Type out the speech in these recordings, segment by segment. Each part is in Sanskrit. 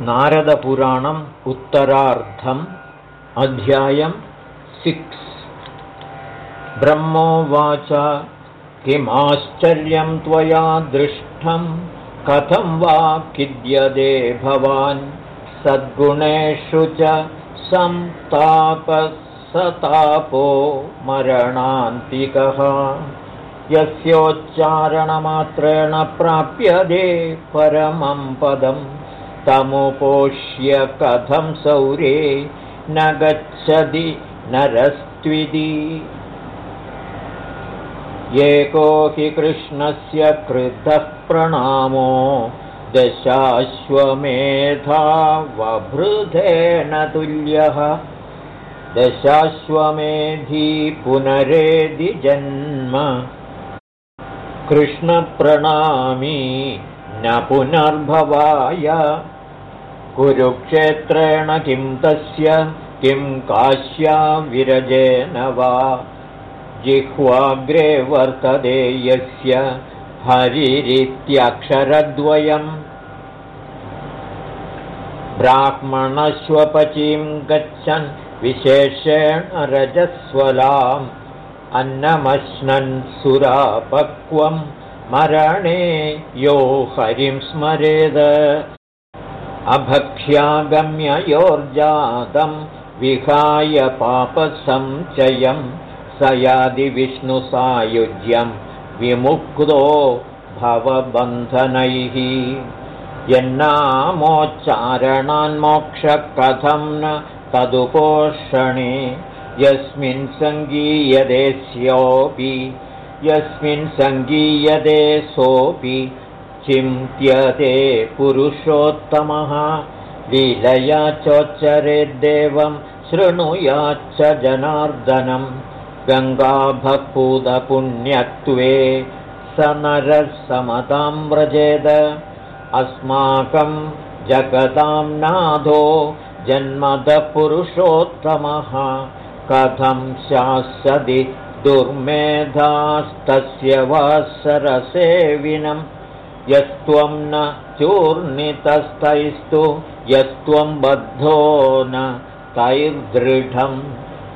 नारदपुराणम् उत्तरार्धम् अध्यायम् सिक्स्। ब्रह्मोवाच किमाश्चर्यं त्वया दृष्टं? कथं वा किद्यदे भवान्? सद्गुणेषु च संतापसतापो मरणान्तिकः। यस्योच्चारणमात्रेण प्राप्यते परमं पदम् तमुपोष्य कथं सौरे न गच्छति नरस्त्विति। एको हि कृष्णस्य कृतः प्रणामो दशाश्वमेधा वभृधेन तुल्यः। दशाश्वमेधी पुनरेदि जन्म। कृष्णप्रणामी न पुनर्भवाय कुरुक्षेत्रेण किं तस्य? किं काश्या विरजेन वा? जिह्वाग्रे वर्तते यस्य हरिरित्यक्षरद्वयम्। ब्राह्मणश्वपचीं गच्छन् विशेषेण रजस्वलाम्। अन्नमश्नन् सुरापक्वं मरणे यो हरिं स्मरेद अभक्ष्यागम्ययोर्जातं विहाय पापसञ्चयं स यादिविष्णुसायुज्यं विमुक्तो भवबन्धनैः। यन्नामोच्चारणान्मोक्षकथं न तदुपोषणे यस्मिन् सङ्गीयते स्योऽपि यस्मिन् सङ्गीयते सोऽपि चिन्त्यते पुरुषोत्तमः। लीलया चोच्चरेद्देवं शृणुयाच्च जनार्दनं। गङ्गाभक्पूतपुण्यत्वे स नरः समतां व्रजेद अस्माकं जगतां नाथो जन्मदपुरुषोत्तमः। कथं शास्यति दुर्मेधास्तस्य वा सरसेविनम् यस्त्वं न चूर्णितस्तैस्तु यस्त्वं बद्धो न तैर्दृढं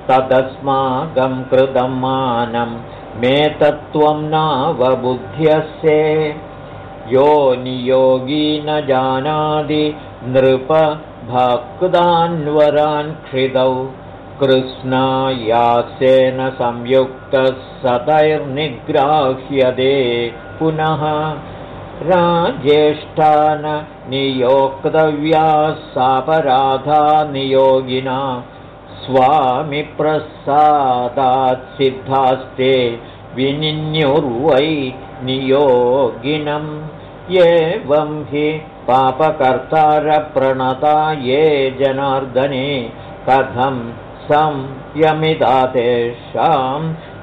तदस्माकं कृतं मानं मे तत्त्वं नावबुध्यसे यो नियोगी न जानाति नृपभक्तान्वरान् क्षितौ कृष्णायासेन संयुक्तः सतैर्निग्राह्यते पुनः राजेष्ठान नियोक्तव्याः सापराधा नियोगिना। स्वामिप्रसादात् सिद्धास्ते विनिन्युर्वै नियोगिनम्। एवं हि पापकर्तारप्रणता ये जनार्दने कथं संयमिता तेषां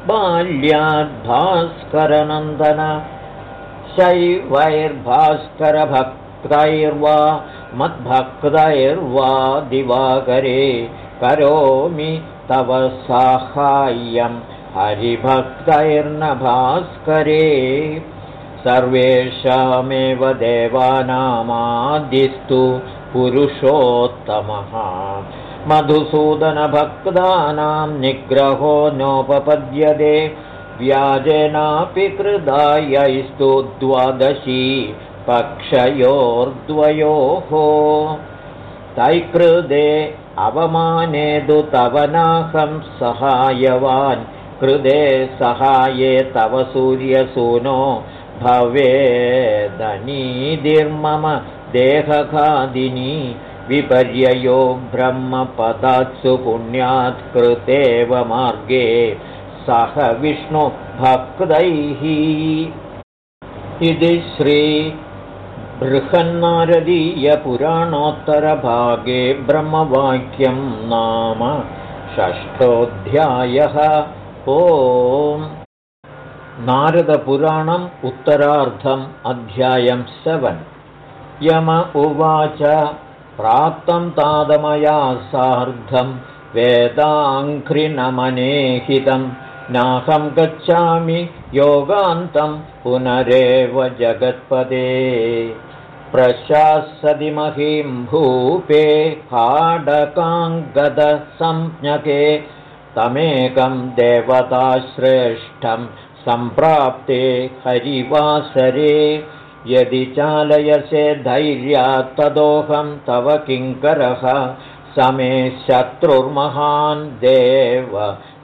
बाल्याद्भास्करनन्दन शैवैर्भास्करभक्तैर्वा मद्भक्तैर्वा दिवाकरे करोमि तव साहाय्यं। हरिभक्तैर्न भास्करे सर्वेषामेव देवानामादिस्तु पुरुषोत्तमः। मधुसूदनभक्तानां निग्रहो नोपपद्यते व्याजेनापि कृदायैस्तु द्वादशी पक्षयोर्द्वयोः। तैकृदे अवमानेदु तव नाहं सहायवान्। कृदे सहाये तव सूर्यसूनो भवेदनीदिर्मम देहखादिनी। विपर्ययो ब्रह्मपदात्सु पुण्यात् कृतेव मार्गे सह विष्णुभक्तैः। इति श्रीबृहन्नारदीयपुराणोत्तरभागे ब्रह्मवाक्यं नाम षष्ठोऽध्यायः। ओम्। नारदपुराणम् उत्तरार्धम् अध्यायं सेवन्। यम उवाच प्राप्तं तादमया सार्धं वेदाङ्घ्रिनमनेहितम् नाहं गच्छामि योगान्तं पुनरेव जगत्पदे। प्रशासति महीं भूपे हाडकाङ्गदसंज्ञके तमेकं देवताश्रेष्ठं सम्प्राप्ते हरिवासरे। यदि चालयसे धैर्यात् तदोहं तव किङ्करः समे शत्रुर्महान् देव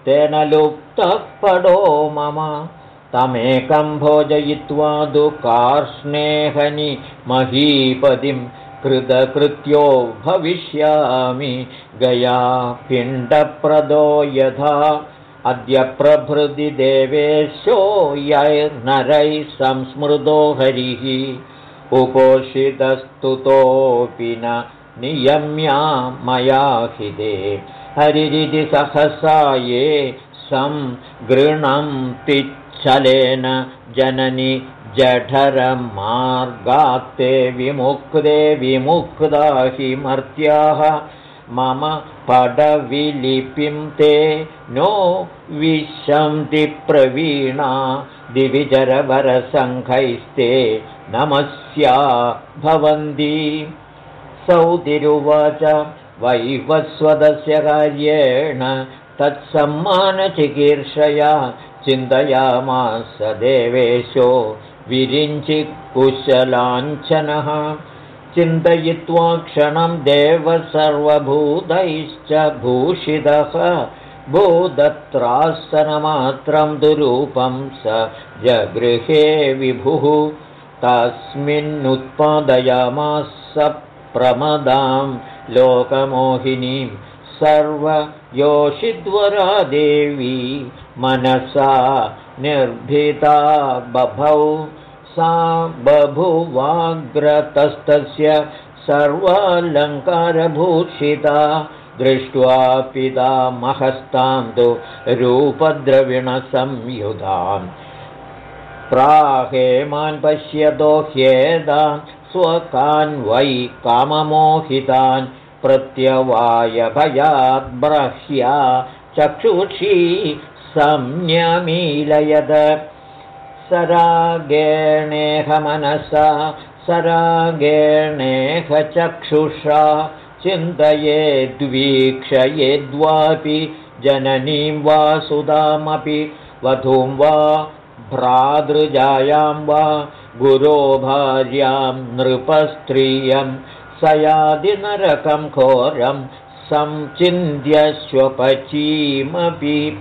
तेन लुप्तः पडो मम। तमेकं भोजयित्वा कार्ष्णेहनि महीपदिं कृतकृत्यो भविष्यामि। गया पिण्डप्रदो यथा। अद्य प्रभृति देवेशो यैर्नरैः संस्मृतो हरिः। उपोषितस्तुतोऽपि न नियम्या मया हिते हरिरिति सहसा ये संगृणन्तिच्छलेन जननि जठरमार्गात्ते विमुक्ते विमुक्ता हि मर्त्याः। मम पडविलिपिं ते नो विशन्तिप्रवीणा दिविचरवरसङ्घैस्ते नमस्या भवन्ति। सौतिरुवाच वैवस्वदस्य कार्येण तत्सम्मानचिकीर्षया चिन्तयामास देवेशो विरिञ्चिकुशलाञ्छनः चिन्तयित्वा क्षणं देव सर्वभूतैश्च भूषितः। भूदत्रासनमात्रं दुरूपं स जगृहे विभुः। तस्मिन्नुत्पादयामास प्रमदां लोकमोहिनीं सर्वयोषिद्वरा देवी मनसा निर्भिता बभौ। सा बभुवाग्रतस्तस्य सर्वालङ्कारभूषिता। दृष्ट्वा पिता महस्तां तु रूपद्रविणसंयुधाम् प्राहेमान् पश्यतो ह्येदान् स्वकान् वै काममोहितान् प्रत्यवायभयाद्ब्रह्या चक्षुषी संन्यमीलयद सरागेणेह मनसा सरागेणेह चक्षुषा चिन्तयेद्वीक्षयेद्वापि जननीं वा सुधामपि वधूं वा भ्रातृजायां वा गुरो भार्यां नृपस्त्रियं स यादिनरकं घोरं संचिन्त्यश्वपचीमपि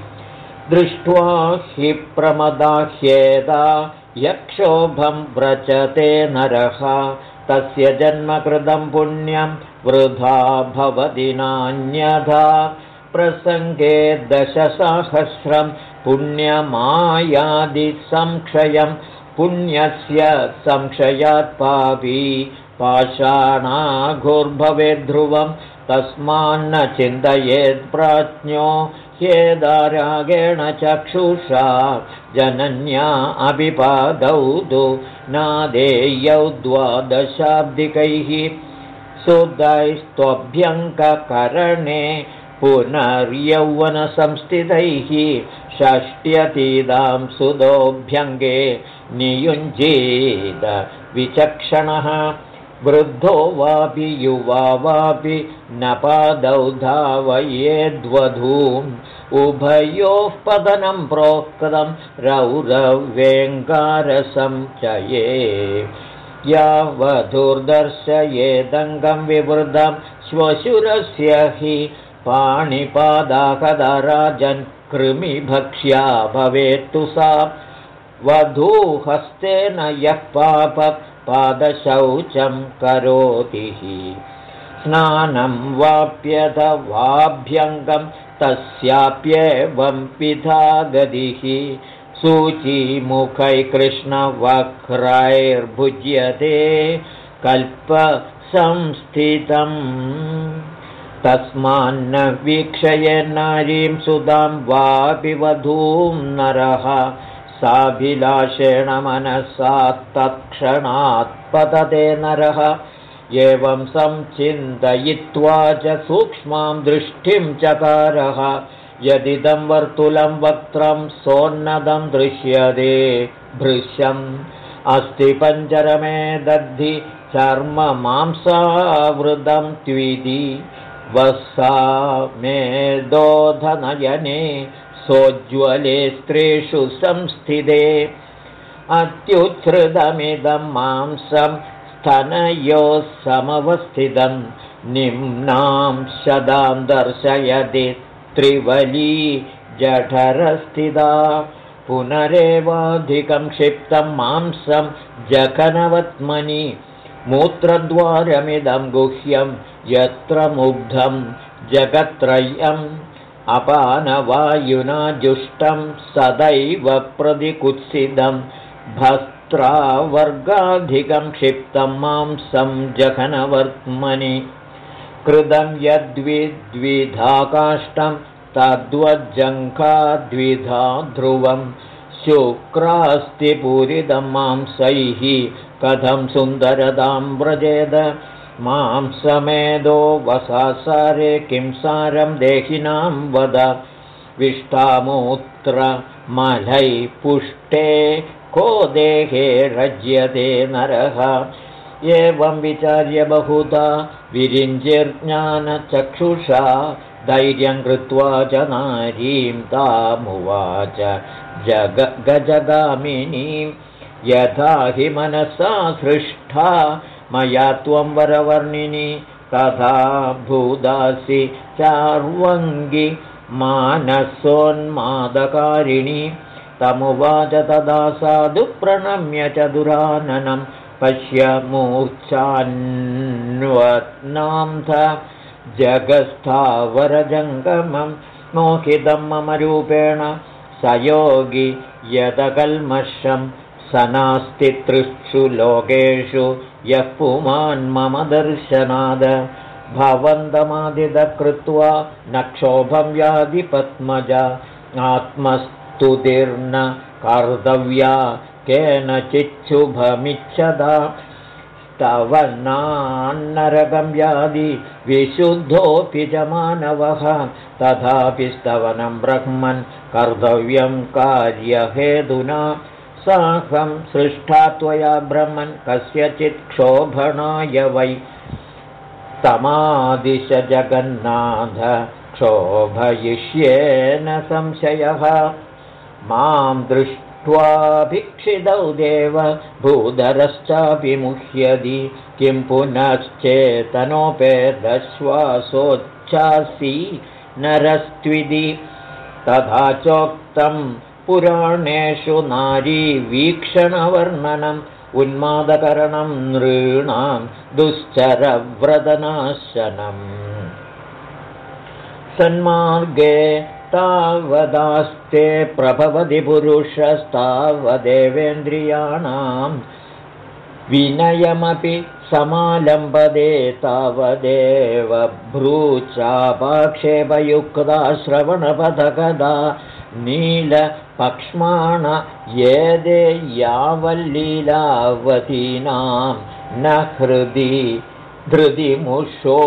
दृष्ट्वा हि प्रमदाह्येदा यक्षोभं व्रजते नरः। तस्य जन्मकृतं पुण्यं वृथा भवति नान्यथा। प्रसङ्गे दशसहस्रं पुण्यमायादिसंक्षयं पुण्यस्य संक्षयात् पापी पाषाणाघुर्भवेद्ध्रुवं तस्मान्न चिन्तयेत्प्राज्ञो ह्येदारागेण चक्षुषा जनन्या अभिपादौ तु नादेयौ द्वादशाब्दिकैः सुदैस्त्वभ्यङ्ककरणे पुनर्यौवनसंस्थितैः षष्ट्यतीदां सुदोऽभ्यङ्गे नियुञ्जीत विचक्षणः। वृद्धो वापि युवा वापि न पादौ धावयेद्वधूम् उभयोः पतनं प्रोक्तं रौरव्यङ्कारसञ्चये यावधुर्दर्शयेदङ्गं विवृतं श्वशुरस्य हि पाणिपादाकदराजन् कृमिभक्ष्या भवेत्तु सा। वधूहस्तेन यः पाप पादशौचं करोति स्नानं वाप्यथ वाभ्यङ्गं तस्याप्येवं पिता गतिः। कृष्णवक्रैर्भुज्यते कल्पसंस्थितम् तस्मान्न वीक्षये नारीं सुधां वापि वधूं नरः। साभिलाषेण मनसा तत्क्षणात् पतते नरः। एवं संचिन्तयित्वा च सूक्ष्मां दृष्टिं चकारः यदिदं वर्तुलं वक्त्रं सोन्नदं दृश्यते। भृश्यम् अस्ति पञ्चरमे दद्धि। चर्ममांसावृतं त्विधि वसा मेदोधनयने सोज्ज्वले स्त्रीषु संस्थिते। अत्युच्छ्रुतमिदं मांसं स्तनयोः समवस्थितं निम्नां शदां दर्शयति त्रिवली जठरस्थिता। पुनरेवाधिकं क्षिप्तं मांसं जघनवत्मनि मूत्रद्वारमिदं गुह्यं यत्र मुग्धं जगत्त्रय्यम् अपानवायुना जुष्टं सदैव प्रतिकुत्सितं भस्त्रावर्गाधिकं क्षिप्तं मांसं जघनवर्त्मनि। कृतं यद्विद्विधाकाष्ठं तद्वज्जङ्घाद्विधा ध्रुवं। शुक्रास्ति पूरितं मांसैः कथं सुन्दरतां व्रजेद मांसमेदो वसासारे किं सारं देहिनां वद। विष्टामूत्रमलै पुष्टे को देहे रज्यते नरः। एवं विचार्य बहुधा विरिञ्जिर्ज्ञानचक्षुषा धैर्यं कृत्वा च नारीं तामुवाच जग गजगामिनीं। यथा हि मनसा सृष्टा मया त्वं वरवर्णिनि तथा भूदासि चार्वङ्गि मानसोन्मादकारिणि तमुवाच तदा साधुप्रणम्य च दुराननं पश्य मूर्च्छान्वत्नां जगस्थावरजङ्गमं मोहितं मम रूपेण स योगि यदकल्मषं स नास्ति त्रिषु लोकेषु यः पुमान् मम दर्शनाद। भवन्तमादिदकृत्वा न क्षोभं व्याधिपद्मज आत्मस्तुतिर्न कर्तव्या केनचिच्छुभमिच्छदा तव नान्नरकं व्याधि च मानवः। तथापि स्तवनं ब्रह्मन् कर्तव्यं कार्यहेतुना साहं सृष्टा त्वया ब्रह्मन् कस्यचित् क्षोभणाय वै। तमादिश जगन्नाथ क्षोभयिष्येन संशयः। मां दृष्ट्वाभिक्षितौ देव भूधरश्चापि मुह्यति किं पुनश्चेतनोपेदश्वासोच्छासि नरस्त्विधि तथा चोक्तम् पुराणेषु नारीवीक्षणवर्णनम् उन्मादकरणं नृणां दुश्चरव्रतनाशनम् सन्मार्गे तावदास्ते प्रभवति पुरुषस्तावदेवेन्द्रियाणां विनयमपि समालम्बदे तावदेव भ्रूचापाक्षेपयुक्ता श्रवणपथकदा नीलपक्ष्माण ये यावल्लीलावतीनां न हृदि धृतिमुषो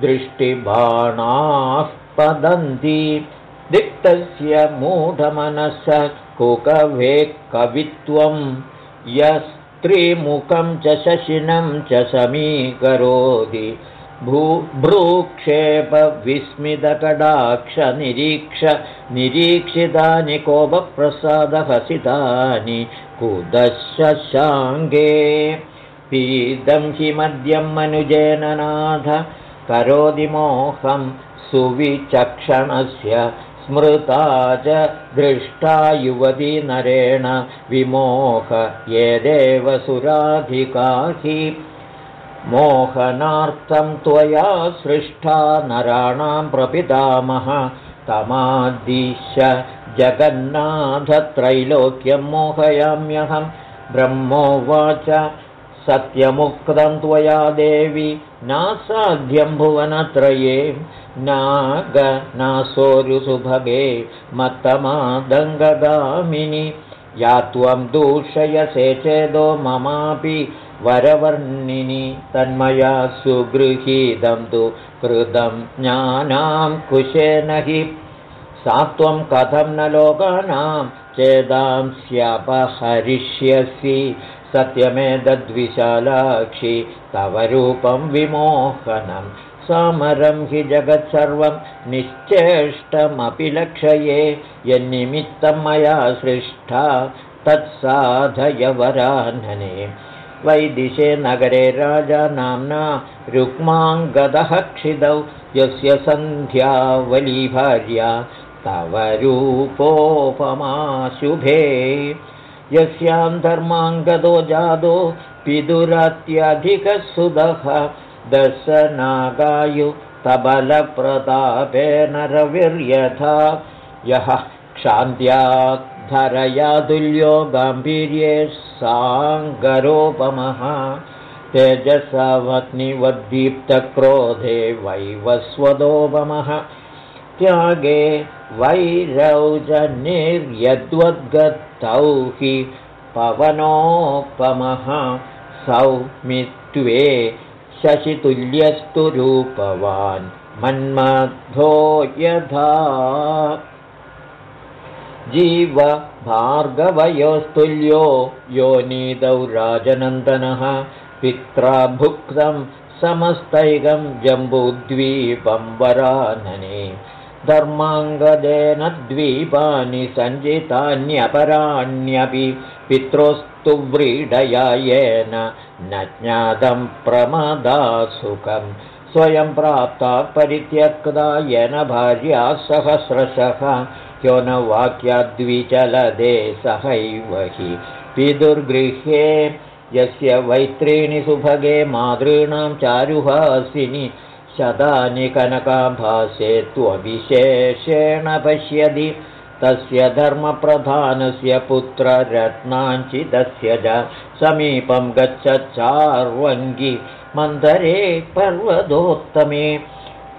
दृष्टिबाणाः पदन्ति। दिक्तस्य मूढमनस कुकवे कवित्वं यस्त्रिमुखं च शशिनं च समीकरोति भूभ्रूक्षेपविस्मितकडाक्षनिरीक्ष निरीक्षितानि कोपप्रसादहसितानि कुदशाङ्गे पीदं हि मद्यं मनुजेन नाथ करोति मोहं सुविचक्षणस्य स्मृता च दृष्टा युवती नरेण विमोह येदेव सुराधिका हि मोहनार्थं त्वया सृष्टा नराणां प्रपितामह तमादिश जगन्नाथत्रैलोक्यं मोहयाम्यहं। ब्रह्मोवाच सत्यमुक्तं त्वया देवि नासाध्यं भुवनत्रये नागनासोरुसुभगे मत्तमादङ्गगामिनि। या त्वं दूषयसे चेदो ममापि वरवर्णिनि तन्मया सुगृहीतं तु कृतं ज्ञानां कुशेन हि। सा त्वं कथं न लोकानां चेदां स्यापहरिष्यसि। सत्यमेतद्विशालाक्षि तव रूपं विमोहनं। समरं हि जगत्सर्वं निश्चेष्टमपि लक्षये। यन्निमित्तं मया सृष्टा तत्साधयवरानने वैदिशे नगरे राजा नाम्ना रुक्माङ्गदः क्षिदौ यस्य सन्ध्यावलीभार्या तव रूपोपमाशुभे। यस्यां धर्माङ्गदो जादो पितुरत्यधिकसुदः। दशनागायु तबलप्रतापेन रविर्यथा। यः क्षान्त्याद्धरया तुल्यो गाम्भीर्ये साङ्गरोपमः तेजसवग्निवद्दीप्तक्रोधे वैवस्वदोपमः। त्यागे वैरौजनिर्यद्वद्गतौ हि पवनोपमः। सौमित्वे शशितुल्यस्तु रूपवान् मन्मथो यथा जीव भार्गवयोस्तुल्यो योनीदौ राजनन्दनः पित्रा भुक्तं समस्तैकं जम्बूद्वीपं वरानने। धर्माङ्गदेन द्वीपानि सञ्जितान्यपराण्यपि पित्रोस्तु व्रीडया येन न ज्ञातं प्रमदासुखं। स्वयं प्राप्ता परित्यक्ता येन भार्या सहस्रशः ह्यो न वाक्याद्विचलदे सहैव हि पितुर्गृह्ये यस्य वैत्रीणि सुभगे मातॄणां चारुहासिनि शतानि कनकाभासे त्वविशेषेण पश्यति। तस्य धर्मप्रधानस्य पुत्ररत्नाञ्चिदस्य च समीपं गच्छच्चार्वङ्गि मन्दरे पर्वतोत्तमे।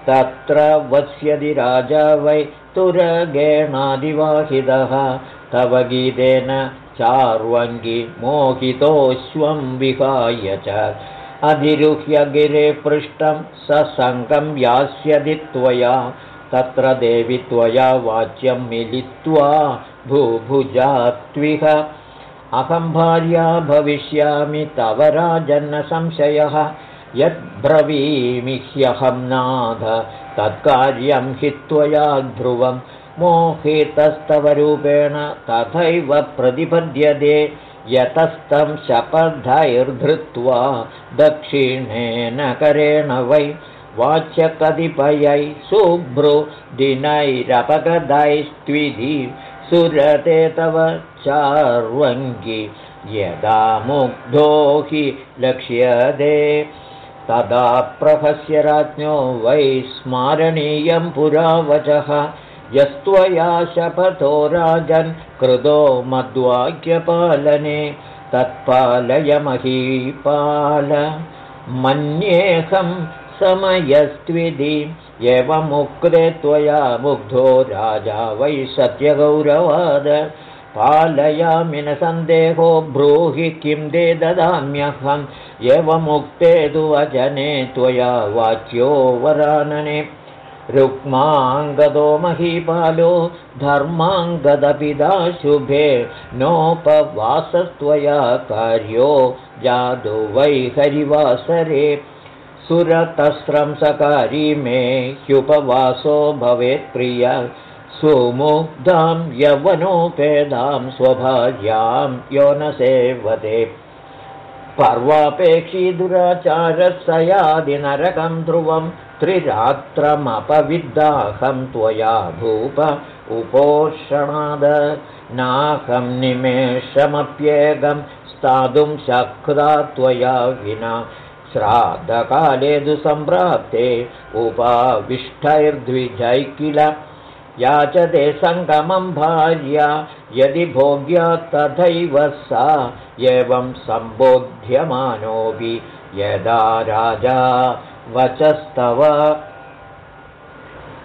तत्र वत्स्यति राजा वै तुरगेणादिवाहितः तव गीतेन चार्वङ्गि मोहितोऽश्वं विहाय च। अधिरुह्य गिरे पृष्ठं सङ्गं यास्यति त्वया। तत्र देवि त्वया वाच्यं मिलित्वा भूभुजात्विह। अहं भार्या भविष्यामि तव राजन्नसंशयः यद्ब्रवीमि ह्यहं नाथ तत्कार्यं हि त्वया ध्रुवं। मोहितस्तव रूपेण तथैव प्रतिपद्यते यतस्तं शपथैर्धृत्वा दक्षिणेन करेण वै वाच्यकतिपयै दिनैरपगदैस्त्विधि सुरते तव चार्वङ्गि। यदा मुग्धो हि लक्ष्यते तदा प्रभस्य राज्ञो वै स्मारणीयं पुरावचः। यस्त्वया शपथो राजन् कृतो मद्वाक्यपालने तत्पालय महीपाल। मन्येऽहं समयस्त्विधि एवमुक्ते त्वया मुग्धो राजा वै सत्यगौरवाद पालयामि न सन्देहो ब्रूहि किं ते ददाम्यहम् एवमुक्ते तु अजने त्वया वाच्यो वरानने। रुक्माङ्गदो महीपालो धर्माङ्गदपिदा शुभे नोपवासस्त्वया कार्यो जादु वै हरिवासरे। सुरतस्रंसकारी मे ह्युपवासो भवेत्प्रिय सुमुग्धां यवनोपेदां स्वभार्यां यो न सेवते। पर्वापेक्षी दुराचारसयादिनरकं ध्रुवं त्रिरात्रमपविद्दाहं त्वया भूप उपोषणाद नाहं निमेषमप्येकं स्थातुं शक्ता त्वया विना। श्राद्धकाले तु सम्प्राप्ते उपाविष्टैर्द्विजै किल याचते सङ्गमं भार्या यदि भोग्या तथैव सा एवं सम्बोध्यमानोऽपि यदा राजा वचस्तव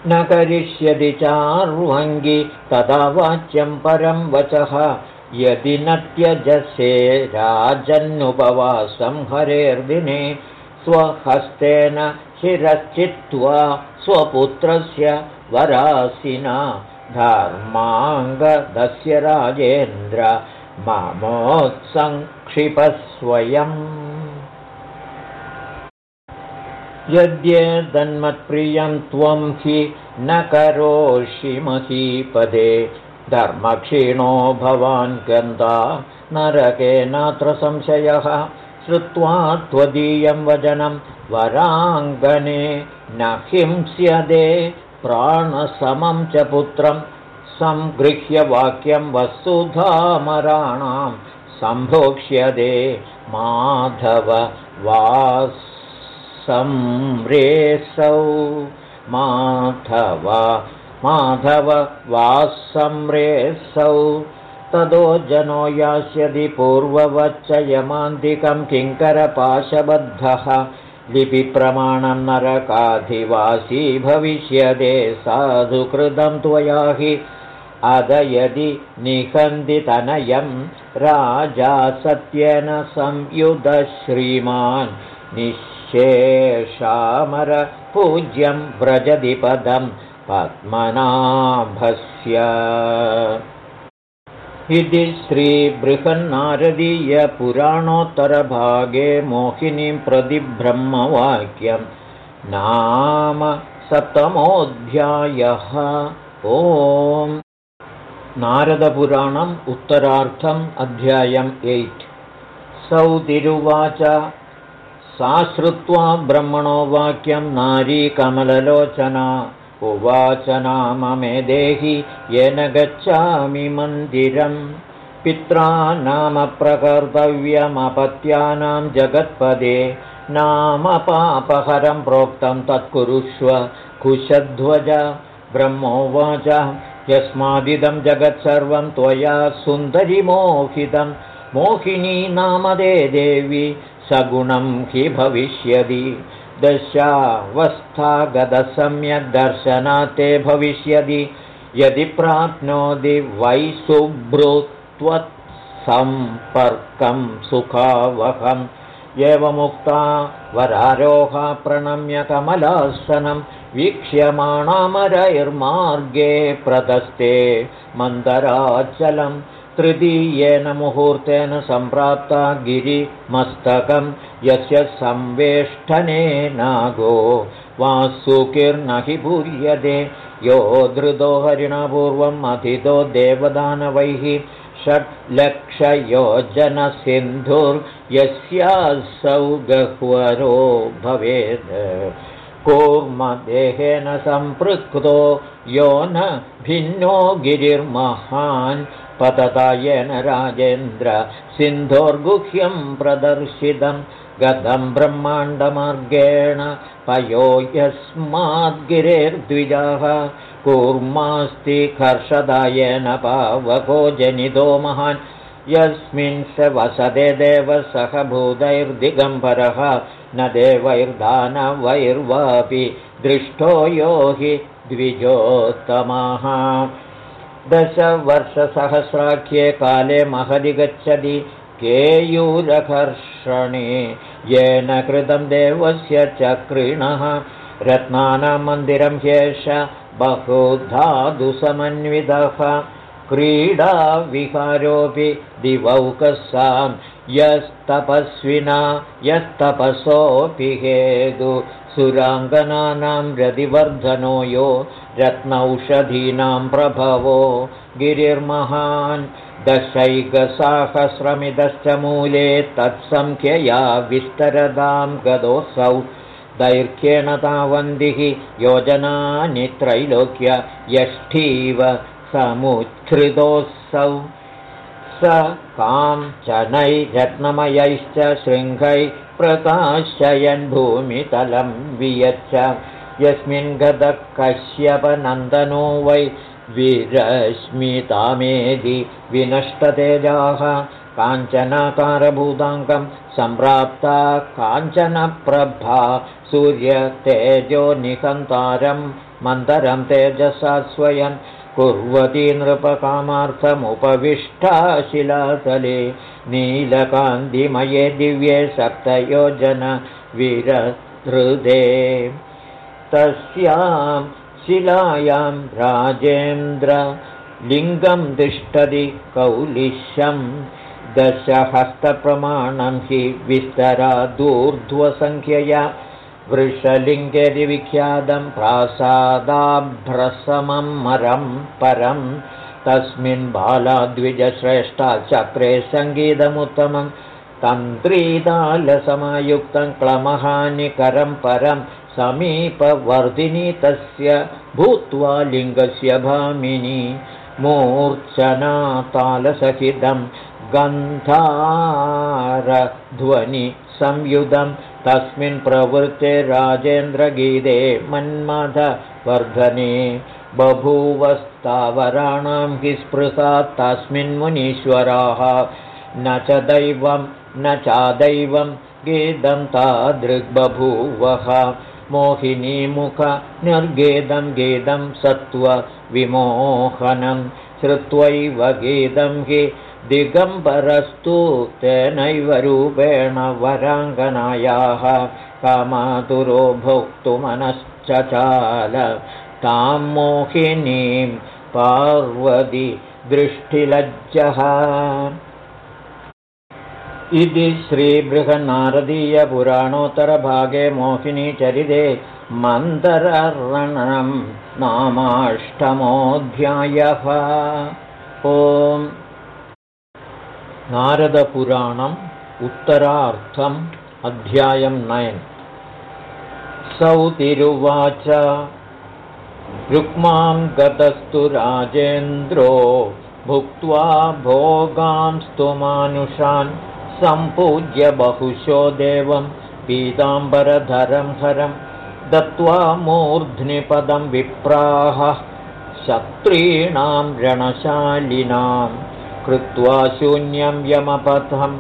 न करिष्यति चार्वङ्गि तदा वाच्यं परं वचः यदि न त्यजसे राजन्नुपवासं हरेर्दिने स्वहस्तेन शिरश्चित्वा स्वपुत्रस्य वरासिना धर्माङ्गदस्य राजेन्द्र मामोत्सङ्क्षिपस्वयम्। यद्येदन्मत्प्रियं त्वं हि न करोषि महीपदे। धर्मक्षीणो भवान् गन्धा नरकेनात्र संशयः। श्रुत्वा त्वदीयं वचनं वराङ्गने न हिंस्यदे प्राणसमं च पुत्रं सङ्गृह्य वाक्यं वसुधामराणां सम्भोक्ष्यदे माधव वासंरेसौ माधव माधव वासंरेसौ तदो जनो यास्यति पूर्ववच्च यमान्तिकं किङ्करपाशबद्धः लिपिप्रमाणं नरकाधिवासी भविष्यदे साधुकृतं त्वया हि अद यदि निखन्दितनयं राजा सत्येन संयुधश्रीमान् निःशेषामरपूज्यं व्रजदिपदं पद्मनाभस्य इति श्रीबृहन्नारदीयपुराणोत्तरभागे मोहिनीं प्रति ब्रह्मवाक्यं नाम सप्तमोऽध्यायः। ओम्। नारदपुराणम् उत्तरार्थम् अध्यायम् एय्ट्। सौतिरुवाच। सा श्रुत्वा ब्रह्मणो वाक्यं नारी कमललोचना उवाच नाम मे देहि येन गच्छामि मन्दिरम्। पित्रा नाम प्रकर्तव्यमपत्यानां जगत्पदे नाम पापहरं प्रोक्तं तत्कुरुष्व कुशध्वज। ब्रह्मोवाच यस्मादिदं जगत्सर्वं त्वया सुन्दरिमोहितं मोहिनी नामदे देवी सगुणं हि भविष्यति दशावस्थागतसम्यग्दर्शनात् ते भविष्यति। यदि प्राप्नोति वै सुभ्रुत्वत्सम्पर्कं सुखावहम् एवमुक्ता वरारोहा प्रणम्य कमलासनं वीक्ष्यमाणामरैर्मार्गे प्रदस्ते मन्दराचलम् तृतीयेन मुहूर्तेन सम्प्राप्ता गिरिमस्तकं यस्य संवेष्टने नागो वासुकिर्न हि पूर्यते यो धृतो हरिणापूर्वम् अधितो देवदानवैः षट्लक्षयोजनसिन्धुर्यस्यासौ गह्वरो भवेत् कूर्मदेहेन सम्पृक्तो यो न भिन्नो गिरिर्महान् पततायेन राजेन्द्र सिन्धोर्गुह्यं प्रदर्शितं गतं ब्रह्माण्डमार्गेण पयो यस्माद्गिरेर्द्विजाः कूर्मास्ति कर्षदायेन पावको जनितो महान्। यस्मिन् स वसते देवः सह भूतैर्दिगम्बरः न देवैर्दानवैर्वापि दृष्टो यो हि द्विजोत्तमः दशवर्षसहस्राख्ये काले महदि गच्छति केयूरकर्षणे। येन कृतं देवस्य चक्रिणः। रत्नानां मन्दिरं ह्येष बहुधातुसमन्वितः। क्रीडाविहारोऽपि दिवौकसां यस्तपस्विना यस्तपसोऽपि हेतु सुराङ्गनानां रतिवर्धनो यो रत्नौषधीनां प्रभवो गिरिर्महान्। दशैकसाहस्रमिदश्च मूले तत्सङ्ख्यया विस्तरदां गदोऽसौ दैर्घ्येण तावन्दिः योजनानि त्रैलोक्य यष्ठीव समुच्छ्रितोऽसौ स काञ्चनैरत्नमयैश्च शृङ्गैः प्रकाशयन् भूमितलं वियच्छ। यस्मिन् गतः कश्यपनन्दनो वै विरश्मितामेधि विनष्टतेजाः काञ्चनाकारभूताङ्गं सम्प्राप्ता काञ्चनप्रभा सूर्यतेजो निकन्तारं मन्दरं तेजसा स्वयं कुर्वती नृपकामार्थमुपविष्टा शिलातले नीलकान्तिमये दिव्ये सप्तयोजनविरहृदे तस्यां शिलायां राजेन्द्र लिङ्गं तिष्ठति कौलिश्यं। दशहस्तप्रमाणं हि विस्तरादूर्ध्वसङ्ख्यया वृषलिङ्गेति विख्यातं प्रासादाभ्रसमं मरं परं तस्मिन् बालाद्विजश्रेष्ठा चक्रे सङ्गीतमुत्तमं तन्त्रीतालसमयुक्तं क्लमहानिकरं परं समीपवर्धिनी तस्य भूत्वा लिङ्गस्य भामिनी मूर्च्छनातालसहितं गन्धारध्वनिसंयुधं तस्मिन् प्रवृत्ते राजेन्द्रगीते मन्मथवर्धने बभूवस्तावराणां हि स्पृशात् तस्मिन् मुनीश्वराः। न च दैवं न चादैवं गीतं तादृग्बभूवः। मोहिनीमुख निर्गेदं गेदं सत्त्वविमोहनं। श्रुत्वैव गेदं हि दिगम्बरस्तु तेनैव रूपेण वराङ्गनायाः कामातुरो भोक्तुमनश्चचाल तां मोहिनीं पार्वती दृष्टिलज्जः। इति श्रीबृहन्नारदीयपुराणोत्तरभागे मोहिनीचरिते मन्दरर्णनं नामाष्टमोऽध्यायः। ॐ नारदपुराणम् उत्तरार्थम् अध्यायं नयन् सौतिरुवाच रुक्मां गतस्तु राजेन्द्रो भुक्त्वा भोगांस्तु मानुषान्। सम्पूज्य बहुशो देवं पीताम्बरधरं हरं। दत्त्वा मूर्ध्निपदं विप्राः शत्रीणां रणशालिनां कृत्वा शून्यं यमपथं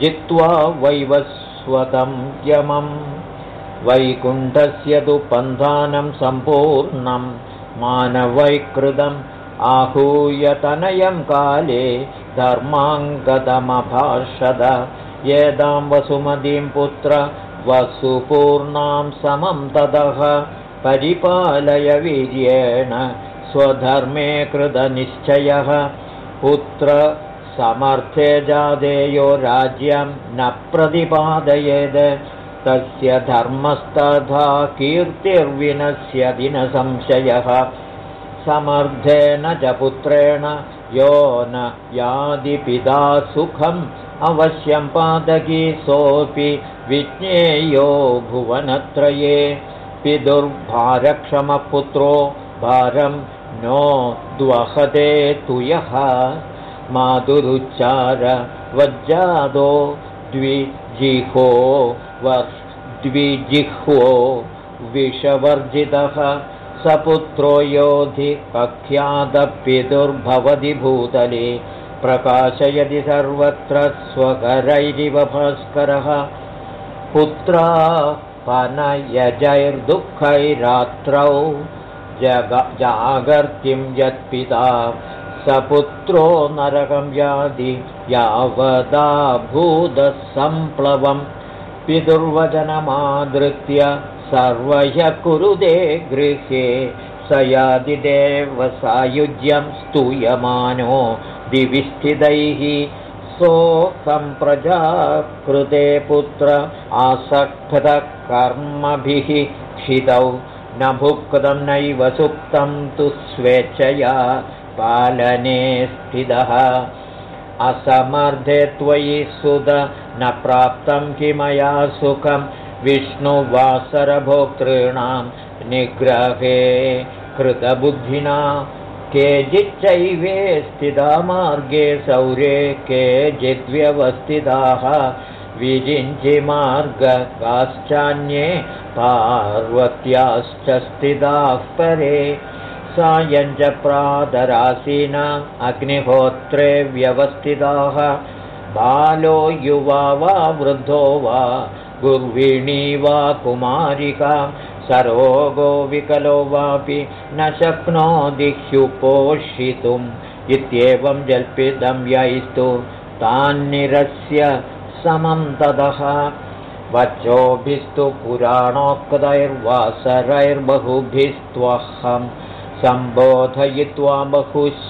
जित्वा वैवस्वतं यमं। वैकुण्ठस्य तु पन्थानं सम्पूर्णं मानवैकृतम् आहूयतनयं काले धर्माङ्गतमभाषद। येदां वसुमतीं पुत्र वसुपूर्णां समं ततः परिपालय वीर्येण स्वधर्मे कृतनिश्चयः पुत्र समर्थे जादेयो राज्यं न प्रतिपादयेद्। तस्य धर्मस्तथा कीर्तिर्विनश्य दिनसंशयः। समर्थेन च पुत्रेण यो न यादिपिता सुखम् अवश्यं पादकी सोऽपि विज्ञेयो भुवनत्रये। पितुर्भारक्षमपुत्रो भारं नो द्वहते तु यः मातुरुच्चार वज्जादो द्विजिह्वो द्विजिह्वो विषवर्जितः सपुत्रो योधि कख्यातपितुर्भवति भूतले प्रकाशयति सर्वत्र स्वकरैरिव भास्करः पुत्रा पनयजैर्दुःखैरात्रौ जग जागर्तिं यत्पिता। सपुत्रो नरकं यादि यावदा भूतसम्प्लवं पितुर्वचनमादृत्य सर्वह्य कुरुदे गृहे स यादिदेव सायुज्यं स्तूयमानो दिविस्थितैः सोऽसम्प्रजाकृते पुत्र आसक्तकर्मभिः क्षितौ न भुक्तं नैव सुप्तं तु स्वेच्छया पालने स्थितः। असमर्थे त्वयि सुद न प्राप्तं किमया सुखम् विष्णुवासरभोक्तॄणां निग्रहे कृतबुद्धिना केचिच्चैवे स्थिता मार्गे सौरे केचिद्व्यवस्थिताः। विजिञ्चिमार्गकाश्चान्ये पार्वत्याश्च स्थिताः परे। सायञ्च प्रातरासीनाम् अग्निहोत्रे व्यवस्थिताः। बालो युवा वा वृद्धो वा गुर्विणी वा कुमारिका। सरोगो विकलो वापि न ह्युपोषितुम्। इत्येवं जल्पितं यैस्तु तान्निरस्य समं ततः वचोभिस्तु पुराणोक्तैर्वासरैर्बहुभिस्त्वहं सम्बोधयित्वा बहुश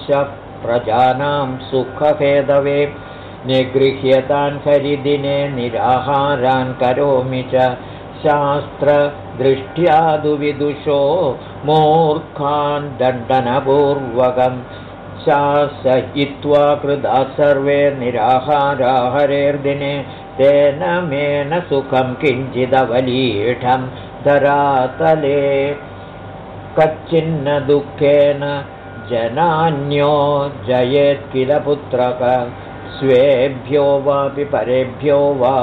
प्रजानां सुखहेदवे निगृह्यतान् हरिदिने निराहारान् करोमि च शास्त्रदृष्ट्यादुविदुषो मूर्खान् दण्डनपूर्वकम् शासयित्वा कृदा सर्वे निराहाराहरेर्दिने तेन मेन सुखं किञ्चिदवलीढं धरातले। कच्चिन्न दुःखेन जनान्यो जयेत् किल पुत्रक स्वेभ्यो वापि परेभ्यो वा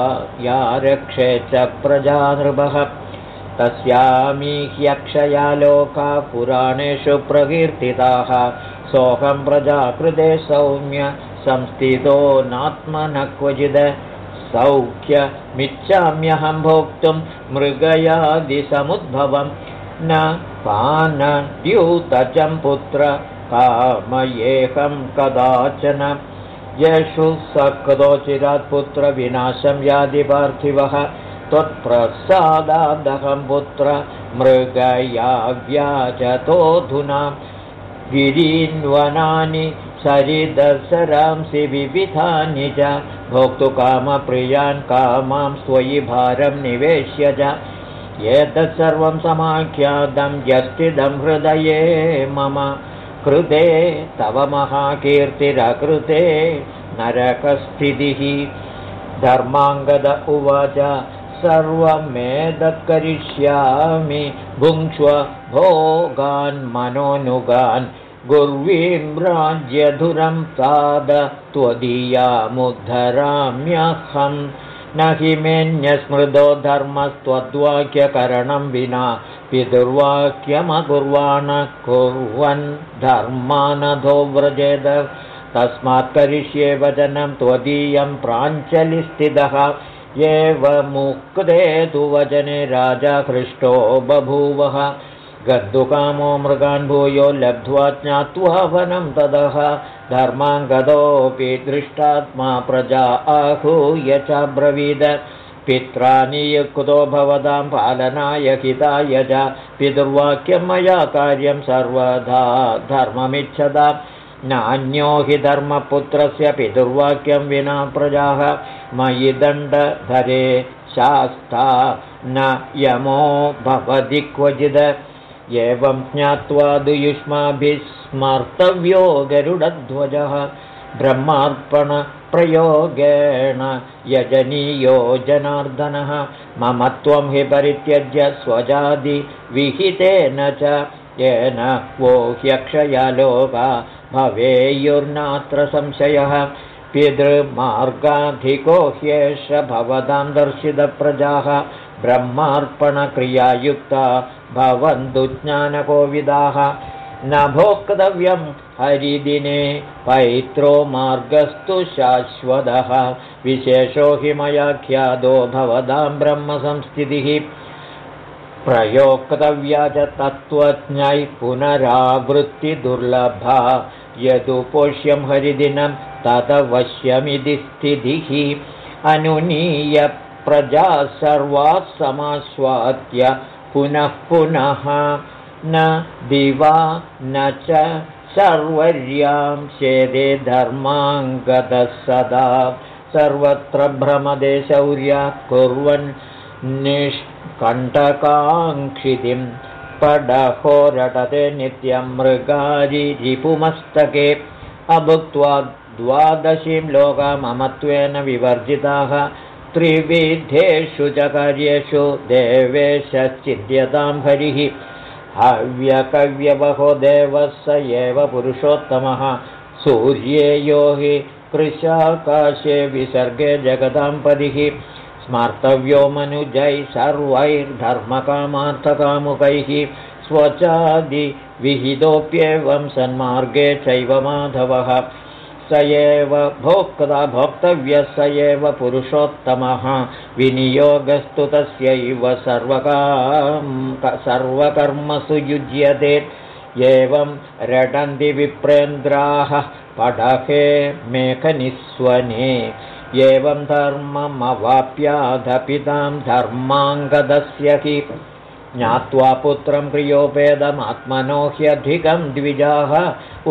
या रक्षे च प्रजानृभः तस्यामी ह्यक्षया लोका पुराणेषु प्रकीर्तिताः सोऽहं प्रजाकृते सौम्य संस्थितो नात्मन क्वचिद सौख्यमिच्छाम्यहं भोक्तुं मृगयादिसमुद्भवं न पानद्यूतचं पुत्र कामयेहं कदाचन। येषु स कदाचिरात् पुत्रविनाशं यादिपार्थिवः त्वत्प्रसादादहं पुत्र मृगया व्याजतोऽधुना गिरीन्वनानि सरिदसरांसि विविधानि च। भोक्तुकामप्रियान् कामां स्वयि भारं निवेश्य च। एतत् सर्वं समाख्यातं यस्तिदं हृदये मम कृते। तव महाकीर्तिरकृते नरकस्थितिः। धर्माङ्गद उवाच सर्वमेतत्करिष्यामि भुङ्क्ष्व भोगान् मनोनुगान् गुर्वीं राज्यधुरं ताद त्वदीयामुद्धराम्यहम् न हि मेऽन्यस्मृतो धर्मस्त्वद्वाक्यकरणं विना पितुर्वाक्यमकुर्वाण कुर्वन् धर्मानधो व्रजेद। तस्मात् करिष्ये वचनं त्वदीयं प्राञ्चलिस्थितः एवमुक्ते तु वचने राजा हृष्टो बभूवः गद्दुकामो मृगान् भूयो लब्ध्वा ज्ञात्वा वनं तदः धर्माङ्गतोऽपि दृष्टात्मा प्रजा आहूय च ब्रवीद। पित्रा नियुक्तो भवतां पालनाय हिताय च। पितुर्वाक्यं मया कार्यं सर्वदा धर्ममिच्छदा। नान्यो हि धर्मपुत्रस्य पितुर्वाक्यं विना प्रजाः। मयि दण्डधरे शास्ता न यमो भवति क्वचिद एवं ज्ञात्वा दुयुष्माभिस्मर्तव्यो गरुडध्वजः ब्रह्मार्पणप्रयोगेण यजनीयो जनार्दनः मम त्वं हि परित्यज्य स्वजादिविहितेन च येन वो ह्यक्षया लोका भवेयुर्नात्र संशयः पितृमार्गाधिको ह्येष भवतां दर्शितप्रजाः ब्रह्मार्पणक्रियायुक्ता भवन्तु ज्ञानकोविदाः। न भोक्तव्यं हरिदिने पैत्रो मार्गस्तु शाश्वतः। विशेषो हि मयाख्यातो भवतां ब्रह्मसंस्थितिः। प्रयोक्तव्या च तत्त्वज्ञै पुनरावृत्तिदुर्लभा। यदुपोष्यं हरिदिनं तदवश्यमिति स्थितिः। अनुनीय प्रजा सर्वाः समास्वाद्य पुनः पुनः न दिवा न च सर्वर्यां शेदे धर्माङ्गतः सदा। सर्वत्र भ्रमदे शौर्यात् कुर्वन् निष्कण्टकाङ्क्षितिं पडहोरटते नित्यं मृगारिरिपुमस्तके अभुक्त्वा द्वादशीं लोकममत्वेन विवर्जिताः त्रिविधेषु च कार्येषु देवेशश्चिद्यतां हरिः हव्यकव्यवहो देवः स एव पुरुषोत्तमः। सूर्ये यो हि कृशाकाशे विसर्गे पदिः स्मर्तव्यो मनुजैः सर्वैर्धर्मकामार्थकामुकैः। स्वचादिविहितोऽप्येवं सन्मार्गे चैव माधवः स एव भोक्ता भोक्तव्यः स एव पुरुषोत्तमः। विनियोगस्तु तस्यैव सर्वकर्मसु युज्यते। एवं रटन्ति विप्रेन्द्राः पडहे मेखनिस्वने। एवं धर्ममवाप्याधपितां धर्माङ्गदस्य हि ज्ञात्वा पुत्रं प्रियोपेदमात्मनो ह्यधिकं द्विजाः।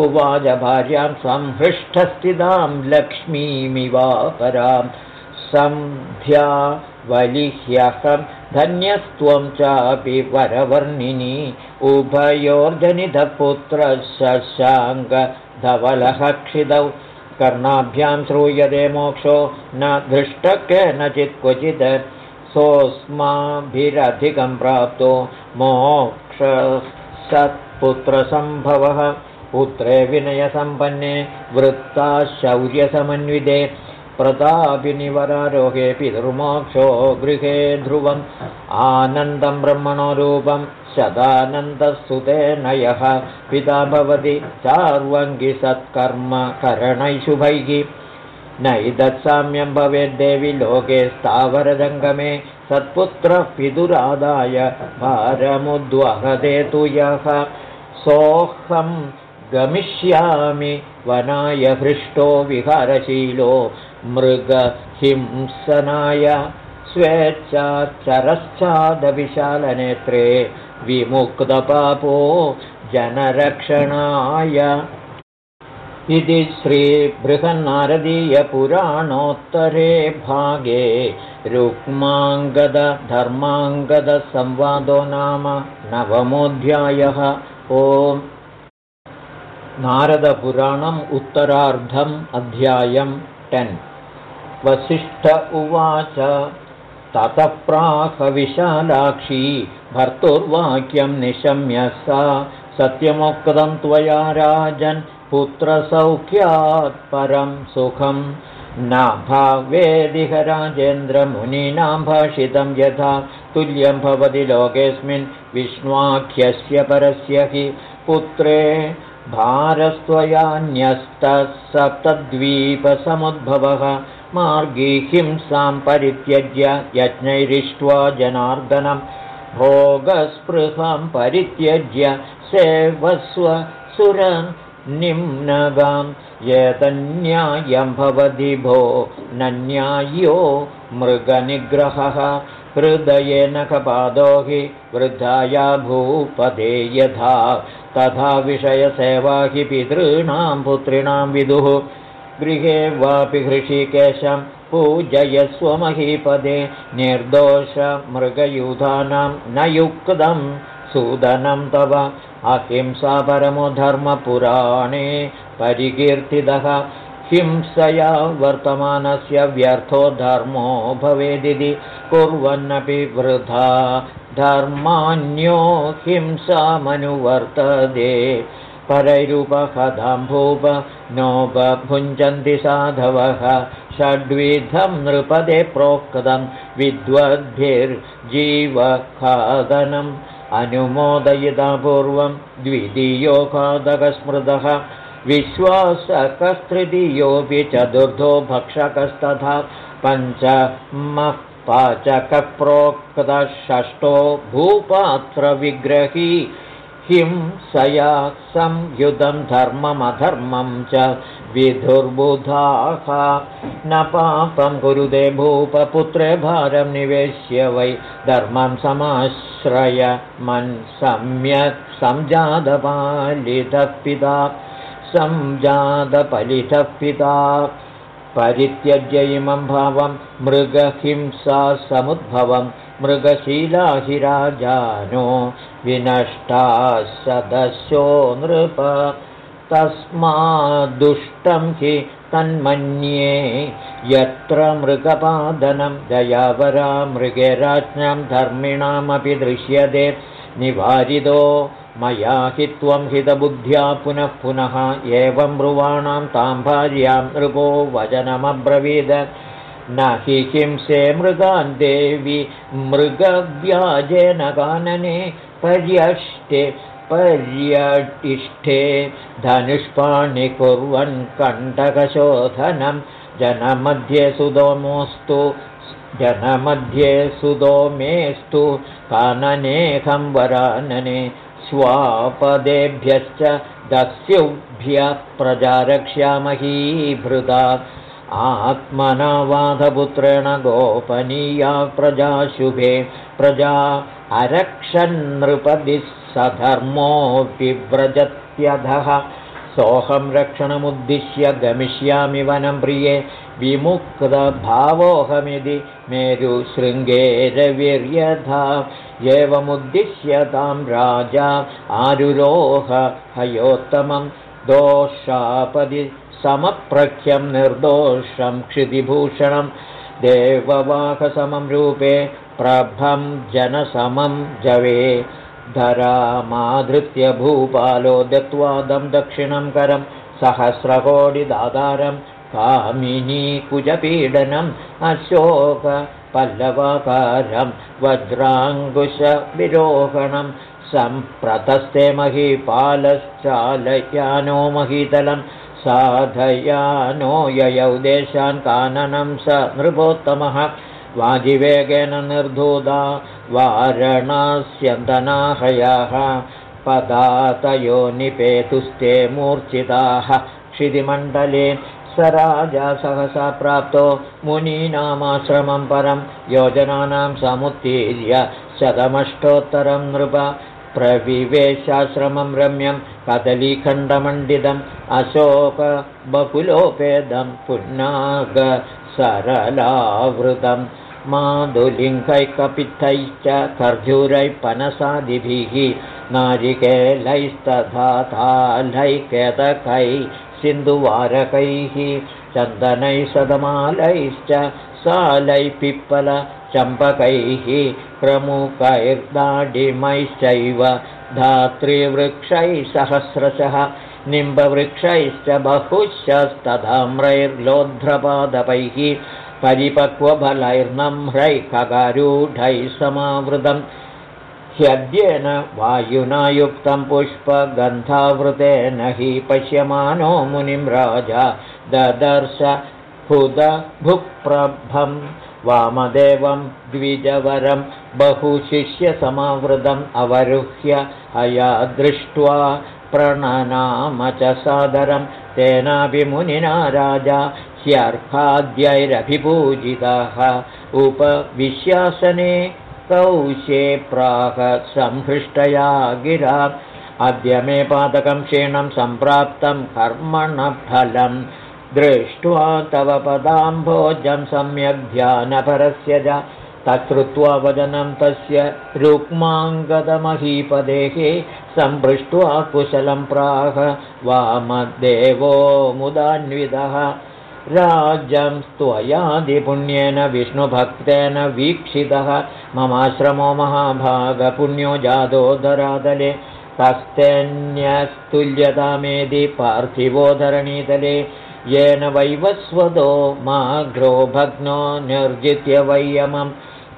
उवाच भार्यां संहृष्टस्थितां लक्ष्मीमिवापरां सन्ध्या वलिह्यहं धन्यस्त्वं चापि वरवर्णिनी। उभयोर्जनितपुत्रः शशाङ्गधवलः क्षितौ कर्णाभ्यां श्रूयते मोक्षो न धृष्ट केनचित् क्वचित् सोऽस्माभिरधिकं प्राप्तो मोक्षसत्पुत्रसम्भवः। पुत्रे विनयसम्पन्ने वृत्ता शौर्यसमन्विते। प्रतापिनिवरारोहे पितृमोक्षो गृहे ध्रुवम्। आनन्दं ब्रह्मणो रूपं शदानन्दसुतेन यः पिता भवति चार्वङ्गि नैदत्साम्यं भवेद्देवि लोके स्थावरजङ्गमे सत्पुत्रः पितुरादाय भारमुद्वहते तु यः। सोऽहं गमिष्यामि वनाय हृष्टो विहारशीलो मृगहिंसनाय स्वेच्छाचरश्चादविशालनेत्रे विमुक्तपापो जनरक्षणाय इति श्रीबृहन्नारदीयपुराणोत्तरे भागे रुक्माङ्गदधर्माङ्गदसंवादो नाम नवमोऽध्यायः। ओम्। नारदपुराणम् उत्तरार्धम् अध्यायम् टेन्। वसिष्ठ उवाच ततः विशालाक्षी भर्तुर्वाक्यं निशम्य सा सत्यमुक्तं त्वया राजन् पुत्रसौख्यात् परं सुखं। न भावेदिह राजेन्द्रमुनीनां भाषितं यथा तुल्यं भवति लोकेऽस्मिन् विष्णुवाख्यस्य परस्य हि पुत्रे। भारस्त्वयान्यस्तः सप्तद्वीपसमुद्भवः मार्गी हिंसां परित्यज्य यज्ञैरिष्ट्वा जनार्दनं भोगस्पृहां परित्यज्य सेवस्व सुरनिम्नगां यतन्यायं भवति भो नन्यायो मृगनिग्रहः। हृदयेन कपादो हि वृद्धाया भूपदे यथा। तथा विषयसेवा हि पितॄणां पुत्रीणां विदुः। गृहे वापि हृषिकेशं पूजयस्वमहीपदे निर्दोषमृगयूधानां न युक्तं सूदनं तव। अहिंसा परमो धर्मपुराणे परिकीर्तितः। हिंसया वर्तमानस्य व्यर्थो धर्मो भवेदिति कुर्वन्नपि वृथा। धर्मान्यो हिंसामनुवर्तते परैरुपहदाम्भूप नोपभुञ्जन्ति साधवः। षड्विधं नृपदे प्रोक्तं विद्वद्भिर्जीवखादनम् अनुमोदयिता पूर्वं द्वितीयोखादकस्मृतः विश्वासकस्तृतीयोऽपि चतुर्थो भक्षकस्तथा पञ्चमः पाचकप्रोक्तः षष्ठो भूपात्रविग्रही हिंसया संयुधं धर्ममधर्मं च विधुर्बुधाः। न पापं कुरुदे भूपपुत्रे भारं निवेश्य वै धर्मं समाश्रय मन् सम्यक् संजातपालितः पिता। संजातपलितः पिता। परित्यज्य इमं भावं मृगहिंसा समुद्भवं मृगशीला हि राजानो विनष्टा सदस्यो नृप। तस्माद्दुष्टं हि तन्मन्ये यत्र मृगपादनं दयावरा मृगे राज्ञां धर्मिणामपि दृश्यते। निवारितो मया हि त्वं हितबुद्ध्या पुनः पुनः एवं ब्रुवाणां तां भार्यां नृपो वचनमब्रवीद न हि हिंसे मृगान् देवि मृगव्याजेन कानने पर्यष्टे पर्यटिष्ठे धनुष्पाणि कुर्वन् कण्टकशोधनं जनमध्ये सुदोमोऽस्तु जनमध्ये काननेऽहं वरानने स्वापदेभ्यश्च दस्युभ्यः प्रजा रक्ष्यामही भृता आत्मनावाधपुत्रेण गोपनीया प्रजाशुभे प्रजा अरक्षन्नृपदिः सधर्मोऽपि व्रजत्यधः। सोऽहं रक्षणमुद्दिश्य गमिष्यामि वनं प्रिये। विमुक्तभावोऽहमिति मेरुशृङ्गेरविर्यथा। एवमुद्दिश्य तां राजा आरुरोह हयोत्तमं दोषापदि समप्रख्यं निर्दोषं क्षितिभूषणं देववाहसमं रूपे प्रभं जनसमं जवे धरामाधृत्य भूपालो दत्त्वा दं दक्षिणं करं सहस्रकोटिदातारं कामिनीकुजपीडनम् अशोकपल्लवाकारं वज्राङ्कुशविरोहणं सम्प्रतस्ते महीपालश्चालयानो महीतलं साधयानो ययौ देशान् काननं स नृपोत्तमः। वाजिवेगेन निर्धूता वारणास्यन्तनाहयाः। पदातयो निपेतुस्ते मूर्छिताः क्षितिमण्डले स राजा सहसा प्राप्तो मुनीनामाश्रमं परं योजनानां समुत्तीर्य शतमष्टोत्तरं नृप प्रविवेशाश्रमं रम्यं कदलीखण्डमण्डितम् अशोकबकुलोपेदं पुन्नागसरलावृतम् माधुलिङ्गैकपित्थैश्च खर्जूरैः पनसादिभिः नारिकेलैस्तथालैकेतकैः सिन्धुवारकैः चन्दनैः सदमालैश्च सालैः पिप्पलचम्पकैः प्रमुखैर्दाडिमैश्चैव धातृवृक्षैः सहस्रशः निम्बवृक्षैश्च बहुशस्तधाम्रैर्लोध्रपादपैः परिपक्वफलैर्नम्रैः खगारूढैः समावृतम् ह्यद्येन वायुना युक्तं पुष्पगन्धावृतेन हि पश्यमानो मुनिं राजा ददर्श हुदभुप्रभं वामदेवं द्विजवरं बहुशिष्यसमावृतम् अवरुह्य अया दृष्ट्वा प्रणनाम च सादरं तेनापि मुनिना राजा ह्यर्काद्यैरभिपूजिताः उपविश्यासने कौशे प्राह संहृष्टया गिरा अद्य मे पादकं क्षीणं सम्प्राप्तं कर्मणफलं दृष्ट्वा तव पदाम्भोजं सम्यग् ध्यानपरस्य च तच्छ्रुत्वा वदनं तस्य रुक्माङ्गदमहीपदेः सम्पृष्ट्वा कुशलं प्राह वामदेवो मुदान्वितः। राज्यं त्वयादिपुण्येन विष्णुभक्तेन वीक्षितः। ममाश्रमो महाभागपुण्यो जातोदरादले तस्तेऽन्यस्तुल्यतामेदि पार्थिवोधरणीतले येन वैवस्वतो माघ्रो भग्नो निर्जित्य वैयमं।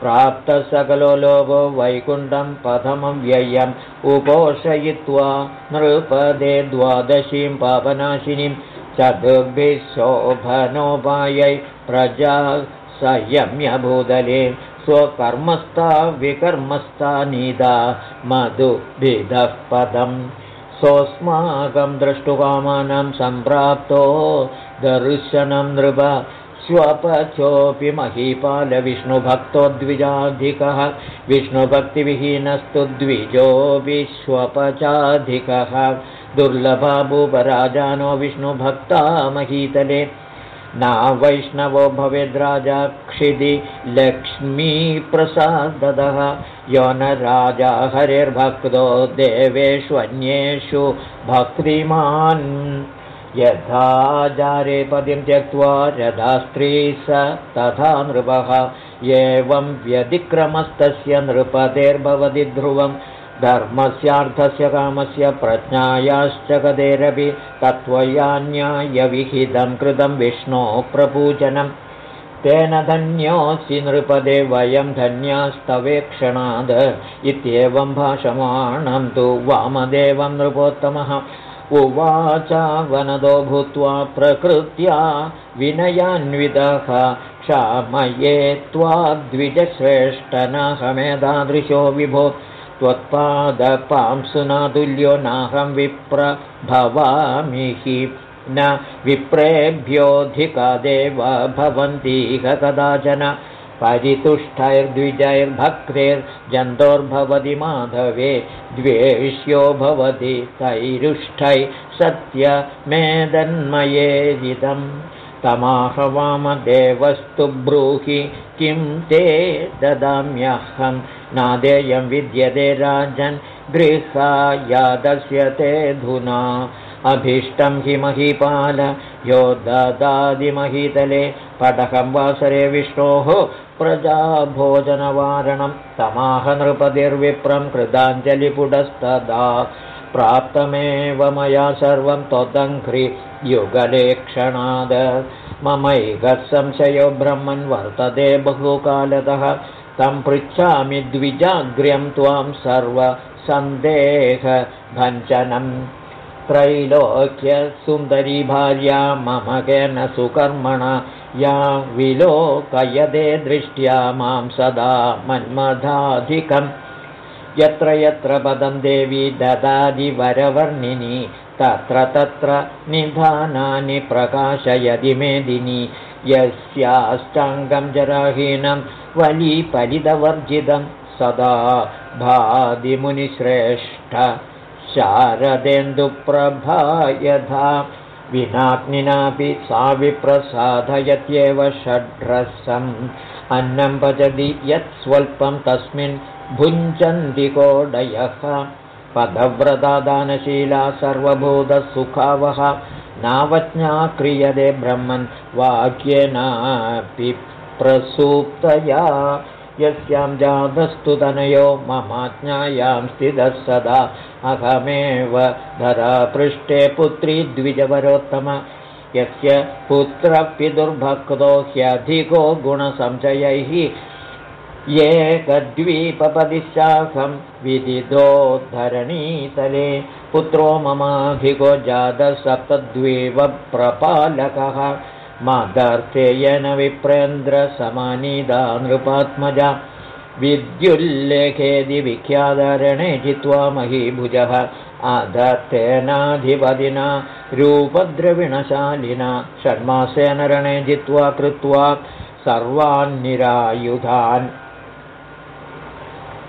प्राप्तसकलो लोभो वैकुण्ठं प्रथमं व्ययम्। उपोषयित्वा नृपदे द्वादशीं पापनाशिनीं। चतुर्भिः शोभनोपायै प्रजा संयम्यभूदले स्वकर्मस्था विकर्मस्था निदा। मधुभिदः पदम् सोऽस्माकं द्रष्टुकामानं सम्प्राप्तो दर्शनं नृप स्वपचोऽपि महीपालविष्णुभक्तो द्विजाधिकः विष्णुभक्तिविहीनस्तु द्विजो विश्वपचाधिकः दुर्लभाभूपराजानो विष्णुभक्ता महीतले न वैष्णवो यो न राजा हरिर्भक्तो देवेष्वन्येषु भक्तिमान्। यथाचारे पतिं त्यक्त्वा रथास्त्री स तथा नृपः। एवं व्यतिक्रमस्तस्य नृपतेर्भवति ध्रुवम् धर्मस्यार्थस्य कामस्य प्रज्ञायाश्च गतेरपि तत्त्वयान्यायविहितं कृतं विष्णोः प्रपूजनं तेन धन्योऽसि नृपदे वयं धन्यास्तवेक्षणाद् इत्येवं भाषमाणं तु वामदेवं नृपोत्तमः। उवाच वनदो भूत्वा प्रकृत्या विनयान्वितः। क्षामये त्वाद्विजश्रेष्ठनाहमेतादृशो विभो त्वत्पादपांसुनातुल्यो नाहं विप्र भवामि हि। न विप्रेभ्योऽधिकादेव भवन्तीह कदाचन। परितुष्टैर्द्विजैर्भक्तिर्जन्तोर्भवति माधवे। द्वेष्यो भवति तैरुष्ठै सत्यमेदन्मयेजितम् तमाह वामदेवस्तु ब्रूहि किं ते ददाम्यहं। नादेयं विद्यते राजन् गृहायादस्य ते धुना। अभीष्टं हि महीपाल यो ददादिमहीतले। पटकं वासरे विष्णोः प्रजाभोजनवारणं। तमाह नृपतिर्विप्रं कृताञ्जलिपुटस्तदा प्राप्तमेव मया सर्वं त्वदङ्घ्रि युगलेक्षणाद। ममैकः संशयो ब्रह्मन् वर्तते बहुकालतः। तं पृच्छामि द्विजाग्र्यं त्वां सर्वसन्देहभञ्जनम् त्रैलोक्यसुन्दरी भार्या मम केन सुकर्मणा। या विलोकयदे दृष्ट्या मां सदा मन्मधाधिकम् यत्र यत्र पदं देवी ददादिवरवर्णिनी तत्र तत्र निधानानि प्रकाशयदि मेदिनी। यस्याष्टाङ्गं जराहीनं वलीपलितवर्जितं सदा भादिमुनिश्रेष्ठ। शारदेन्दुप्रभा यथा विनाग्निनापि सा विप्रसादयत्येव षड्रसम्। अन्नं भजति यत् स्वल्पं तस्मिन् भुञ्जन्ति कोडयः पदव्रतादानशीला सर्वभूतसुखावः नावज्ञा क्रियते ब्रह्मन् वाक्येनापि प्रसूक्तया यस्यां जातस्तु तनयो ममाज्ञायां स्थितः सदा। अहमेव धरापृष्ठे पुत्री द्विजवरोत्तम। यस्य पुत्रपितुर्भक्तो ह्यधिको गुणसंशयैः एकद्वीपपदिशाखं विदितोद्धरणीतले पुत्रो ममाधिको जातसप्तद्वीपप्रपालकः मादर्थेयन विप्रेन्द्रसमानीदा नृपात्मजा। विद्युल्लेखेदि विख्यादरणे जित्वा महीभुजः। आदत्तेनाधिपदिना रूपद्रविणशालिना। षण्मासेन रणे जित्वा कृत्वा सर्वान्निरायुधान्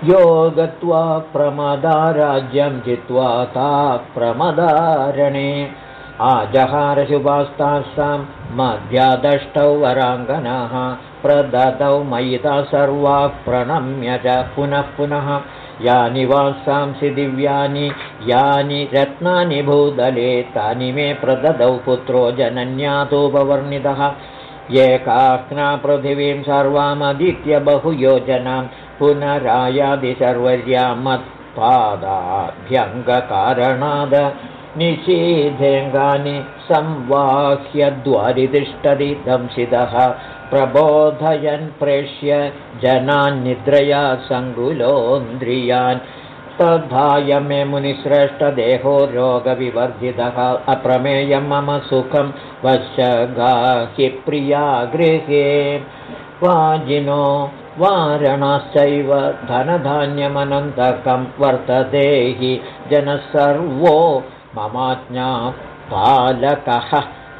यो गत्वा प्रमदाराज्यं जित्वा ता प्रमदारणे। आजहारशुभास्तासां मध्यादष्टौ वराङ्गनाः प्रदतौ मयिता सर्वाः प्रणम्य च पुनः पुनः। यानि वासांसि दिव्यानि यानि रत्नानि भूदले तानि मे प्रददौ पुत्रो जनन्यातोपवर्णितः एकाह्ना पृथिवीं सर्वामदित्य बहुयोजनां पुनरायादिशर्वर्या मत्पादाभ्यङ्गकारणाद निषेधेऽङ्गानि संवाह्यद्वारितिष्ठति दंशितः प्रबोधयन् प्रेष्य जनान्निद्रया सङ्गुलोन्द्रियान्। तथाय मे मुनिश्रेष्ठदेहो रोगविवर्जितः अप्रमेयं मम सुखं वशगाहि प्रिया गृहे। वाजिनो वारणाश्चैव धनधान्यमनन्तकं वर्तते हि जनः सर्वो ममाज्ञा पालकः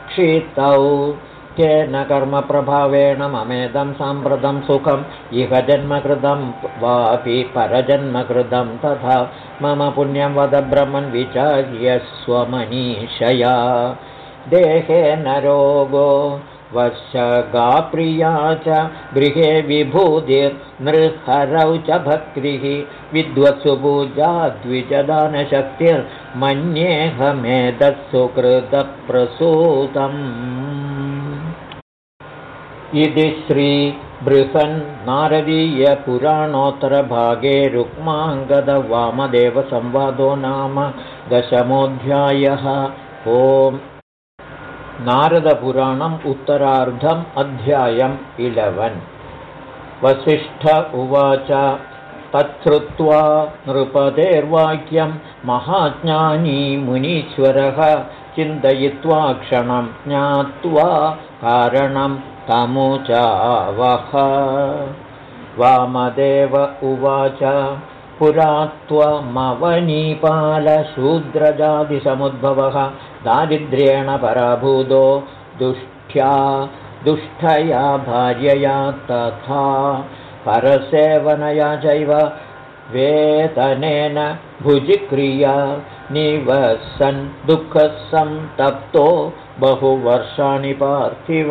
क्षितौ। केन कर्मप्रभावेण ममेदं साम्प्रतं सुखम् इह जन्मकृतं वापि परजन्मकृतं तथा मम पुण्यं वद ब्रह्मन् विचार्य स्वमनीषया। देहे न रोगो वशगाप्रिया च गृहे विभूतिर्नृहरौ च भक्तिः विद्वत्सुपूजा द्विजदानशक्तिर्मन्येहमेतत्सुकृतप्रसूतम् इति श्रीबृहन्नारदीयपुराणोत्तरभागे रुक्माङ्गदवामदेवसंवादो नाम दशमोऽध्यायः। ओम् नारदपुराणम् उत्तरार्धम् अध्यायम् इलवन्। वसिष्ठ उवाच तच्छ्रुत्वा नृपतेर्वाक्यं महाज्ञानी मुनीश्वरः चिन्तयित्वा क्षणं ज्ञात्वा कारणं तमुचावह वामदेव उवाच पुरा त्वमवनीपालशूद्रजातिसमुद्भवः दारिद्र्येण पराभूतो दुष्ठ्या दुष्टया भार्यया तथा परसेवनया चैव वेतनेन भुजिक्रिया निवसन् दुःखसन्तप्तो बहुवर्षाणि पार्थिव।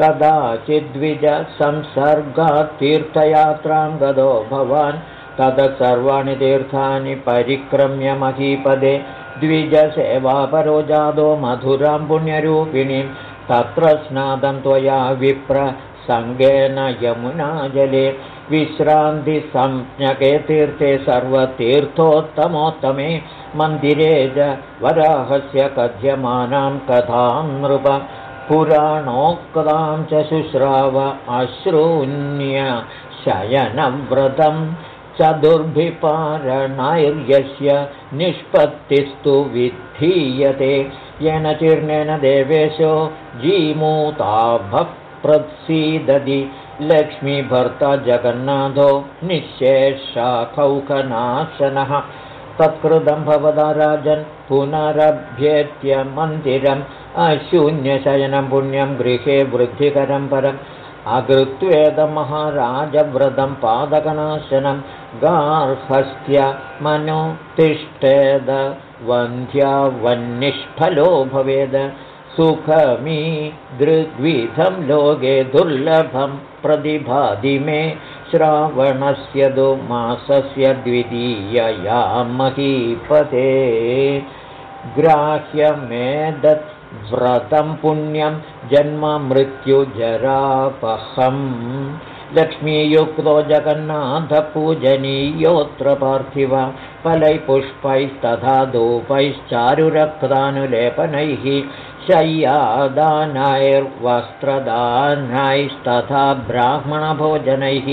कदाचिद्विजसंसर्गात् तीर्थयात्रां गतो भवान् तद सर्वाणि तीर्थानि परिक्रम्य महीपदे द्विजसेवापरो जातो मधुरां पुण्यरूपिणीं तत्र स्नातं त्वया विप्र सङ्गेन यमुनाजले विश्रान्तिसंज्ञके तीर्थे सर्वतीर्थोत्तमोत्तमे मन्दिरे च वराहस्य कथ्यमानां कथां नृप। पुराणोक्तां च शुश्राव अश्रून्य शयनव्रतं चतुर्भिपारणैर्यस्य निष्पत्तिस्तु विधीयते। येन चीर्णेन देवेशो जीमूताभः प्रसीदति लक्ष्मीभर्ता जगन्नाथो निःशेषाखौखनाशनः तत्कृतं भवदा राजन् पुनरभ्येत्य मन्दिरम् अशून्यशयनं पुण्यं गृहे वृद्धिकरं परम् अकृत्वेदमहाराजव्रतं पादकनाशनं गार्हस्थ्य मनुतिष्ठेद वन्ध्या वन्निष्फलो भवेद सुखमी दृग्विधं लोके दुर्लभं प्रतिभाति मे श्रावणस्य दु मासस्य द्वितीयया महीपते ग्राह्यमेदत् व्रतं पुण्यं जन्म मृत्युजरापहम् लक्ष्मीयुक्तो जगन्नाथपूजनीयोऽत्र पार्थिव फलैः पुष्पैस्तथा धूपैश्चारुरक्तानुलेपनैः शय्यादानैर्वस्त्रदानैस्तथा ब्राह्मणभोजनैः।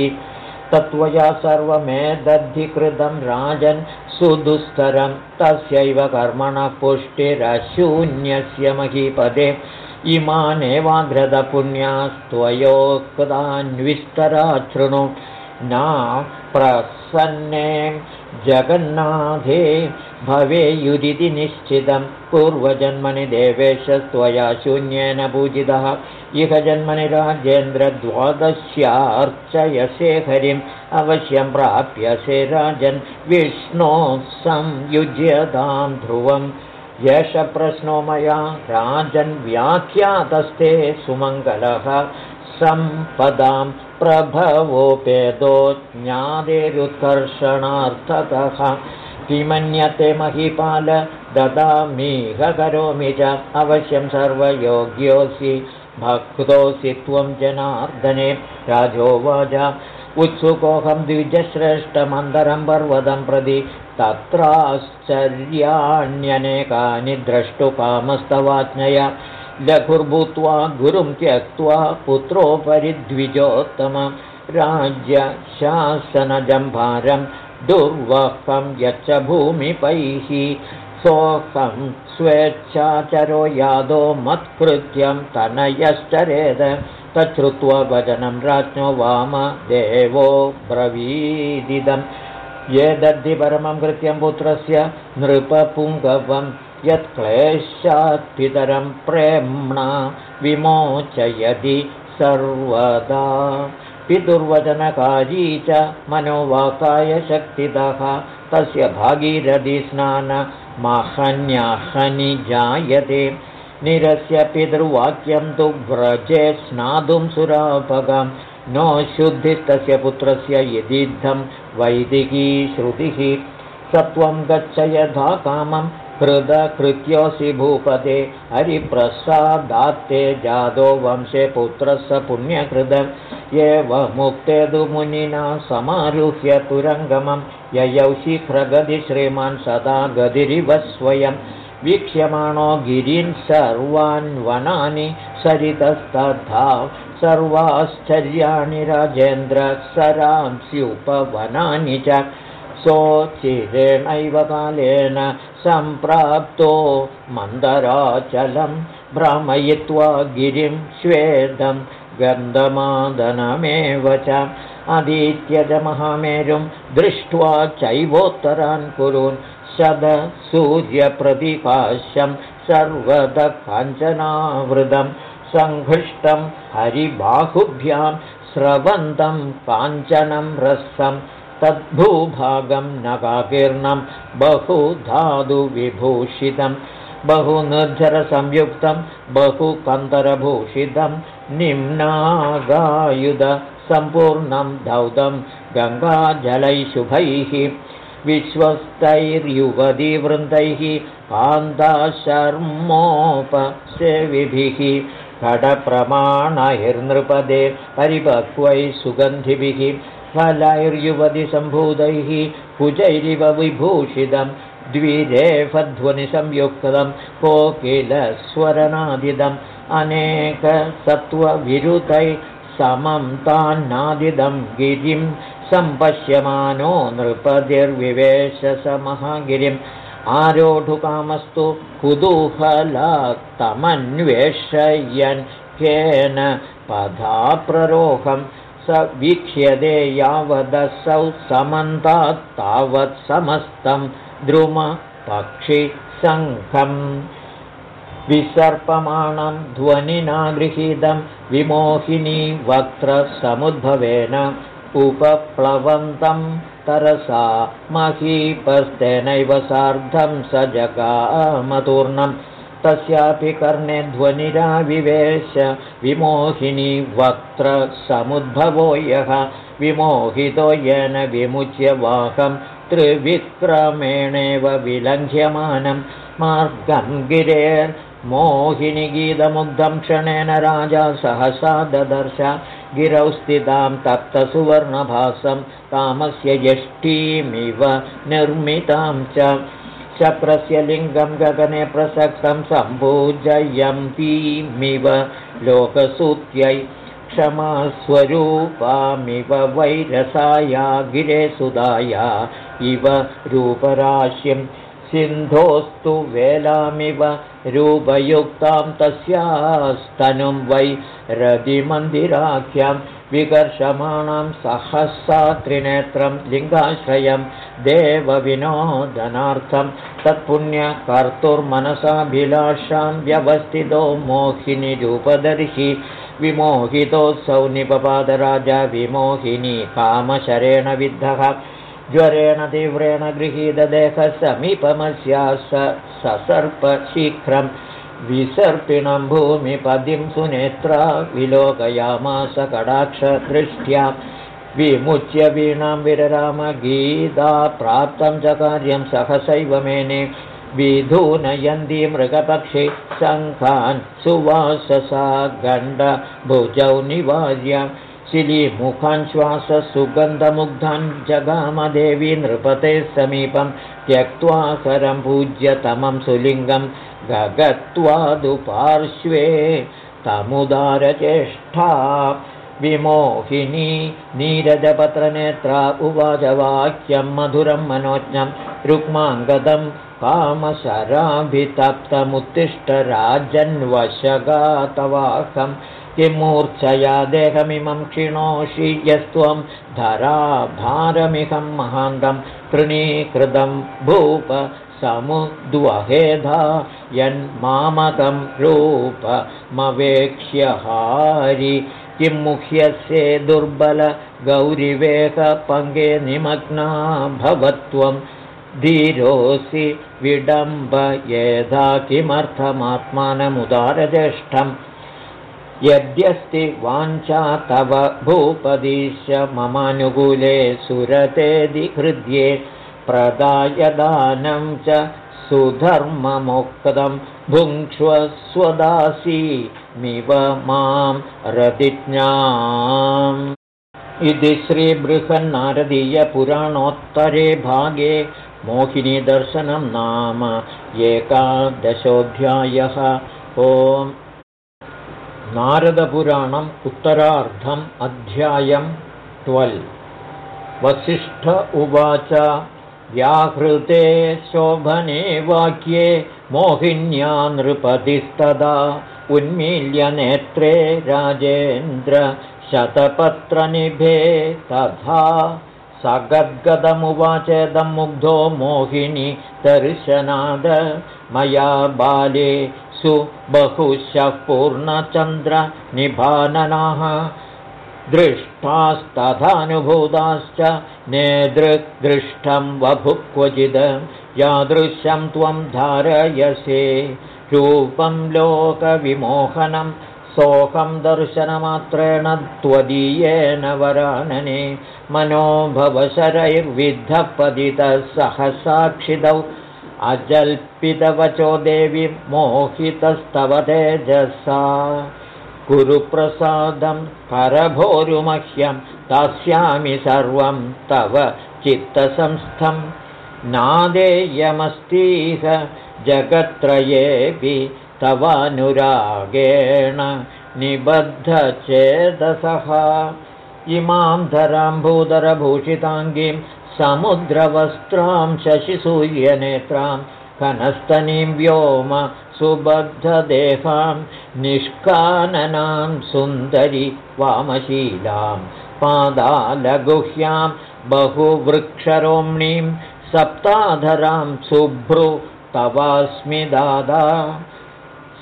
तत्त्वया सर्वमेदधिकृतं राजन् सुदुस्तरं तस्यैव कर्मणः पुष्टिरशून्यस्य महीपदे। इमानेवाग्रदपुण्यास्त्वयोक्तान्विस्तराशृणु न प्रसन्ने। जगन्नाथे भवेयुदिति निश्चितं। पूर्वजन्मनि देवेशस्त्वया शून्येन पूजितः। इह जन्मनि राजेन्द्रद्वादश्यार्चयसे हरिम्। अवश्यं प्राप्यसे राजन्। विष्णोः संयुज्यतां ध्रुवं यश प्रश्नो मया राजन् व्याख्यातस्ते सुमङ्गलः सम्पदां प्रभवोपेदो ज्ञादेरुत्कर्षणार्थतः किमन्यते महीपाल ददामीह करोमि च अवश्यं सर्वयोग्योऽसि भक्तोऽसि त्वं जनार्दने। राजोवाच उत्सुकोऽहं द्विजश्रेष्ठमन्तरं पर्वतं प्रति तत्राश्चर्याण्यनेकानि द्रष्टुकामस्तवाज्ञया लघुर्भूत्वा गुरुं त्यक्त्वा पुत्रोपरि द्विजोत्तम राज्यशासनजम्भारं दुर्वहं यच्च भूमिपैः सोऽहं स्वेच्छाचरो यादो मत्कृत्यं तनयश्चरेद तच्छ्रुत्वा वचनं राज्ञो वाम देवो ब्रवीदिदं। ये दद्धि परमं कृत्यं पुत्रस्य नृपपुङ्गवं यत्क्लेशात्पितरं प्रेम्णा विमोचयति सर्वदा। पितुर्वचनकारी च मनोवाकाय शक्तितः। तस्य भागीरथीस्नानमाहन्याहनि जायते। निरस्य पितृवाक्यं तु व्रजे स्नातुं सुरापगं। नो शुद्धिस्तस्य पुत्रस्य यदिद्धं वैदिकी श्रुतिः। सत्वं गच्छ यथा कामं हृदकृत्योऽसि भूपते हरिप्रसादात्ते जादो वंशे पुत्रस्य पुण्यकृतम् एवमुक्ते तु मुनिना समारुह्य तुरङ्गमं ययौ शीघ्रगति श्रीमान् सदा गतिरिव स्वयम् वीक्ष्यमाणो गिरीन् सर्वान् वनानि सरितस्तथा। सर्वाश्चर्याणि राजेन्द्र सरांस्युपवनानि च सोचिरेणैव कालेन सम्प्राप्तो मन्दराचलं भ्रामयित्वा गिरिं श्वेदं गन्धमादनमेव च महामेरुं दृष्ट्वा चैवोत्तरान् कुरुन् शदसूर्यप्रतिपाश्यं सर्वतः काञ्चनावृतं सङ्घृष्टं हरिबाहुभ्यां स्रवन्तं काञ्चनं रसं तद्भूभागं नकाकीर्णं बहुधातुविभूषितं बहुनिर्झरसंयुक्तं बहुकन्दरभूषितं निम्नागायुधसम्पूर्णं दौतं गङ्गाजलैशुभैः विश्वस्तैर्युवतिवृन्दैः कान्ताशर्मोपसेविभिः कडप्रमाणैर्नृपदे परिपक्वैः सुगन्धिभिः फलैर्युवतिसम्भूतैः कुजैरिव विभूषितं द्विरेफध्वनिसंयुक्तं कोकिलस्वरनादिदम् अनेकसत्त्वविरुतैः समं तान्नादिदं गिरिं सम्पश्यमानो नृपतिर्विवेशसमः गिरिम् आरोढुकामस्तु कुतूहलात्तमन्वेषयन् केन पदाप्ररोहं वीक्ष्यते यावदसौ समन्तात् तावत् समस्तं द्रुमपक्षिसङ्घम्। विसर्पमाणं ध्वनिना गृहीतं विमोहिनी वक्त्रसमुद्भवेन उपप्लवन्तं तरसा महीपस्तेनैव सार्धं स जगामतूर्णं तस्यापि कर्णे ध्वनिराविवेश विमोहिनी वक्त्रसमुद्भवो यः विमोहितो येन विमुच्य वाहं त्रिविक्रमेणेव विलङ्घ्यमानं मार्गं गिरेर्मोहिनिगीतमुग्धं क्षणेन राजा सहसा ददर्श गिरौ स्थितां तप्तसुवर्णभासं कामस्य यष्टीमिव निर्मितां च चक्रस्य लिङ्गं गगने प्रसक्तं सम्भूजयन्तीमिव लोकसूत्यै क्षमास्वरूपामिव वैरसाया गिरे सुधाया इव रूपराशिं सिन्धोस्तु वेलामिव रूपयुक्तां तस्यास्तनुं वै रदिमन्दिराख्यां विकर्षमाणं सहसा त्रिनेत्रं लिङ्गाश्रयं देवविनोदनार्थं तत्पुण्यकर्तुर्मनसाभिलाषां व्यवस्थितो मोहिनीरूपदर्शि विमोहितोऽसौ निपपादराजा विमोहिनी कामशरेण विद्धः ज्वरेण तीव्रेण गृहीतदेहसमीपमस्या स ससर्पशीघ्रं विसर्पिणं भूमिपदिं सुनेत्रा विलोकयामास कडाक्षदृष्ट्या विमुच्य वीणां विररामगीता प्राप्तं च कार्यं सहसैव मेने विधूनयन्ती मृगपक्षे शङ्खान् सुवाससा गण्डभुजौ निवार्य शिलीमुखान् श्वाससुगन्धमुग्धान् जगामदेवी नृपते समीपं त्यक्त्वा करं पूज्यतमं सुलिङ्गं गगत्वादुपार्श्वे तमुदारचेष्टा विमोहिनी नीरजपत्रनेत्रा उवाचवाक्यं मधुरं मनोज्ञं रुक्माङ्गदं कामशराभितप्तमुत्तिष्ठराजन्वशगातवाकम् किं मूर्च्छया देहमिमं क्षिणोषि यस्त्वं धराभारमिहं महान्तं तृणीकृतं भूप समुद्वहेधा यन्मामकं रूपमवेक्ष्यहारि किं मुह्यस्ये दुर्बलगौरिवेकपङ्गे निमग्ना भवत्वं धीरोऽसि विडम्ब येधा किमर्थमात्मानमुदारज्येष्ठम्? यद्यस्ति वाञ्छा तव भूपदीश ममानुकूले सुरतेऽधिहृद्ये प्रदायदानं च सुधर्ममुक्तं भुङ्क्ष्वस्वदासीमिव मां रतिज्ञाम्। इति श्रीबृहन्नारदीयपुराणोत्तरे भागे मोहिनीदर्शनं नाम एकादशोऽध्यायः। ओम्। नारदपुराणम् उत्तरार्धम् अध्यायं ट्वेल् वसिष्ठ उवाच व्याहृते शोभने वाक्ये मोहिन्या नृपतिस्तदा। उन्मील्य नेत्रे राजेन्द्र शतपत्रनिभे तथा। सगद्गदमुवाचेदं मुग्धो मोहिनी दर्शनाद। मया बाले सुबहुशः पूर्णचन्द्रनिभाननाः दृष्टास्तथानुभूताश्च नेदृग्दृष्टं वभु क्वचिद् यादृश्यं त्वं धारयसे। रूपं लोकविमोहनं सोऽहं दर्शनमात्रेण त्वदीयेन वरानने। मनोभवशरैर्विद्धपदितः सहसाक्षितौ अजल्पितवचो देवि मोहितस्तव तेजसा गुरुप्रसादं करभोरुमह्यं दास्यामि सर्वं तव चित्तसंस्थं। नादेयमस्तीह जगत्त्रयेऽपि तवानुरागेण निबद्धचेदसः। इमां धराम्भूधरभूषिताङ्गीं समुद्रवस्त्रां शशिसूर्यनेत्रां कनस्तनीं व्योम सुबद्धदेहां निष्काननां सुन्दरि वामशीलां पादालगुह्यां बहुवृक्षरोम्णीं सप्ताधरां शुभ्रु तवास्मि दादा।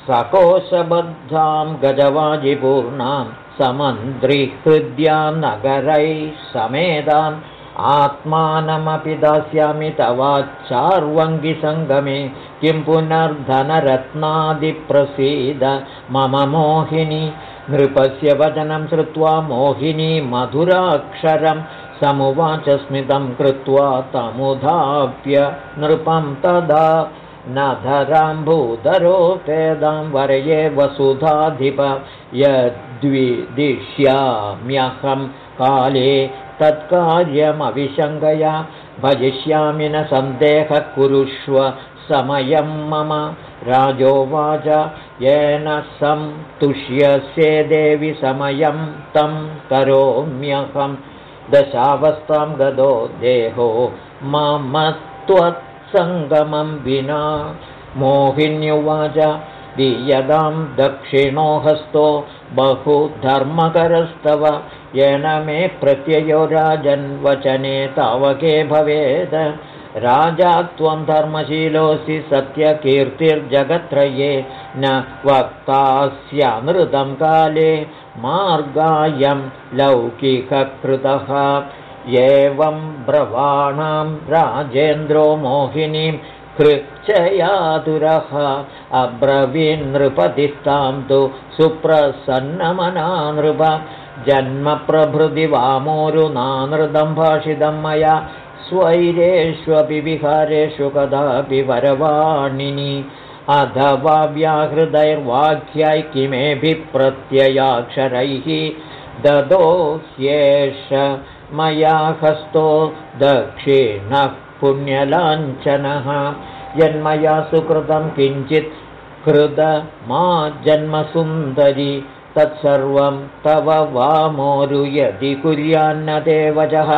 सकोशबद्धां गजवाजिपूर्णां समन्द्रिहृद्यां नगरैः समेदाम् आत्मानमपि दास्यामि तवाच्चार्वङ्गिसङ्गमे किं पुनर्धनरत्नादिप्रसीद। मम मोहिनी नृपस्य वचनं श्रुत्वा मोहिनी मधुराक्षरं समुवाचस्मितं कृत्वा तमुधाप्य नृपं तदा न वरये वसुधाधिप यद्विदिश्याम्यहं काले तत्कार्यमविशङ्कया भजिष्यामि न सन्देहः कुरुष्व समयं मम। राजोवाच येन सन्तुष्यसे देवि समयं तं करोम्यहं। दशावस्थां गदो देहो मम त्वत्सङ्गमं विना। मोहिन्युवाच दीयतां दक्षिणो हस्तो बहुधर्मकरस्तव येन मे प्रत्ययो राजन्वचने तावके भवेत् राजा त्वं धर्मशीलोऽसि सत्यकीर्तिर्जगत्त्रये न वक्तास्यामृतं काले मार्गायं लौकिककृतः। एवं ब्रवाणां राजेन्द्रो मोहिनीं कृच्छयातुरः अब्रवीन्नृपतिस्तां तु सुप्रसन्नमना नृप जन्मप्रभृति वामोरुनानृतं भाषितं मया। स्वैरेष्वपि विहारेषु कदापि वरवाणिनि। अथवा व्याहृदैर्वाक्यै किमेभिः प्रत्ययाक्षरैः। ददो ह्येष मया हस्तो दक्षिणः पुण्यलाञ्छनः। यन्मया सुकृतं किञ्चित् कृद मा जन्मसुन्दरी तत्सर्वं तव वामोरु यदि कुर्यान्न देवजः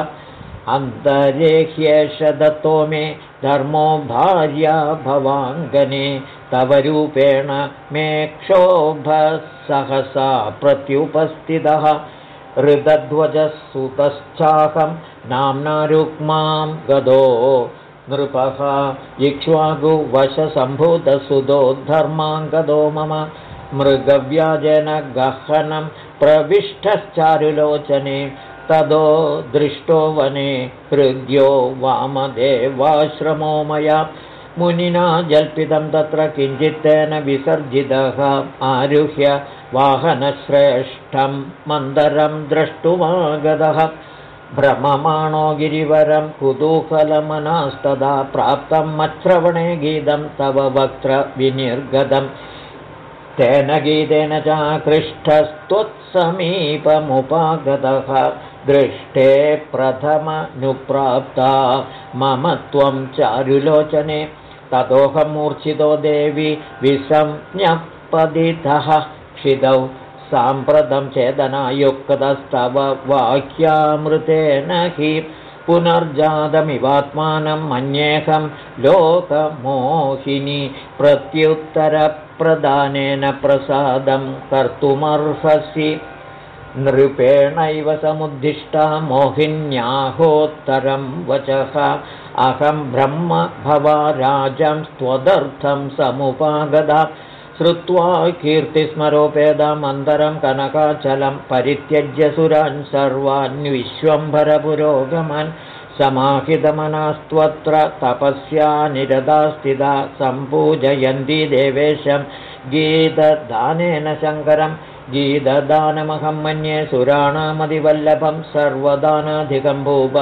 अन्तरे ह्येष दत्तो मे धर्मो भार्या भवाङ्गने। तव रूपेण मे क्षोभः सहसा प्रत्युपस्थितः। हृदध्वजः सुतश्चाहं नाम्ना रुक्मां गदो नृपः। इक्ष्वागुवशसम्भूतसुतो धर्माङ्गदो मम मृगव्याजेन गहनं प्रविष्टश्चारुलोचने तदो दृष्टो वने हृद्यो वामदेवाश्रमो मया। मुनिना जल्पितं तत्र किञ्चित्तेन विसर्जितः। आरुह्य वाहनश्रेष्ठं मन्दरं द्रष्टुमागतः भ्रममाणो गिरिवरं कुतूहलमनास्तदा प्राप्तं मच्छ्रवणे गीतं तव वक्त्र विनिर्गतम् तेन गीतेन चाकृष्टस्त्वत्समीपमुपागतः दृष्टे प्रथमनुप्राप्ता। मम त्वं चारुलोचने ततोऽहमूर्च्छितो देवी विसंज्ञपदितः। क्षितौ साम्प्रतं चेतनायुक्तस्तव वाक्यामृतेन हि पुनर्जातमिवात्मानं मन्येऽहं लोकमोहिनी प्रत्युत्तरप्रदानेन प्रसादं कर्तुमर्हसि। नृपेणैव समुद्दिष्टा मोहिन्याहोत्तरं वचः। अहं ब्रह्म भवा राजं त्वदर्थं समुपागदा श्रुत्वा कीर्तिस्मरोपेदमन्तरं कनकाचलं परित्यज्य सुरान् सर्वान् विश्वम्भरपुरोगमन् समाहितमनास्त्वत्र तपस्या निरदास्थिता सम्पूजयन्ती देवेशं गीतदानेन शङ्करम् गीतदानमहं मन्ये सुराणामधिवल्लभं सर्वदानाधिकं भूप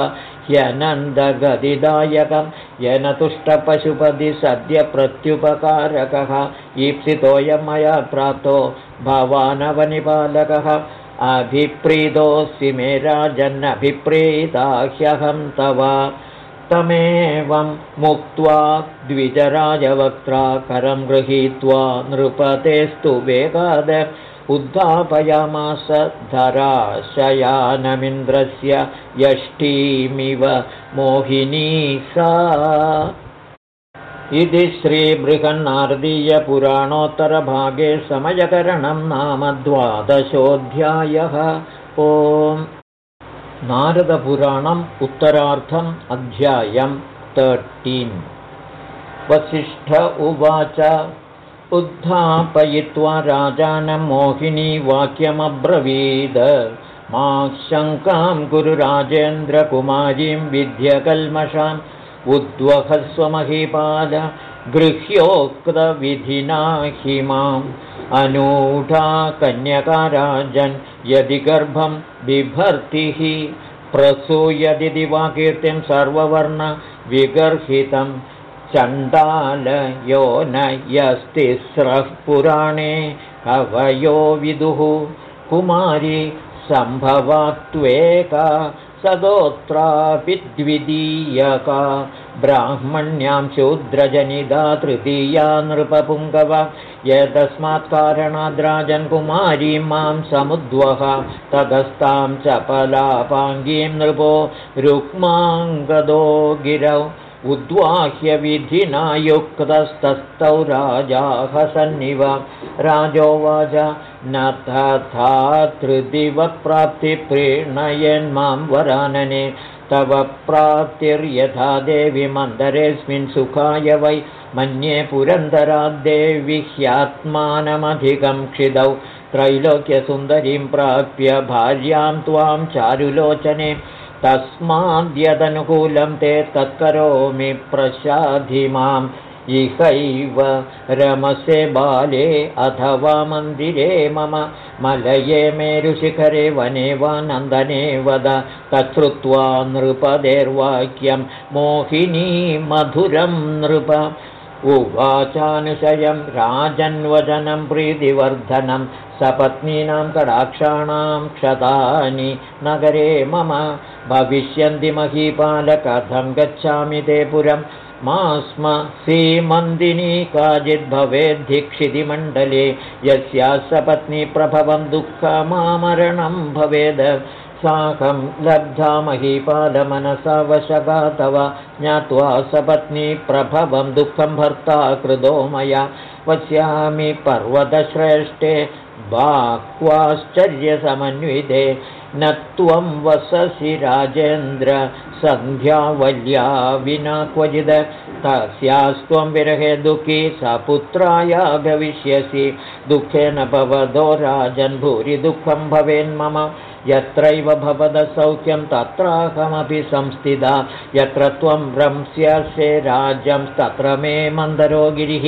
ह्यनन्दगदिदायकं येन तुष्टपशुपति सद्यप्रत्युपकारकः ईप्सितोऽयं मया प्राप्तो भवानवनिपालकः। अभिप्रीतोऽसि मे राजन्नभिप्रीता ह्यहं तव। तमेवं मुक्त्वा द्विजराजवक्त्रा करं गृहीत्वा नृपतेस्तु वेगाद उद्धापयामास धराशयानमिन्द्रस्य यष्टीमिव मोहिनी सा। इति श्रीबृहन्नारदीयपुराणोत्तरभागे समयकरणं नाम द्वादशोऽध्यायः। ओम्। नारदपुराणम् उत्तरार्थम् अध्यायं तर्टीन् वसिष्ठ उवाच उद्धापयित्वा राजानं मोहिनी वाक्यमब्रवीद। मा शङ्कां गुरुराजेन्द्रकुमारीं विद्यकल्मषाम् उद्वहस्वमहीपाद गृह्योक्तविधिना हि माम्। अनूढा कन्यकाराजन् यदि गर्भं बिभर्तिः प्रसूयदिति वा कीर्तिं सर्ववर्णविगर्हितम् चण्डालयो न यस्तिस्रः पुराणे कवयो विदुः। कुमारी सम्भवात्वेका सदोत्रापि द्वितीयका ब्राह्मण्यां शूद्रजनिदा तृतीया नृपपुङ्गव। यतस्मात् कारणाद्राजन्कुमारीं मां समुद्वह ततस्तां चपलापाङ्गीं नृपो रुक्माङ्गदो गिरौ उद्वाह्यविधिना युक्तस्तस्थौ राजाः सन्निव। राजोवाच न तथा तृदिवप्राप्तिप्रीणयन्मां वरानने। तव प्राप्तिर्यथा देवि मन्दरेऽस्मिन् सुखाय वै। मन्ये पुरन्दराद्देवि ह्यात्मानमधिकं क्षिदौ। त्रैलोक्यसुन्दरीं प्राप्य भार्यां त्वां चारुलोचने तस्माद्यदनुकूलं ते तत्करोमि प्रसाधि माम्। इहैव रमसे बाले अथवा मन्दिरे मम मलये मेरुशिखरे वने वा नन्दने वद। तच्छ्रुत्वा नृपदेर्वाक्यं मोहिनी मधुरं नृप। उवाचानुशयं राजन्वचनं प्रीतिवर्धनं सपत्नीनां कडाक्षाणां क्षतानि नगरे मम भविष्यन्ति महीपालकथं गच्छामि ते पुरं। मा स्म श्रीमन्दिनी काचिद्भवेद्धिक्षितिमण्डले यस्याः सपत्नी प्रभवं दुःखमामरणं भवेद्। साकं लब्धा महीपालमनसा वशगा तव ज्ञात्वा सपत्नी प्रभवं दुःखं भर्ता कृतो मया। पश्यामि पर्वतश्रेष्ठे बाह्वाश्चर्यसमन्विते न त्वं वससि राजेन्द्र सन्ध्यावल्या विना क्वचिद। तस्यास्त्वं विरहे दुःखी स पुत्राया भविष्यसि दुःखेन भवदो राजन् भूरि दुःखं भवेन्मम यत्रैव भवदसौख्यं तत्राहमपि संस्थिता। यत्र त्वं रंस्यसे राज्यं तत्र मे मन्दरो गिरिः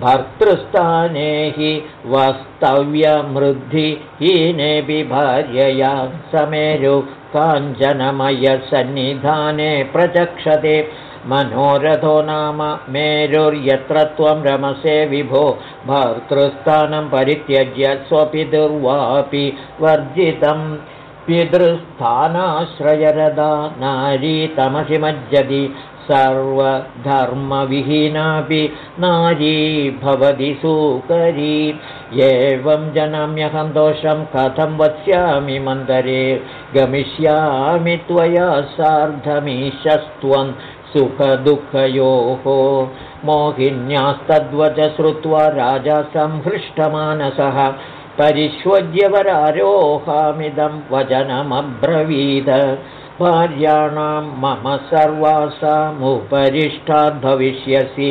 भर्तृस्थाने हि वस्तव्यमृद्धिहीनेऽपि भार्यया समेरु काञ्चनमयसन्निधाने प्रचक्षते। मनोरथो नाम मेरुर्यत्र त्वं रमसे विभो। भर्तृस्थानं परित्यज्य स्वपितुर्वापि वर्जितं। पितृस्थानाश्रयरदा नारी तमसि मज्जति सर्वधर्मविहीनापि नारी भवति सुकरी। एवं जनाम्यहं दोषं कथं वत्स्यामि मन्दरे। गमिष्यामि त्वया सार्धमीशस्त्वं सुखदुःखयोः। मोहिन्यास्तद्वच श्रुत्वा राजा संहृष्टमानसः। परिष्वज्यवरारोहामिदं वचनमब्रवीद भार्याणां मम सर्वासामुपरिष्टाद्भविष्यसि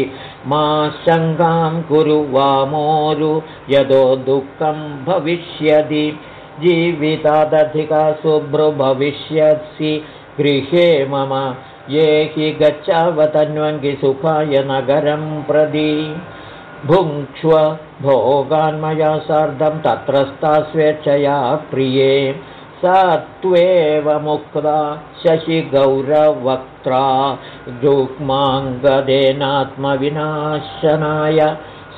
मा शङ्कां कुरु वामोरु यदो दुःखं भविष्यति। जीवितादधिका शुभ्रुभविष्यसि गृहे मम ये हि गच्छावतन्वङ्गिसुखाय नगरं प्रदि भुङ्क्ष्व भोगान्मया सार्धं तत्रस्था स्वेच्छया प्रिये सा त्वेव मुक्ता शशिगौरवक्त्रा रुक्माङ्गदेनात्मविनाशनाय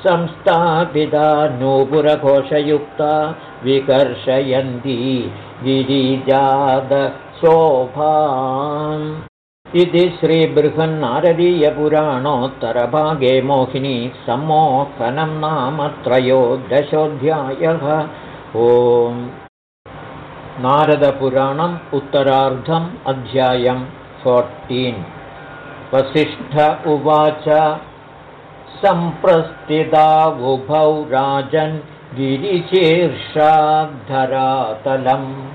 संस्थापिता नूपुरघोषयुक्ता विकर्षयन्ती गिरिजातशोभाम् इति श्रीबृहन्नारदीयपुराणोत्तरभागे मोहिनी सम्मोहनं नाम त्रयोदशोऽध्यायः। ओम् नारदपुराणम् उत्तरार्धम् अध्यायम् फोर्टीन्। वसिष्ठ उवाच सम्प्रस्थितावुभौ राजन् गिरिशीर्षाद्धरातलम्।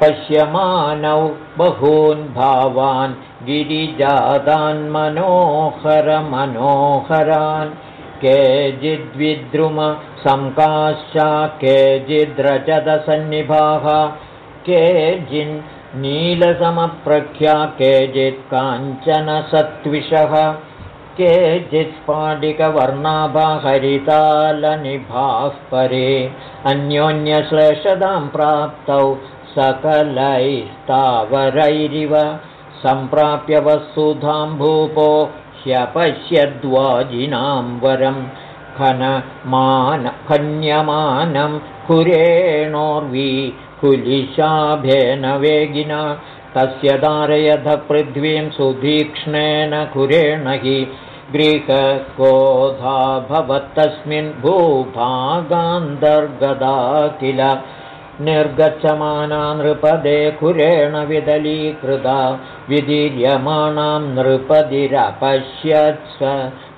पश्यमानौ बहून् भावान् गिरिजातान्मनोहरमनोहरान् केचिद्विद्रुमसङ्काशा केचिद्रजतसन्निभाः। केचिन्नीलसमप्रख्या केचित् काञ्चनसत्विषः केचित् स्फाटिकवर्णाभाहरितालनिभाः परे। अन्योन्यश्लेषतां प्राप्तौ सकलैस्तावरैरिव। सम्प्राप्य वसुधां भूपो ह्यपश्यद्वाजिनां वरं खनमान खन्यमानं कुरेणोर्वी कुलिशाभेन वेगिना। तस्य धारयध पृथ्वीं सुधीक्ष्णेन कुरेण हि गृहकोधा भवत्तस्मिन् भूभागान्तर्गदा किल निर्गच्छमाना नृपदे कुरेण विदलीकृता विदीर्यमाणां नृपदिरपश्यत्स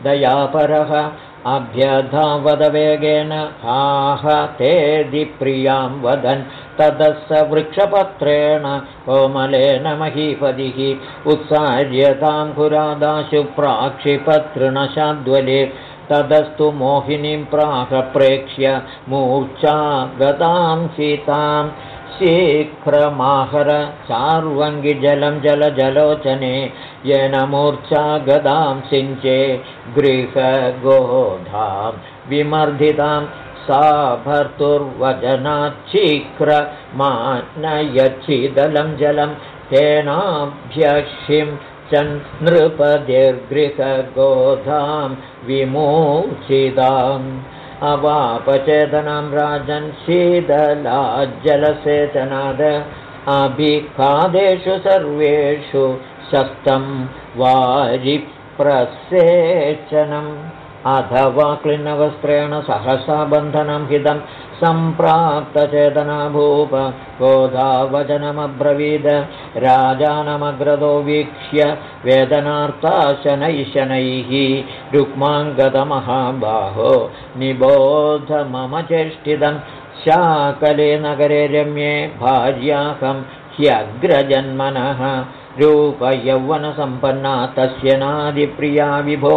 दयापरः अभ्यधावदवेगेन आह तेदि प्रियां वदन् ततः स वृक्षपत्रेण कोमलेन महीपदिः उत्सार्यतां पुरादाशु प्राक्षिपतृणशाद्वले तदस्तु मोहिनीं प्राहप्रेक्ष्य मूर्च्छा गतां सीतां शीघ्रमाहर चार्वङ्गिजलं जलजलोचने येन मूर्च्छा गदां सिञ्चे गृहगोधां विमर्धितां सा भर्तुर्वचनाच्छीघ्रमानयच्छिदलं जलं तेनाभ्यक्षिं नृपतिर्गृहगोधां विमोचिताम्। अवापचेतनां राजन् शीतलाज्जलसेचनाद। अभिखादेषु सर्वेषु शस्तं वारिप्रसेचनम्। अथवा क्लिन्नवस्त्रेण सहसा बन्धनं हितं सम्प्राप्तचेतना भूप गोधावचनमब्रवीद राजानमग्रतो वीक्ष्य वेदनार्ता शनैः रुक्माङ्गतमहाबाहो निबोध मम चेष्टितं शाकले नगरे रम्ये भार्याहं ह्यग्रजन्मनः रूपयौवनसम्पन्ना तस्य नादिप्रिया विभो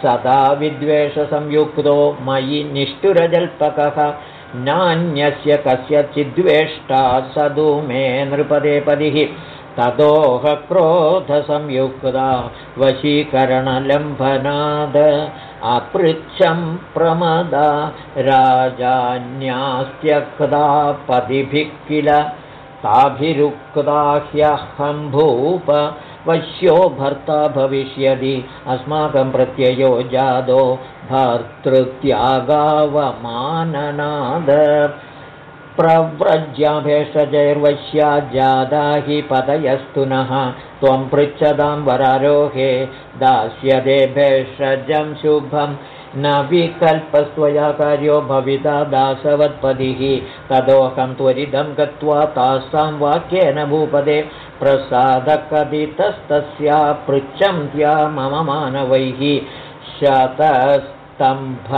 सदा विद्वेषसंयुक्तो मयि निष्ठुरजल्पकः नान्यस्य कस्यचिद्वेष्टा सदु मे नृपदेपदिः ततोह क्रोधसंयुक्ता वशीकरणलम्भनाद। अपृच्छं प्रमदा राजान्यास्त्यक्ता पदिभिः किल। ताभिरुक्ता ह्यहं भूप वश्यो भर्ता भविष्यति। अस्माकं प्रत्ययो जादो भर्तृत्यागावमाननाद। प्रव्रज्याभेषजैर्वश्या जादा हि पदयस्तु नः। त्वं पृच्छतां वरारोहे दास्यते भेषजं शुभं न विकल्पस्त्वया कार्यो भविता दासवत्पदिः। तदोऽहं त्वरिदं गत्वा तासां वाक्येन भूपदे प्रसादकथितस्तस्या पृच्छन्त्या मम मानवैः। शतस्तम्भ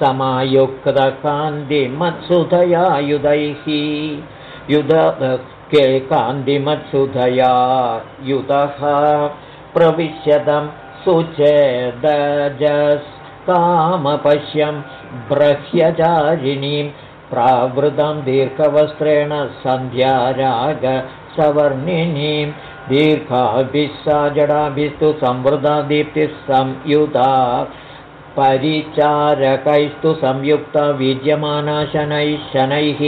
समायुक्तकान्तिमत्सुधया युधैः के कान्तिमत्सुधया युतः प्रविश्यतं सुचेदजस्कामपश्यं ब्रह्यचारिणीं प्रावृतं दीर्घवस्त्रेण सन्ध्यारागसवर्णिनीं दीर्घाभिः सा जडाभिस्तु संवृता दीप्तिः संयुता परिचारकैस्तु संयुक्ता विद्यमाना शनैः शनैः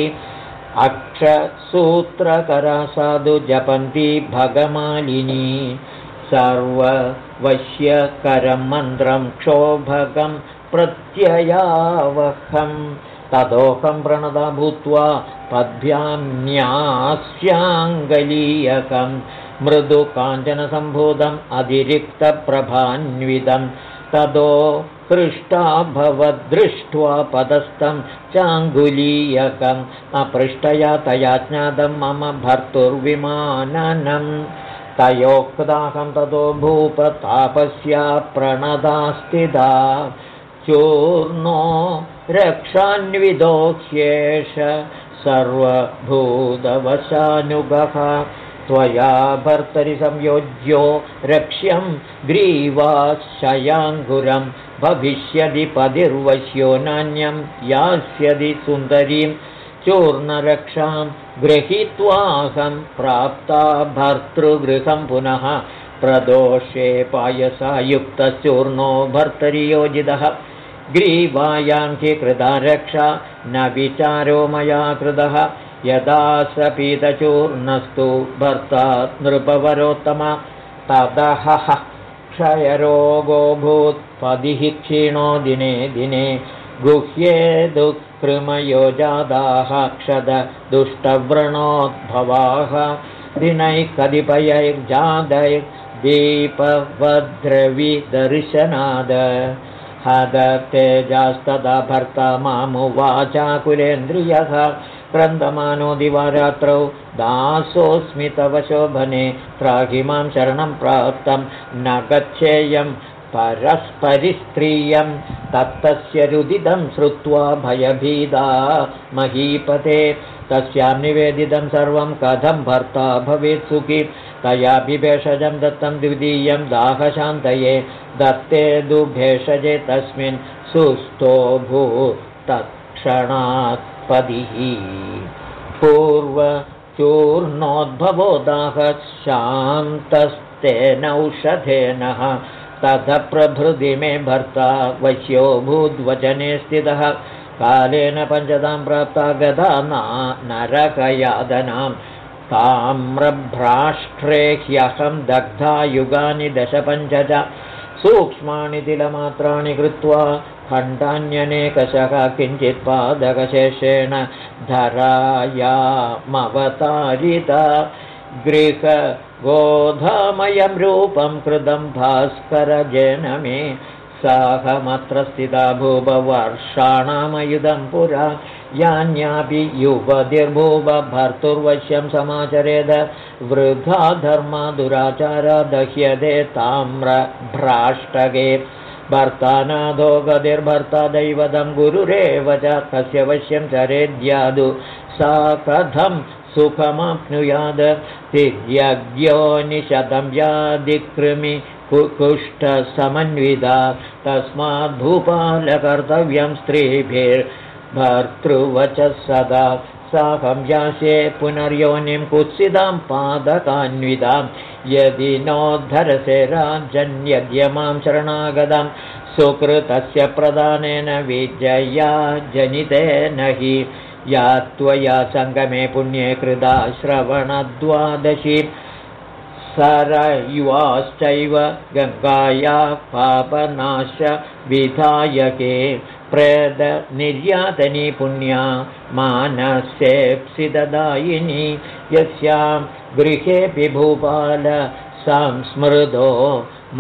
अक्षसूत्रकरा साधु जपन्ती भगमालिनी सर्ववश्यकरं मन्त्रं क्षोभगं प्रत्ययावहं तदोहं प्रणदा भूत्वा पद्भ्यां न्यास्याङ्गलीयकं मृदु अतिरिक्तप्रभान्वितं तदो हृष्टा भवद्दृष्ट्वा पदस्थं चाङ्गुलीयकम्। अपृष्टया तया ज्ञातं मम भर्तुर्विमाननम् तयोक्ताहं ततो भूपतापस्या प्रणदास्तिदा। चूर्णो रक्षान्विदोह्येष सर्वभूतवशानुगः। त्वया भर्तरि संयोज्यो रक्ष्यं ग्रीवाशयाङ्गुरं। भविष्यदि पदिर्वश्यो नान्यं यास्यदि सुन्दरीं। चूर्णरक्षां गृहीत्वाहं प्राप्ता भर्तृगृहं पुनः प्रदोषे पायसायुक्तचूर्णो भर्तरियोजितः ग्रीवायां हि कृता रक्षा न विचारो मया कृतः। यदा स पीतचूर्णस्तु भर्ता नृपवरोत्तम ततः क्षयरोगोऽभूत्पदिः क्षीणो दिने दिने गुह्ये दुःकृमयो जादाः क्षद दुष्टव्रणोद्भवाः दिनैः कतिपयैर्जादैर्दीपवद्रविदर्शनाद हद तेजास्तदा भर्ता मामुवाचाकुलेन्द्रियः क्रन्दमानो दिवारात्रौ दासोऽस्मि तव शोभने त्राहिमां शरणं प्राप्तं। न गच्छेयं परस्परिस्त्रियं तत्तस्य रुदितं श्रुत्वा भयभीदा महीपते। तस्यां निवेदितं सर्वं कथं भर्ता भवेत् सुखी। तया बिभेषजं दत्तं द्वितीयं दाहशान्तये। दत्ते दुभेषजे तस्मिन् सुस्थो भू तत्क्षणात् पदिः पूर्वचूर्णोद्भवो दाहशान्तस्तेनौषधेनः तथ प्रभृति मे भर्ता वश्यो भूद्वचने स्थितः। कालेन पञ्चतां प्राप्ता गदा नरकयादनां ताम्रभ्राष्ट्रे ह्यहं दग्धा युगानि दशपञ्च च सूक्ष्माणि तिलमात्राणि कृत्वा खण्डान्यनेकशः किञ्चित् पादकशेषेण धरायामवतारिता गृहगोधामयं रूपं कृतं भास्करजेन मे साहमत्र स्थिता भूपवर्षाणामयुधं पुरा यान्यापि युवतिर्भूप भर्तुर्वश्यं समाचरेद वृथा धर्मा दुराचारा दह्यते ताम्रभ्राष्टके भर्तानाथो गतिर्भर्ता दैवतं गुरुरेव च कस्य वश्यं चरेद्यादु सा कथं सुखमाप्नुयाद तिर्यज्ञो निशतं यादिकृमि कुष्ठसमन्विता तस्माद्भूपालकर्तव्यं स्त्रीभिर्भर्तृवच सदा साहं यास्ये पुनर्योनिं कुत्सितां पादकान्वितां यदि नोद्धरसे राज्यन्यद्य मां शरणागतं सुकृतस्य प्रदानेन विजया जनितेन हि या त्वया सङ्गमे पुण्ये कृता श्रवणद्वादशी सरयुवाश्चैव गङ्गाया पापनाशविधायके प्रेदनिर्यातनी पुण्या मानसेप्सिददायिनी यस्यां गृहेऽपि भूपाल संस्मृतो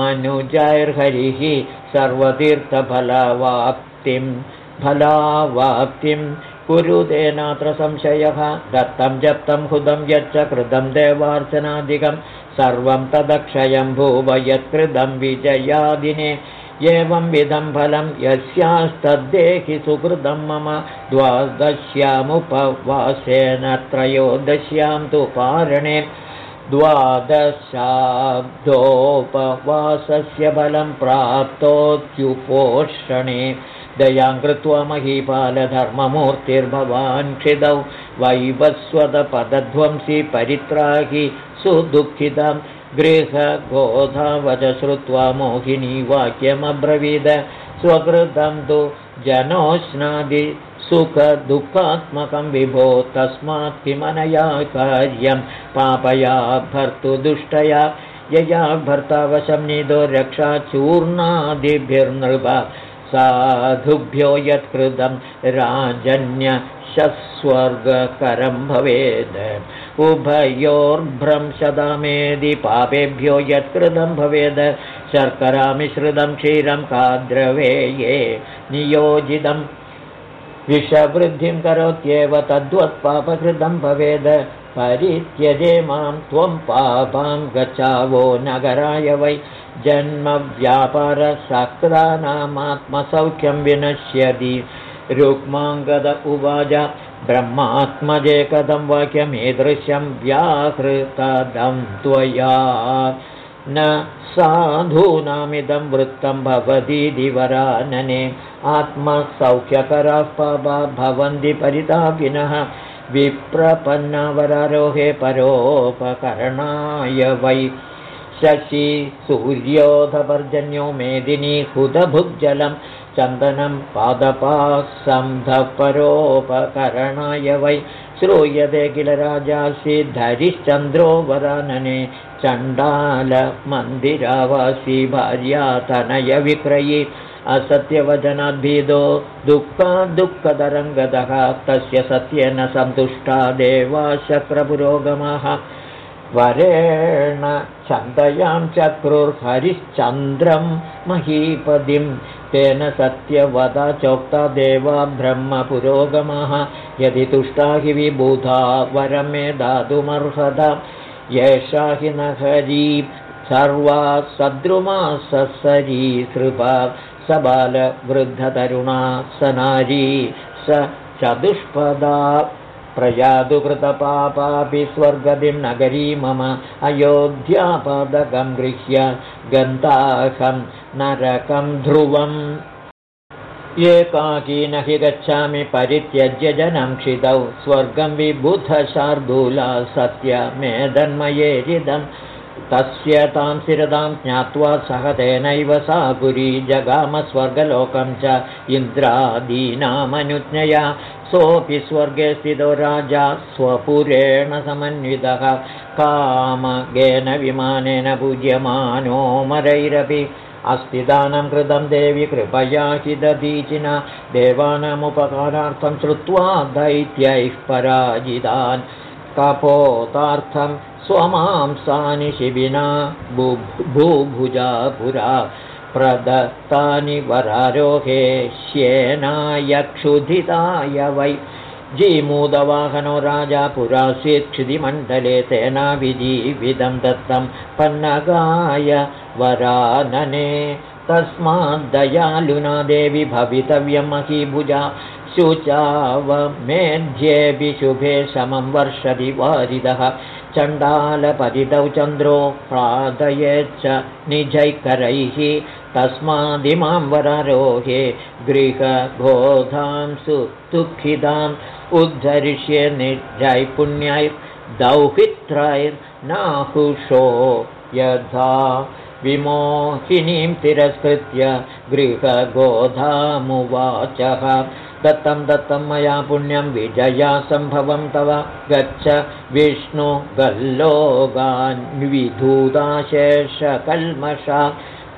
मनुजैर्हरिः सर्वतीर्थफलवाप्तिं फलावाप्तिं कुरुतेनात्र संशयः। दत्तं जप्तं हुदं यच्च कृतं देवार्चनादिकं। सर्वं तदक्षयं भूव यत्कृतं विजयादिने। एवंविधं फलं यस्यास्तद्देहि सुकृतं मम। द्वादश्यामुपवासेन त्रयोदश्यां तु पारणे। द्वादशाब्दोपवासस्य बलं प्राप्तोत्युपोषणे दयां कृत्वा महीपालधर्ममूर्तिर्भवान् क्षिदौ वैवस्वतपदध्वंसि परित्राहि सुदुःखितं गृहगोधावच श्रुत्वा मोहिनी वाक्यमब्रवीद स्वकृतं तु जनोष्णादि सुखदुःखात्मकं विभो तस्मात् किमनया कार्यं पापया भर्तुदुष्टया यया भर्तावशं निधो रक्षा चूर्णादिभिर्नृप साधुभ्यो यत्कृतं राजन्यशस्वर्गकरं भवेद्। उभयोर्भ्रंशदमेदि पापेभ्यो यत्कृतं भवेद्। शर्करामिश्रितं क्षीरं काद्रवेये। नियोजितम् विषवृद्धिं करोत्येव तद्वत्पापकृतं भवेद परित्यजे मां त्वं पापां गच्छावो नगराय वै जन्मव्यापारसक्तानामात्मसौख्यं विनश्यति। रुक्माङ्गद उवाच ब्रह्मात्मजे कथं वाक्यमीदृश्यं व्याहृतदं त्वया। न साधूनामिदं वृत्तं भवतीदिवरानने आत्मसौख्यकराः पापा भवन्ति परितापिनः विप्रपन्नवरारोहे परोपकरणाय वै शशि सूर्योधपर्जन्यो मेदिनी हुदभुग्जलं चन्दनं पादपासन्धपरोपकरणाय वै श्रूयते किल राजासि धरिश्चन्द्रो वरानने चण्डालमन्दिरावासी भार्यातनयविक्रयी असत्यवचनाद्भीदो दुःखाद्दुःखतरङ्गतः तस्य सत्येन सन्तुष्टा देवा शक्रपुरोगमः। वरेण छन्दयां चक्रुर्हरिश्चन्द्रं महीपदिं तेन सत्यवदा चोक्ता देवा ब्रह्मपुरोगमः। यदि तुष्टा हि विबुधा वरं मे दातुमर्हत एषा हि न हरी सर्वा सद्रुमा ससरीसृपा स बालवृद्धतरुणा स नारी स चतुष्पदा प्रयादुकृतपापापि स्वर्गतिं नगरी मम अयोध्यापदकं गृह्य गन्ताहं नरकं ध्रुवम्। एकाकी न हि गच्छामि परित्यज्य जनं क्षितौ। स्वर्गं विबुधशार्दूला सत्यमेदन्मयेरिदम् तस्य तां स्थिरतां ज्ञात्वा सह तेनैव सा पुरी जगामस्वर्गलोकं च इन्द्रादीनामनुज्ञया। सोऽपि स्वर्गे स्थितो राजा स्वपुरेण समन्वितः। कामगेन विमानेन पूज्यमानो मरैरपि। अस्ति दानं कृतं देवि कृपया हि दधीचिना। देवानामुपकारार्थं श्रुत्वा दैत्यैः पराजितान्। कपोतार्थं स्वमांसानि शिबिना भूभुजा पुरा प्रदत्तानि वरारोहे श्येनायक्षुधिताय वै। जीमूदवाहनो राजा पुरासीत् क्षितिमण्डले तेनाभिजीविदं दत्तं पन्नगाय वरानने। तस्माद्दयालुना देवि भवितव्यं महीभुजा शुचावमेध्येऽपि शुभे समं वर्षति वारिदः चण्डालपतितौ चन्द्रो प्रादयेच्च निजैकरैः तस्मादिमां वरारोहे गृहबोधां सुदुःखिताम् उद्धरिष्ये निर्जैपुण्यैर्दौहित्रैर्नाहुषो यथा विमोहिनीं तिरस्कृत्य गृहगोधामुवाचः दत्तं दत्तं मया पुण्यं विजया सम्भवं तव गच्छ विष्णुगल्लोगान्विधूताशेषकल्मषा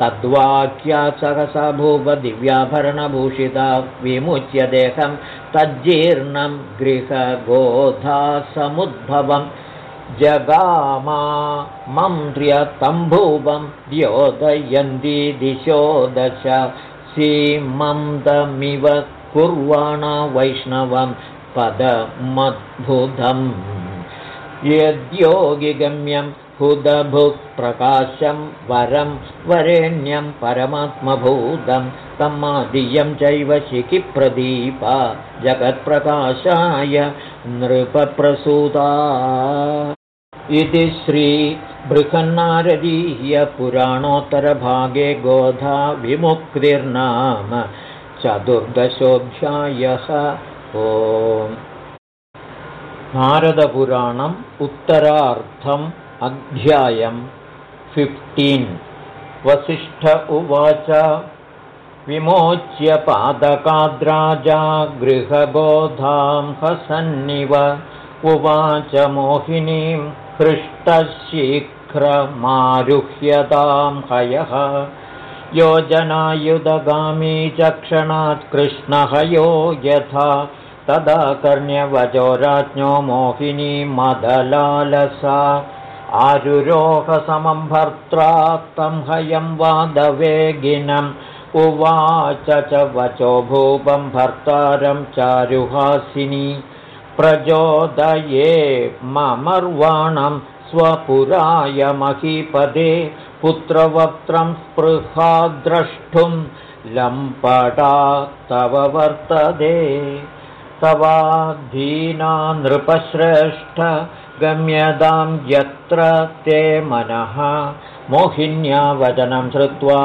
तद्वाक्या सहसा भूप दिव्याभरणभूषिता विमुच्य देहं तज्जीर्णं गृहगोधा समुद्भवम् जगामा मन्त्र्यतम्भुवं द्योतयन्ती दिशो दश। सीमन्दमिव कुर्वाणा वैष्णवं पदमद्भुतम्। यद्योगिगम्यं हुदभुक्प्रकाशं वरं वरेण्यं परमात्मभूतं तमादियं चैव शिखिप्रदीपा जगत्प्रकाशाय नृपप्रसूता। इति श्रीबृहन्नारदीयपुराणोत्तरभागे गोधा विमुक्तिर्नाम चतुर्दशोऽध्यायः। ओ नारदपुराणम् उत्तरार्थम् अध्यायम् फिफ्टीन् वसिष्ठ उवाच। विमोच्य पादकाद्राजा गृहबोधां हसन्निव। उवाच मोहिनीं हृष्टशीघ्रमारुह्यतां हयः योजनायुधगामी च क्षणात् कृष्णहयो यथा। तदा कर्ण्यवचो राज्ञो मोहिनी मदलालसा। आरुरोहसमं भर्त्रा तं हयं वादवेगिनम्। उवाच च वचो भूपं भर्तारं चारुहासिनी। प्रचोदये ममर्वाणं स्वपुराय महीपदे पुत्रवक्त्रं स्पृहा द्रष्टुं लम्पटा तव वर्तते। तवाधीना नृपश्रेष्ठ गम्यतां यत्र ते मनः। मोहिन्या वचनं श्रुत्वा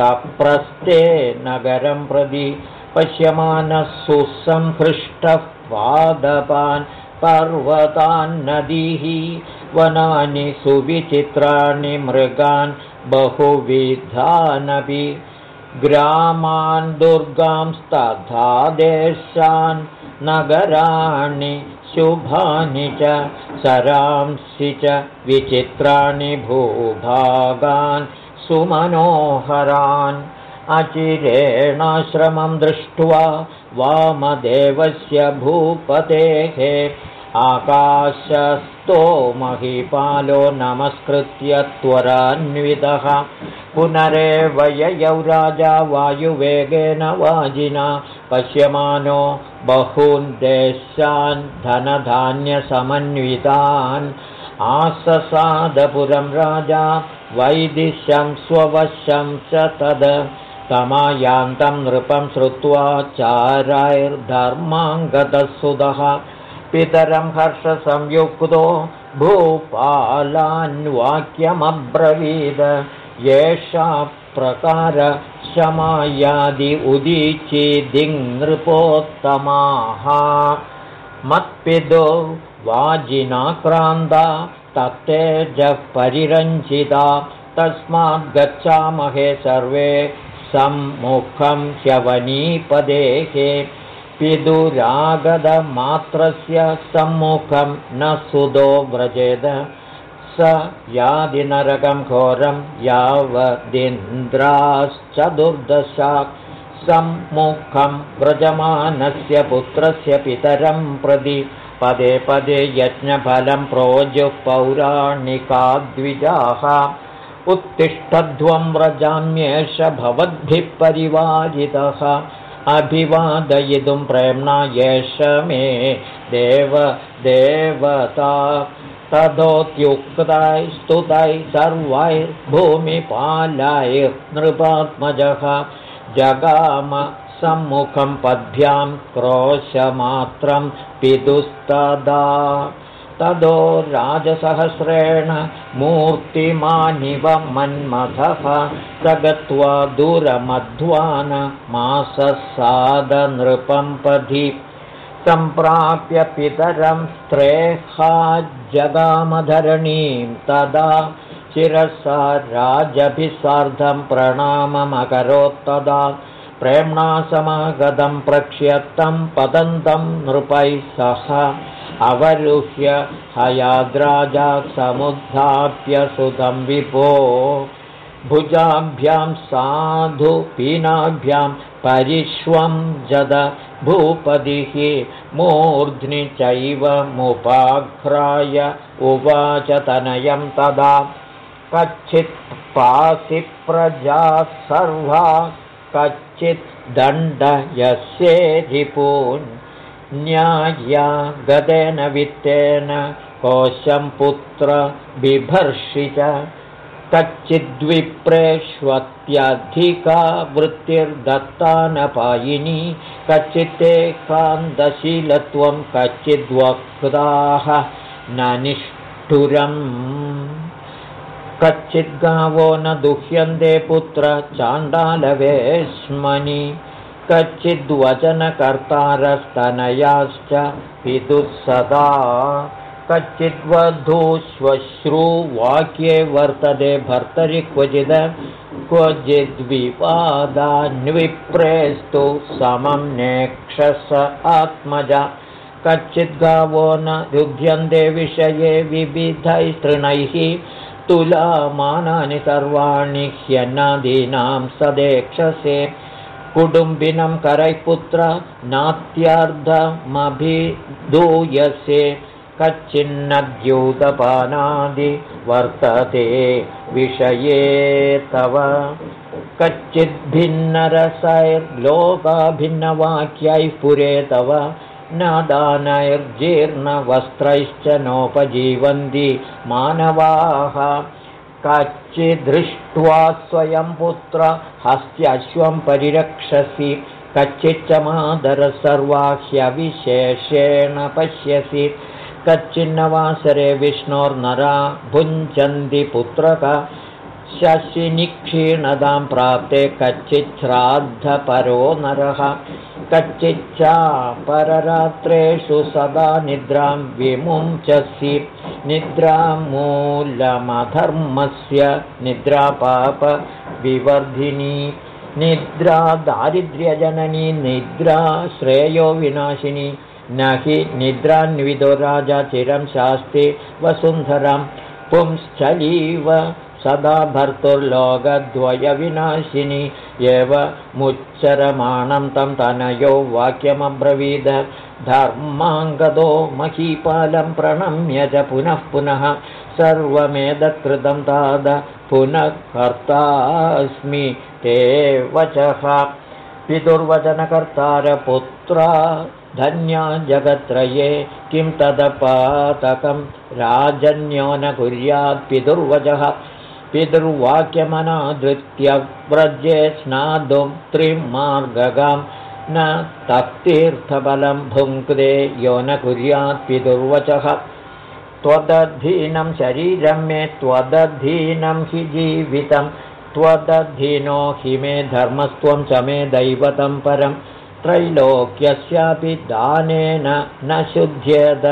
तप्रस्ते नगरं प्रति पश्यमानः सुसंहृष्टः पादपान् पर्वतान्नदीः वनानि सुविचित्राणि मृगान् बहुविधानपि ग्रामान् दुर्गांस्तथा देशान् नगराणि शुभानि च सरांसि च विचित्राणि भूभागान् सुमनोहरान् अचिरेणाश्रमं दृष्ट्वा वामदेवस्य भूपतेः आकाशस्थो महिपालो नमस्कृत्य त्वरान्वितः। पुनरेव ययौ राजा वायुवेगेन वाजिना। पश्यमानो बहून् देशान् धनधान्यसमन्वितान्। आससादपुरं राजा वैदिशं स्ववशं च तद्। तमायान्तं नृपं श्रुत्वा चारैर्धर्माङ्गतसुधः पितरं हर्षसंयुक्तो भूपालान्वाक्यमब्रवीद। येषा प्रकार शमायादि उदीचिदिङ्नृपोत्तमाः मत्पिदो वाजिनाक्रान्ता तत्तेजः परिरञ्चिता तस्माद्गच्छामहे सर्वे सम्मुखं ह्यवनीपदेः पिदुरागदमात्रस्य सम्मुखं न सुदो व्रजेद। स यादिनरकं घोरं यावदिन्द्राश्चतुर्दशा। सम्मुखं व्रजमानस्य पुत्रस्य पितरं प्रति पदे पदे यज्ञफलं प्रोजुः पौराणिकाद्विजाः उत्तिष्ठध्वं व्रजाम्येष भवद्भिः परिवारितः अभिवादयितुं प्रेम्णा येष मे देव देवता तदोत्युक्तैः स्तुतैः सर्वैर्भूमिपालैर्नृपात्मजः जगाम सम्मुखं पद्भ्यां क्रोशमात्रं पितुस्तदा तदो राजसहस्रेण मूर्तिमानिव मन्मथः स गत्वा दूरमध्वानमाससादनृपं पधि सम्प्राप्य पितरं जगामधरणीं तदा शिरसा राजभिः सार्धं प्रणाममकरोत्तदा प्रेम्णा समागतं प्रक्ष्यत्तं पतन्तं नृपैः सह अवरुह्य हयाद्राजा समुद्धाप्य सुतं विभो भुजाभ्यां साधु पीनाभ्यां परिष्वं जद भूपतिः मूर्ध्नि चैव मुपाघ्राय उवाच तनयं तदा। कच्चित् पासि प्रजा सर्वा कच्चित् दण्डयस्ये रिपून् न्याय्या गदेन वित्तेन कोशं पुत्र बिभर्षि च। कच्चिद्विप्रेष्वत्यधिका वृत्तिर्दत्तानपायिनी कच्चित्ते कान्दशीलत्वं कच्चिद्वक्ताः न निष्ठुरम्। कच्चिद्गावो न दुह्यन्ते पुत्र चाण्डालवेश्मनि कच्चिद्वचनकर्तारस्तनयाश्च पितुः सदा। कच्चिद्वधूश्वश्रुवाक्ये वर्तते भर्तरि क्वचिद्। क्वचिद्विपादान्विप्रेस्तु समं नेक्षस आत्मज। कच्चिद्गावो न युध्यन्ते विषये विविधैस्तृणैः। तुलामानानि सर्वाणि ह्यन्नादीनां सदेक्षसे कुटुम्बिनं करैपुत्र कच्चिन्नद्यूतपानादि वर्तते विषये तव। कच्चिद्भिन्नरसैर्लोकाभिन्नवाक्यैः पुरे तव। न दानैर्जीर्णवस्त्रैश्च नोपजीवन्ति मानवाः कच्चिदृष्ट्वा स्वयं पुत्र हस्त्यश्वं परिरक्षसि। कच्चिच्च मादरसर्वाह्यविशेषेण पश्यसि। कच्चिन्नवासरे विष्णोर्नरा भुञ्जन्ति पुत्रक। शशिनिक्षीणतां प्राप्ते कच्चिच्छ्राद्धपरो नरः कच्चिच्चा पररात्रेषु सदा निद्रां विमुञ्चसि। निद्रापापविवर्धिनी निद्रा दारिद्र्यजननी निद्रा श्रेयो विनाशिनी। न हि निद्रान्विदो राजा चिरं शास्ति वसुन्धरं पुंश्चलीव सदा भर्तुर्लोकद्वयविनाशिनि एव मुच्चरमाणं तं तनयो वाक्यमब्रवीद। धर्माङ्गदो महीपालं प्रणम्य च पुनः पुनः सर्वमेतत्कृतं ताद पुनः कर्तास्मि ते वचः। पितुर्वचनकर्तारपुत्रा धन्या जगत्त्रये किं तदपातकं राजन्यो न कुर्यात् पितुर्वचः पितुर्वाक्यमनादृत्यव्रजे स्नातुं त्रिमार्गगां न तत्तीर्थबलं भुङ्क्ते यो न कुर्यात् पितुर्वचः। त्वदधीनं शरीरं मे त्वदधीनं हि जीवितं त्वदधीनो हि मे धर्मस्त्वं च मे दैवतं परम् त्रैलोक्यस्यापि दानेन न शुध्येत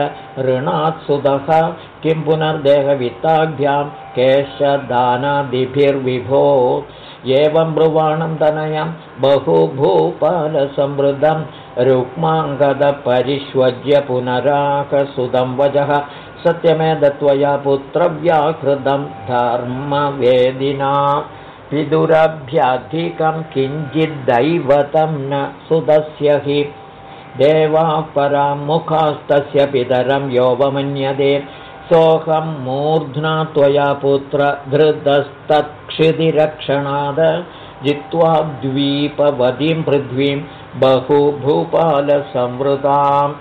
ऋणात्सुतः किं पुनर्देहवित्ताभ्यां केशदानादिभिर्विभो एवं ब्रुवाणं तनयं बहुभूपालसमृद्धं रुक्माङ्गदपरिष्वज्य पुनराकसुतं वचः सत्यमेधत्वया पुत्रव्याकृतं धर्मवेदिना विदुरभ्यधिकं किञ्चिद्दैवतं न सुतस्य हि। देवाः परामुखास्तस्य पितरं योऽवमन्यते सोऽहं मूर्ध्ना त्वया पुत्र धृतस्तत्क्षितिरक्षणाद। जित्वा द्वीपवतीं पृथ्वीं बहुभूपालसंवृताम्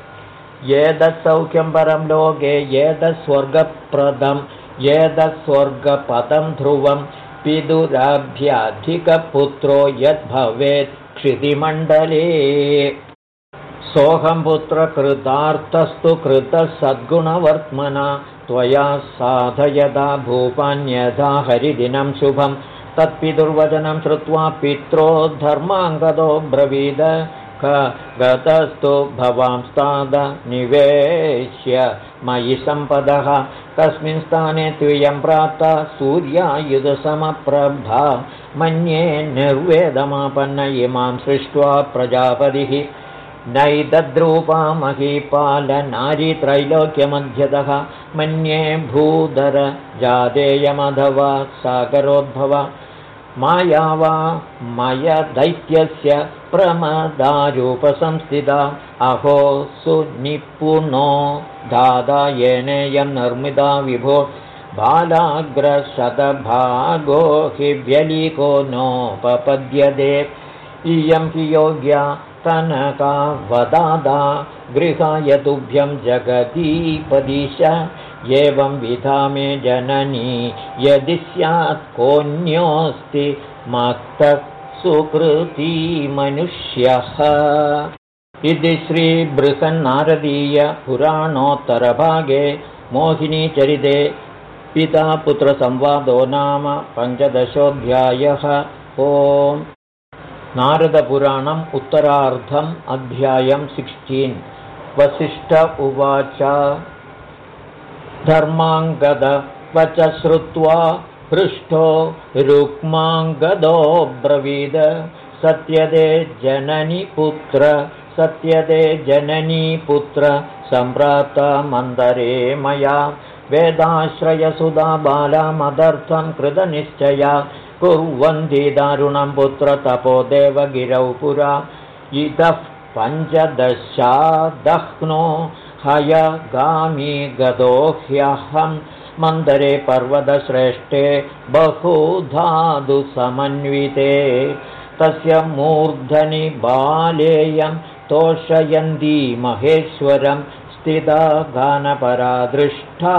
एतत्सौख्यं परं लोके एतत्स्वर्गप्रदं एतत्स्वर्गपदं ध्रुवम् पितुराभ्यधिकपुत्रो यद्भवेत् क्षितिमण्डले। सोऽहं पुत्रकृतार्थस्तु कृतः सद्गुणवर्त्मना त्वया साधयदा भूपान्यथा हरिदिनं शुभं। तत्पितुर्वचनं श्रुत्वा पित्रो धर्माङ्गदो ब्रवीद गतस्तु भवांस्ताद निवेश्य मयि सम्पदः। कस्मिन् स्थाने त्वयं प्राप्ता सूर्यायुधसमप्रभा। मन्ये निर्वेदमापन्न इमां सृष्ट्वा प्रजापतिः। नैतद्रूपा महीपालनारीत्रैलोक्यमध्यतः। मन्ये भूधर जातेयमधवा सागरोद्भव माया वा मयदैत्यस्य प्रमदारूपसंस्थिता अहो सुनिपुणो दादा येनेयं निर्मिता विभो। बालाग्रशतभागो हि व्यलीको नोपपद्यते। इयं हि योग्या कनकावदादा गृहाय तुभ्यं जगतीपदिश एवं विधा मे जननी यदि स्यात् कोऽन्योऽस्ति मक्तः सुकृतीमनुष्यः इति श्रीबृहन्नारदीयपुराणोत्तरभागे मोहिनीचरिते पिता पुत्रसंवादो नाम पञ्चदशोऽध्यायः। ओम्। नारदपुराणम् उत्तरार्धम् अध्यायं सिक्स्टीन्। वसिष्ठ उवाच धर्माङ्गदवच श्रुत्वा हृष्टो रुक्माङ्गदोऽब्रवीद सत्यदे जननी पुत्र सत्यदे जननी पुत्र सम्प्राप्तमन्दरे मया। वेदाश्रयसुधा बालामदर्थं कृतनिश्चया कुर्वन्ति दारुणं पुत्र तपो देवगिरौ पुरा। इतः पञ्चदशादह्नो हयगामी गदो ह्यहं मन्दरे पर्वतश्रेष्ठे बहुधातुसमन्विते तस्य मूर्धनि बालेयं तोषयन्ती महेश्वरं स्थिता गानपरा दृष्टा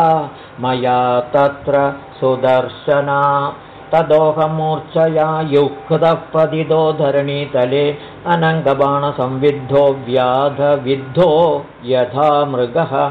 मया तत्र सुदर्शना तदोहमूर्च्छया युक्तः पतितो धरणीतले अनङ्गबाणसंविद्धो व्याधविद्धो यथा मृगः।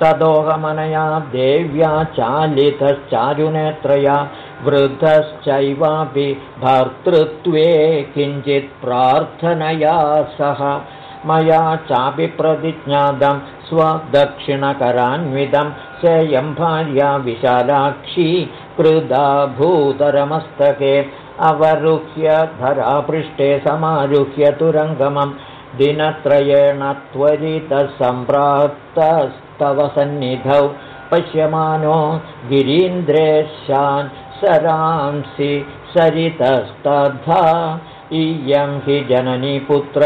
तदोहमनया देव्या चालितश्चारुनेत्रया वृद्धश्चैवापि भर्तृत्वे किञ्चित् प्रार्थनया सह। मया चापि प्रतिज्ञातं स्वदक्षिणकरान्वितं सेयं भार्या विशालाक्षी कृदा भूतरमस्तके अवरुह्य धरापृष्ठे समारुह्य तुरङ्गमं दिनत्रयेण त्वरितसम्प्राप्तस्तव सन्निधौ। पश्यमानो गिरीन्द्रेशान् सरांसि सरितस्तथा। इयं हि जननी पुत्र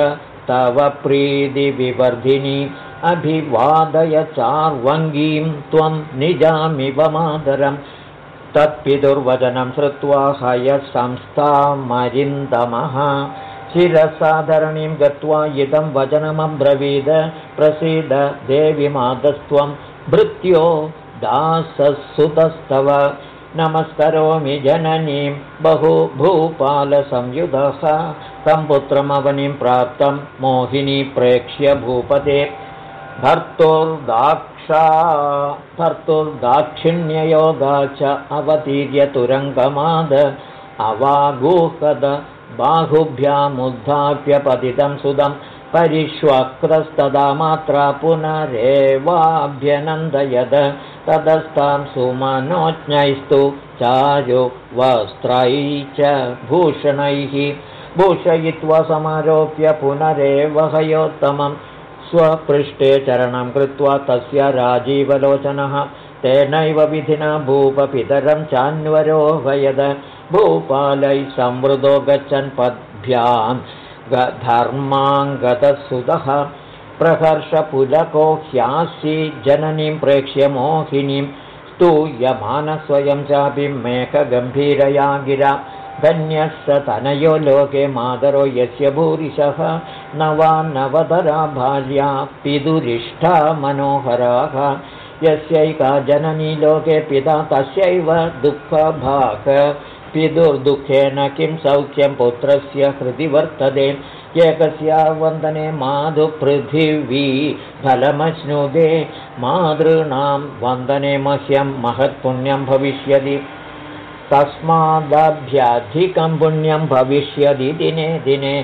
तव प्रीतिविवर्धिनी अभिवादय चार्वङ्गीं त्वं निजामिव मातरं तत्पितुर्वचनं श्रुत्वा हयसंस्थामरिन्दमः। शिरसाधरणीं गत्वा इदं वचनमब्रवीद। प्रसीद देवि मातस्त्वं भृत्यो दाससुतस्तव। नमस्करोमि जननीं बहु भूपालसंयुधः तं पुत्रमवनिं प्राप्तं मोहिनी प्रेक्ष्य भूपते भर्तुर्दाक्षा भर्तुर्दाक्षिण्ययोगा च अवतीर्य तुरङ्गमाद अवागूहद बाहुभ्यामुद्धाप्य पतितं सुदं परिष्वक्रस्तदा मात्रा पुनरेवाभ्यनन्दयद तदस्तां सुमनोज्ञैस्तु चारु वस्त्रै च भूषणैः भूषयित्वा समारोप्य पुनरेव हयोत्तमं स्वपृष्ठे चरणं कृत्वा तस्य राजीवलोचनः। तेनैव विधिना भूपपितरं चान्वरोहयद भूपालैः संवृतो गच्छन् पद्भ्यां। धर्माङ्गतसुतः प्रहर्षपुलको ह्यासि जननीं प्रेक्ष्य मोहिनीं। स्तूयमानस्वयं चापि मेघगम्भीरया गिरा धन्यः स तनयो लोके मातरो यस्य भूरिशः न वा नवतरा भार्या पितुरिष्ठा मनोहराः। यस्यैका जननी लोके पिता तस्यैव दुःखभाग पितुर्दुःखेन किं सौख्यं पुत्रस्य हृदि वर्तते। एकस्या वन्दने माधुपृथिवी फलमश्नुदे मातॄणां वन्दने मह्यं महत्पुण्यं भविष्यति तस्मादभ्यधिकं पुण्यं भविष्यति दिने दिने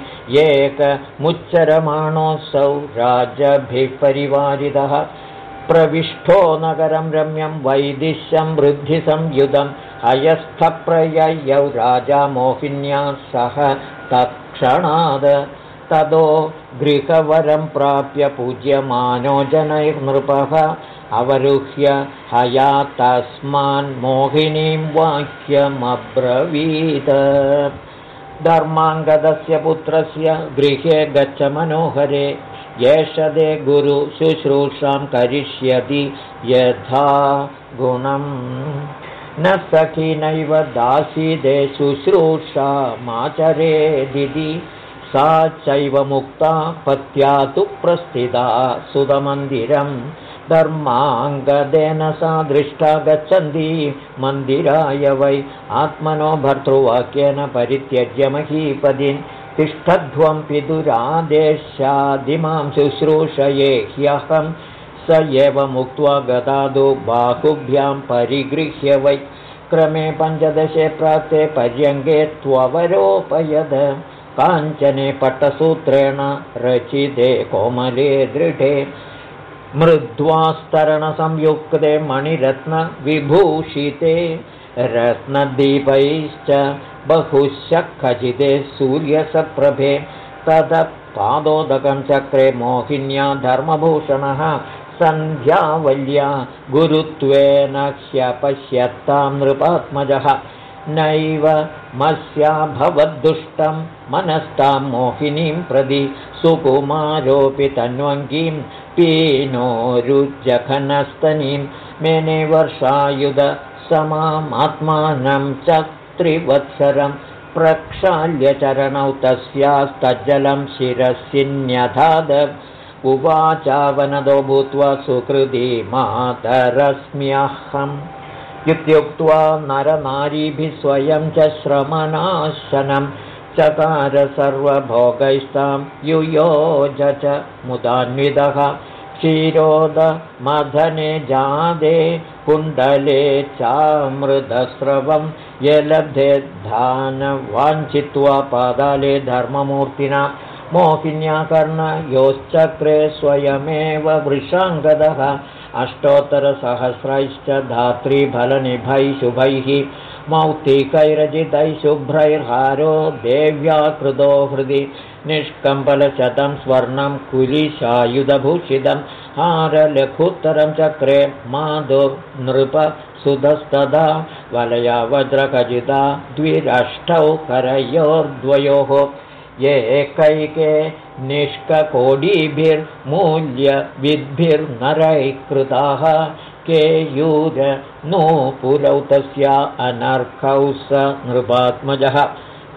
एकमुच्चरमाणोऽसौ राजभिः परिवारितः प्रविष्टो नगरं रम्यं वैदिश्यं वृद्धिसंयुधम् अयस्थप्रययौ राजा मोहिन्या सह तत्क्षणाद ततो गृहवरं प्राप्य पूज्यमानो जनैर्नृपः अवरुह्य हया तस्मान्मोहिनीं वाक्यमब्रवीत्। धर्माङ्गदस्य पुत्रस्य गृहे गच्छ मनोहरे एष ते गुरुशुश्रूषां करिष्यति यथा गुणम्। न सखी नैव दासीदे शुश्रूषामाचरेदिति सा चैव मुक्ता पत्या तु प्रस्थिता सुतमन्दिरं धर्माङ्गदेन सा दृष्टा गच्छन्ती मन्दिराय वै आत्मनो भर्तृवाक्येन परित्यज्य महीपदीन् तिष्ठध्वं पितुरादेशादिमां शुश्रूषये ह्यहं। स एव मुक्त्वा गतादु बाहुभ्यां परिगृह्य वै। क्रमे पञ्चदशे प्राप्ते पर्यङ्गे त्ववरोपयद। काञ्चने पट्टसूत्रेण रचिते कोमले दृढे मृद्वास्तरणसंयुक्ते मणिरत्नविभूषिते रत्नदीपैश्च बहुशः खचिते सूर्यसप्रभे ततः पादोदकं चक्रे मोहिन्या धर्मभूषणः सन्ध्यावल्या गुरुत्वेन ह्यपश्यत्तां नृपात्मजः नैव मस्या भवद्दुष्टं मनस्तां मोहिनीं प्रति सुकुमारोऽपि तन्वङ्गीं पीनोरुजघनस्तनीं मेने वर्षायुध समामात्मानं च त्रिवत्सरं प्रक्षाल्यचरणौ तस्यास्तज्जलं शिरसिन्यथाद उवाचावनदो भूत्वा सुकृति मातरस्म्यहम् इत्युक्त्वा नरनारीभिः स्वयं च श्रमनाशनं चकार सर्वभोगैस्तां युयोज च मुदान्वितः। क्षीरोदमधने जादे कुण्डले चामृतस्रवं यलब्धे धानवाञ्छित्वा पादाले धर्ममूर्तिना। मोहिन्याकर्णयोश्चक्रे स्वयमेव वृषाङ्गदः अष्टोत्तरसहस्रैश्च धात्रीफलनिभैः शुभैः मौक्तिकैरजितैः शुभ्रैर्हारो देव्याकृतो हृदि निष्कम्बलशतं स्वर्णं कुलिशायुधभूषितं हारलघुत्तरं चक्रे माधो नृपसुधस्तदा वलया वज्रखजिता द्विरष्टौ करयोर्द्वयोः एकैके निष्ककोडीभिर्मूल्यविद्भिर्नरैः कृताः केयूर नूपुरौ तस्या अनर्कौ स नृपात्मजः।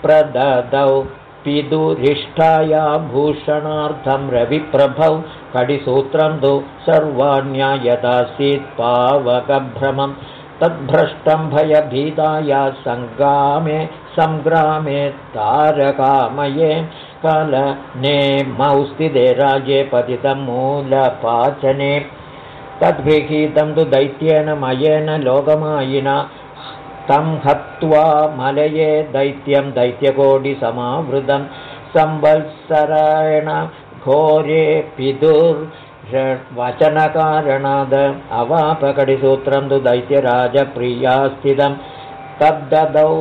प्रददौ पिदुरिष्ठाया भूषणार्थं रविप्रभौ कडिसूत्रं तु सर्वाण्या यदासीत् पावकभ्रमं। तद्भ्रष्टं भयभीताया सङ्ग्रामे सङ्ग्रामे तारकामये कलने मौस्तिदे राज्ये पतितं मूलपाचने। तद्गृहीतं तु दैत्येन मयेन लोकमायिना। तं हत्वा मलये दैत्यं दैत्यकोटिसमावृतं। संवत्सरेण घोरे पितुर्वचनकारणाद् अवापकटिसूत्रं तु दैत्यराजप्रिया स्थितं तद्ददौ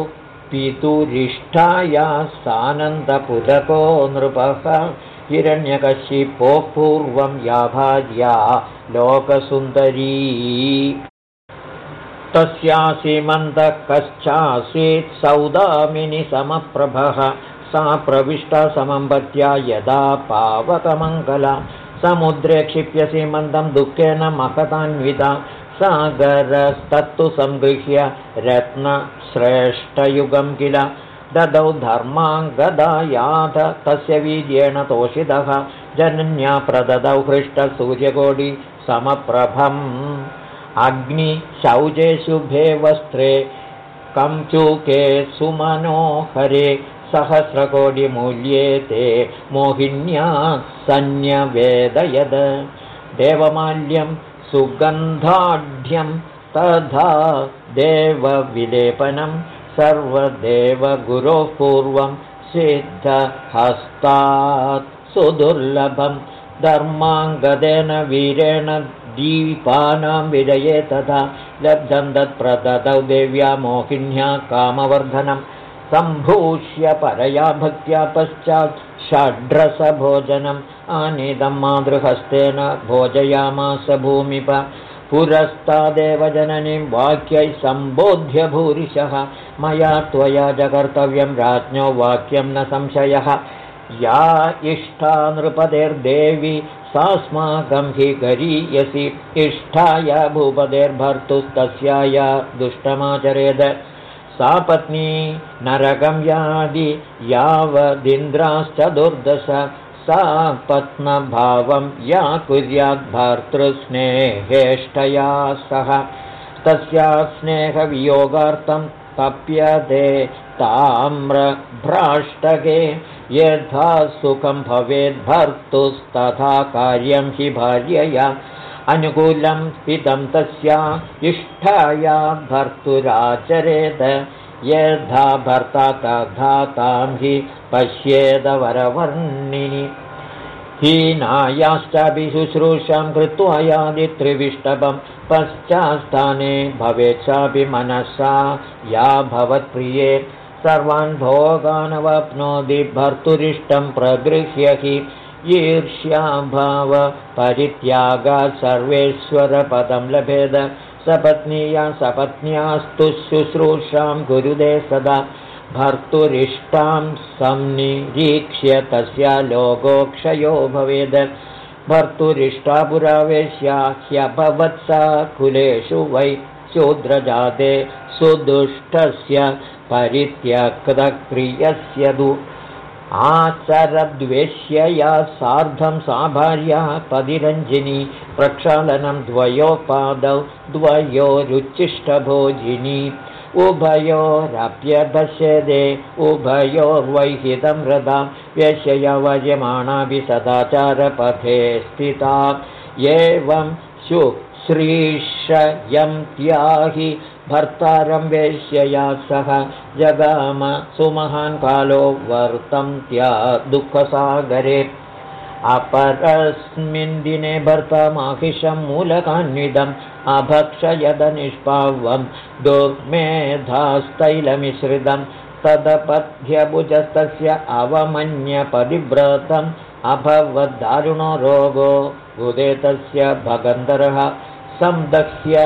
पितुरिष्ठाया सानन्दपुरको नृपः। हिरण्यकशिपोः पूर्वं या भार्या लोकसुन्दरी। तस्यासीमन्तः कश्चासीत् सौदामिनि समप्रभः। सा प्रविष्टा समम्बत्या यदा पावकमङ्गला। समुद्रे क्षिप्यसीमन्तं दुःखेन महतान्विता सागरस्तत्तु सङ्गृह्य रत्नश्रेष्ठयुगं किल। ददौ धर्माङ्गदायाथ तस्य वीर्येण तोषितः। जनन्या प्रददौ हृष्टसूर्यकोटि समप्रभम्। अग्निशौचे शुभे वस्त्रे कञ्चूके सुमनोहरे सहस्रकोटिमूल्ये ते मोहिन्या सन्न्यवेदयद देवमाल्यं सुगन्धाढ्यं तथा देवविलेपनं सर्वदेवगुरोः पूर्वं सिद्धहस्तात् सुदुर्लभं धर्माङ्गदेन वीरेण दीपानां विजये तथा लब्धं तत्प्रदतौ देव्या मोहिन्या कामवर्धनं सम्भूष्य परया भक्त्या पश्चात् षड्रसभोजनम् आनीतं मातृहस्तेन भोजयामास भूमिप। पुरस्तादेव जननीं वाक्यैः सम्बोध्य भूरिशः मया त्वया च कर्तव्यं राज्ञो वाक्यं न संशयः। या इष्टा नृपतेर्देवी सास्माकं हि गरीयसि इष्ठाया भूपतेर्भर्तुस्तस्याया दुष्टमाचरेद सा पत्नी नरकं यादि यावदिन्द्राश्चतुर्दश। सा पत्नभावं या कुर्याद्भर्तृस्नेहेष्टया सह। तस्या स्नेहवियोगार्थं तप्यते ताम्रभ्राष्टके। यथा सुखं भवेद्भर्तुस्तथा कार्यं हि भार्यया अनुकूलं हितं तस्या इष्ठाया भर्तुराचरेत यथा भर्ता तथा तां हि पश्येदवरवर्णिनि हीनायाश्चापि शुश्रूषां कृत्वा यादित्रिविष्टभं पश्चात्स्थाने भवेच्छापि मनसा या भवत्प्रिये। सर्वान् भोगानवाप्नोति भर्तुरिष्टं प्रगृह्य हि ईर्ष्याभावपरित्यागा सर्वेश्वरपदं लभेद। सपत्न्या सपत्न्यास्तु शुश्रूषां गुरुदे सदा। भर्तुरिष्टां संनिरीक्ष्य तस्या लोकोक्षयो भवेद्। भर्तुरिष्टा पुरावेश्या ह्यभवत्सा कुलेषु वै शूद्रजाते सुदुष्टस्य परित्यक्तक्रियस्य दु आचरद्वेष्यया सार्धं सा भार्या पदिरञ्जिनी प्रक्षालनं द्वयोपादौ द्वयोरुच्चिष्टभोजिनी उभयोरप्यदश्यदे उभयोर्वैहितं रदां व्यशयवयमाणाभि सदाचारपथे स्थिता। एवं शुश्रीषयं त्याहि भर्तारं वेश्यया सह जगाम सुमहान् कालो वर्तन्त्या दुःखसागरे। अपरस्मिन् दिने भर्तामाहिषं मूलकान्विदम् अभक्षयदनिष्पावं दुर्मेधास्तैलमिश्रितं तदपथ्यभुजस्तस्य अवमन्यपरिव्रतम् अभवद्दारुणो रोगो उदेतस्य भगन्धरः संदक्ष्य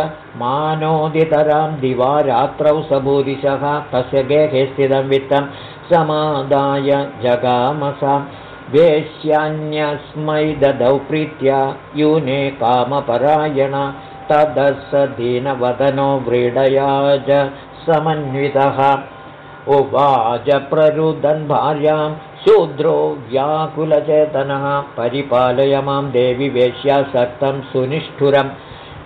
मानोदितरां दिवा रात्रौ सबूदिशः तस्य गेहे स्थितं वित्तं समादाय जगामसा। वेश्यान्यस्मै ददौ प्रीत्या यूने कामपरायण तदस दीनवदनो व्रीडया च समन्वितः। उवाच प्ररुदन् भार्यां शूद्रो व्याकुलचेतनः परिपालय मां देवि वेश्यासक्तं सुनिष्ठुरं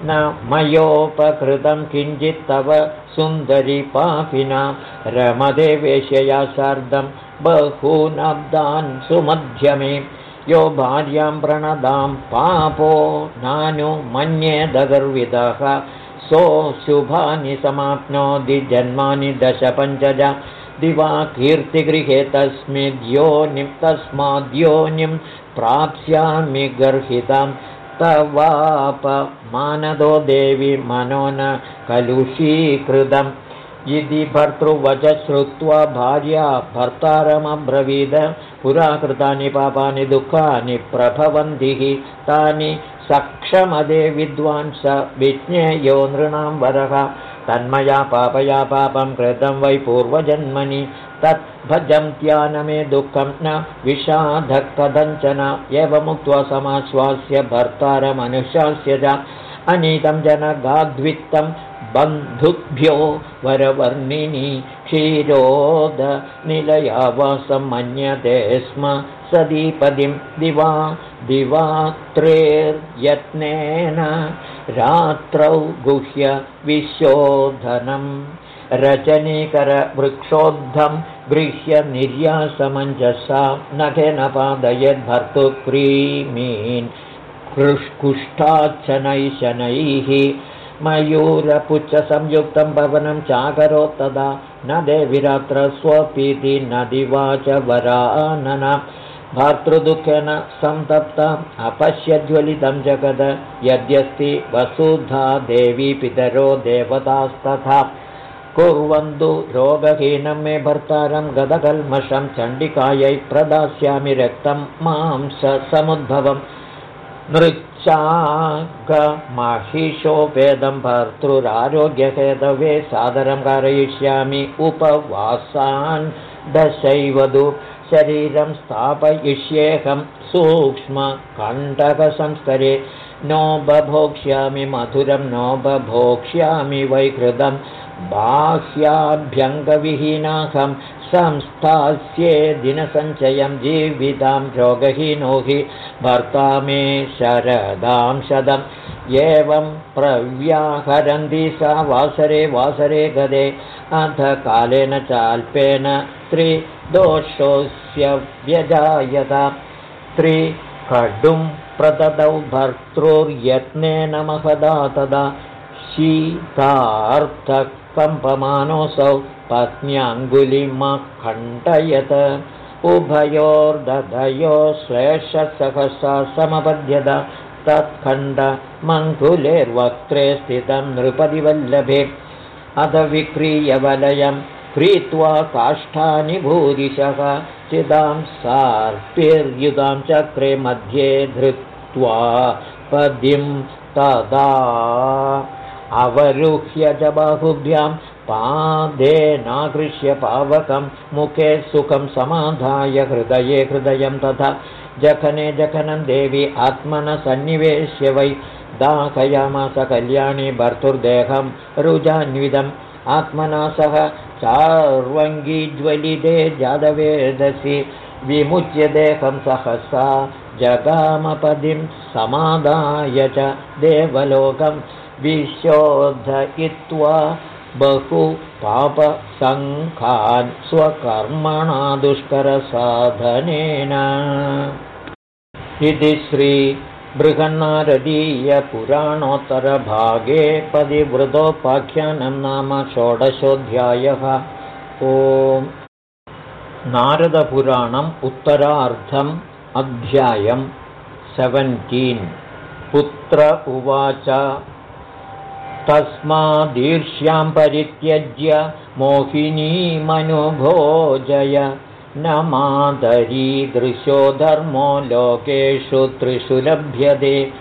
न मयोपकृतं किञ्चित् तव सुन्दरी पापिना। रमदे वेश्यया सार्धं बहूनब्दान् सुमध्यमे। यो भार्यां प्रणदां पापो नानु मन्येदगर्विदः सो शुभानि समाप्नोति जन्मानि दश पञ्चज दिवा कीर्तिगृहे तस्मिद्योनिं तस्माद्योनिं प्राप्स्यामि गर्हितां तवापमानदो देवि मनो न कलुषीकृतम्। इति भर्तृवच श्रुत्वा भार्या भर्तारमब्रवीद। पुरा कृतानि पापानि दुःखानि प्रभवन्तिः। तानि सक्षमदे विद्वान् स विज्ञेयो नृणां वरः। तन्मया पापया पापं कृतं वै पूर्वजन्मनि तत् भजन्त्या न मे दुःखं न विषाधः कथञ्चन एवमुक्त्वा समाश्वास्य भर्तारमनुशास्य च अनीतं जनगाद्वित्तं बन्धुभ्यो वरवर्णिनि क्षीरोदनिलयावासं मन्यते स्म सदीपदिं दिवा दिवात्रेर्यत्नेन रात्रौ गुह्य विशोधनम् रजनीकरवृक्षोद्धं गृह्य निर्यासमञ्जसा नखेन पादयद्भर्तुक्रीमीन् कृष्कुष्ठाच्छनैः शनैः मयूरपुच्छसंयुक्तं भवनं चाकरोत्तदा न देविरात्र स्वपीति न दिवाच वरानन भातृदुःखेन सन्तप्ता अपश्यज्वलितं जगद यद्यस्ति वसुधा देवी पितरो देवतास्तथा कुर्वन्तु रोगहीनं मे भर्तारं गदकल्मषं चण्डिकायै प्रदास्यामि रक्तं मां स समुद्भवम् नृच्छागमहिषोपेदं भर्तृरारोग्यहेतवे सादरं कारयिष्यामि उपवासान् दशैवधु शरीरं स्थापयिष्येऽहं सूक्ष्मकण्टकसंस्तरे नो बभोक्ष्यामि मधुरं नो बभोक्ष्यामि वैकृतं बाह्याभ्यङ्गविहीनाहं संस्थास्ये दिनसञ्चयं जीवितां रोगहीनो हि भर्ता मे शरदां शतम्। एवं प्रव्याहरन्ति सा वासरे वासरे गदे। अथ कालेन चाल्पेन त्रिदोषोऽस्य व्यजायत। त्रिकडुं प्रददौ भर्तृर्यत्नेन महदा तदा शीतार्थकम्पमानोऽसौ पत्न्याङ्गुलिमखण्डयत। उभयोर्दधयो श्लेषसहसा समपद्यत। तत्खण्डमङ्कुलेर्वक्त्रे स्थितं नृपतिवल्लभे अध विक्रीयवलयं क्रीत्वा काष्ठानि भूरिशः चिदां सार्पिर्युधां चक्रे मध्ये धृत्वा पदिं तदा अवरुह्य च बाहुभ्यां पादेनाकृष्य पावकं मुखे सुखं समाधाय हृदये हृदयं तथा जखने जखनं देवी आत्मनसन्निवेश्य वै दाहयामास कल्याणी भर्तुर्देहं रुजान्वितम् आत्मना सह चार्वङ्गीज्वलिते जादवेदसि विमुच्य देहं सहसा जगामपदिं समादाय च देवलोकं विशोधयित्वा बहु पापसङ्खान् स्वकर्मणा दुष्करसाधनेन इति श्रीबृहन्नारदीयपुराणोत्तरभागे पदिवृतोपाख्यानं नाम षोडशोऽध्यायः। ॐ नारदपुराणम् उत्तरार्धम् अध्यायं सेवेन्टीन्। पुत्र उवाच तस्मादीर्ष्यां परित्यज्य मोहिनीमनुभोजय न मादरीदृशो धर्मो लोकेषु त्रिषु लभ्यते।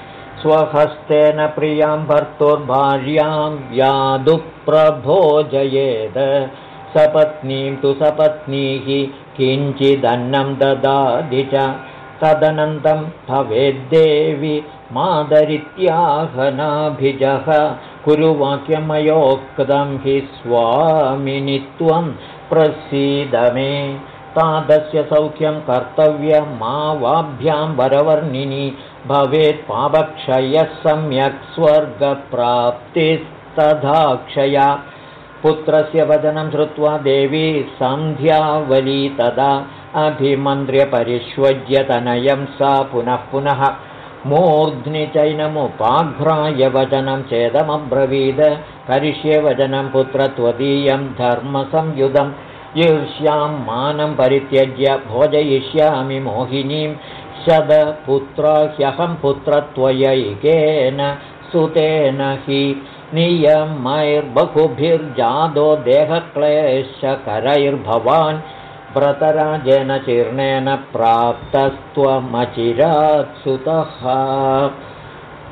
स्वहस्तेन प्रियां भर्तुर्भार्यां व्यादुप्रभोजयेद सपत्नीं तु सपत्नीः किञ्चिदन्नं ददाति च। तदनन्तं भवेद्देवि मादरित्याहनाभिजः कुरु वाक्यमयोक्तं हि स्वामिनि त्वं प्रसीद मे। तादस्य सौख्यं कर्तव्यमा वाभ्यां वरवर्णिनि भवेत् पापक्षयः सम्यक् स्वर्गप्राप्तिस्तथाक्षया। पुत्रस्य वचनं श्रुत्वा देवी सन्ध्यावली तदा अभिमन्त्र्यपरिष्वज्यतनयं सा पुनः पुनः मूर्ध्नि चैनमुपाघ्राय वचनं चेदमब्रवीद। करिष्ये वचनं पुत्रत्वदीयं धर्मसंयुधम् ईर्ष्यां मानं परित्यज्य भोजयिष्यामि मोहिनीं। शदपुत्रा ह्यहं पुत्रत्वयैकेन सुतेन हि। नियमैर्बहुभिर्जादो देहक्लेशकरैर्भवान् व्रतराजेन चीर्णेन प्राप्तस्त्वमचिरात्सुतः।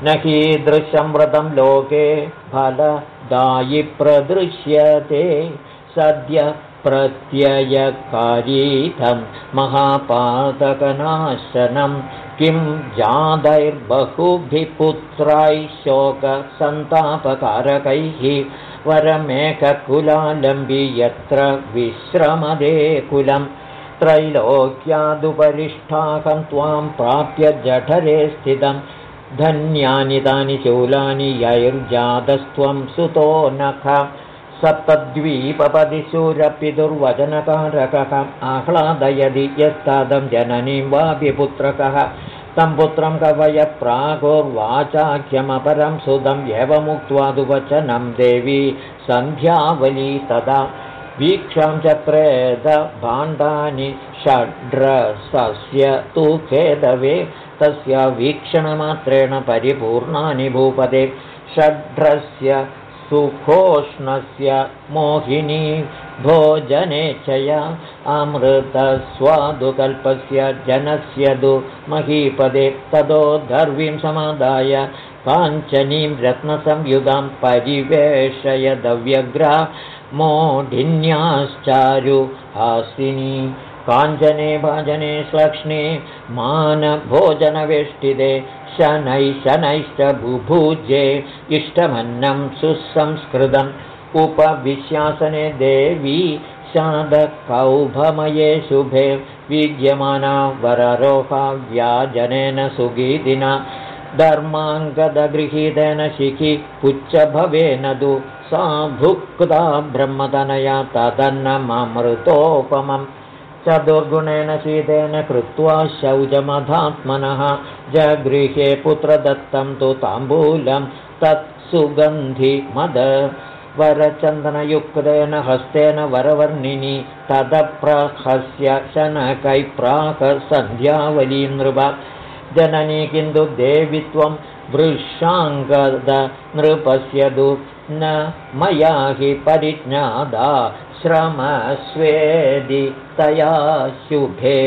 न कीदृशं व्रतं लोके फलदायि प्रदृश्यते। सद्य प्रत्ययकारीतं महापातकनाशनं। किं जादैर्बहुभिः पुत्रैः शोकसन्तापकारकैः वरमेककुलालम्बि यत्र विश्रमदे कुलं त्रैलोक्यादुपरिष्ठाहं त्वां प्राप्य जठरे स्थितं धन्यानि तानि शूलानि यैर्जातस्त्वं सुतो नख। सप्तद्वीपपदिशूरपि दुर्वचनकारकः आह्लादयदि यस्तादं जननीं वापि पुत्रकः तं पुत्रं कवय प्रागोर्वाचाख्यमपरं सुदं एवमुक्त्वा दुवचनं देवी सन्ध्यावली तदा वीक्षां चक्रेद भाण्डानि षड्रसस्य तु खेदवे तस्य वीक्षणमात्रेण परिपूर्णानि भूपदे। षड्रस्य सुखोष्णस्य मोहिनी भोजनेच्छया अमृतस्वादुकल्पस्य जनस्य दु महीपदे ततो धर्वीं समादाय काञ्चनीं रत्नसंयुगां परिवेशयदव्यग्रा मोढिन्याश्चारु हासिनी काञ्चने भाजने श्लक्ष्णे मानभोजनवेष्टिते शनैः शनैश्च बुभुजे इष्टमन्नं सुसंस्कृतं उपविश्यासने देवी शादकौभमये शुभे विद्यमाना वररोहाव्याजनेन सुगीतिना धर्माङ्गदगृहीतेन शिखि पुच्छभवेन दु सा भुक्ता ब्रह्मतनया तदन्नममृतोपमम् चतुर्गुणेन शीतेन कृत्वा शौचमधात्मनः जगृहे पुत्रदत्तं तु ताम्बूलं तत्सुगन्धिमद वरचन्दनयुक्तेन हस्तेन वरवर्णिनि तदप्रहस्य शनकैप्राकसन्ध्यावली नृप जननी किन्तु देवित्वं वृषाङ्गद नृपस्य दु न मया हि परिज्ञादा श्रमस्वेदि तया शुभे।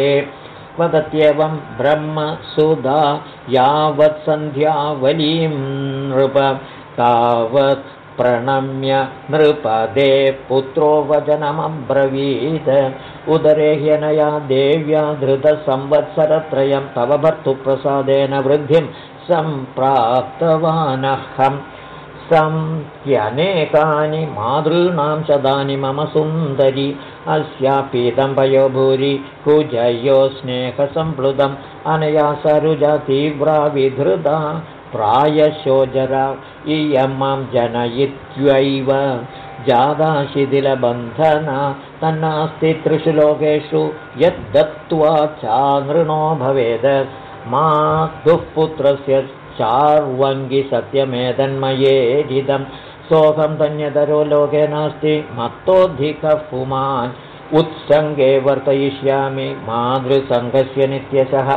वदत्येवं ब्रह्मसुधा यावत् सन्ध्यावलीं नृप तावत् प्रणम्य नृपदे पुत्रो वचनमब्रवीत्। उदरे ह्यनया देव्या धृतसंवत्सरत्रयं तव भर्तुप्रसादेन वृद्धिं सम्प्राप्तवानहम् सन्त्यनेकानि मातॄणां शदानि मम सुन्दरि। अस्यापीतं भूरि कुजयो स्नेहसम्प्लुतम् अनया सरुजा तीव्रा विधृता प्रायशोजरा इयं मां जनयित्वैव। जादा शिथिलबन्धना तन्नास्ति त्रिषु लोकेषु यद्दत्त्वा चानृणो भवेद्। मा दुःपुत्रस्य चार्वङ्गि सत्यमेतन्मयेजिदं सोऽहं धन्यतरो लोके नास्ति मत्तोऽधिकः पुमान् उत्सङ्गे वर्तयिष्यामि मातृसङ्घस्य नित्यशः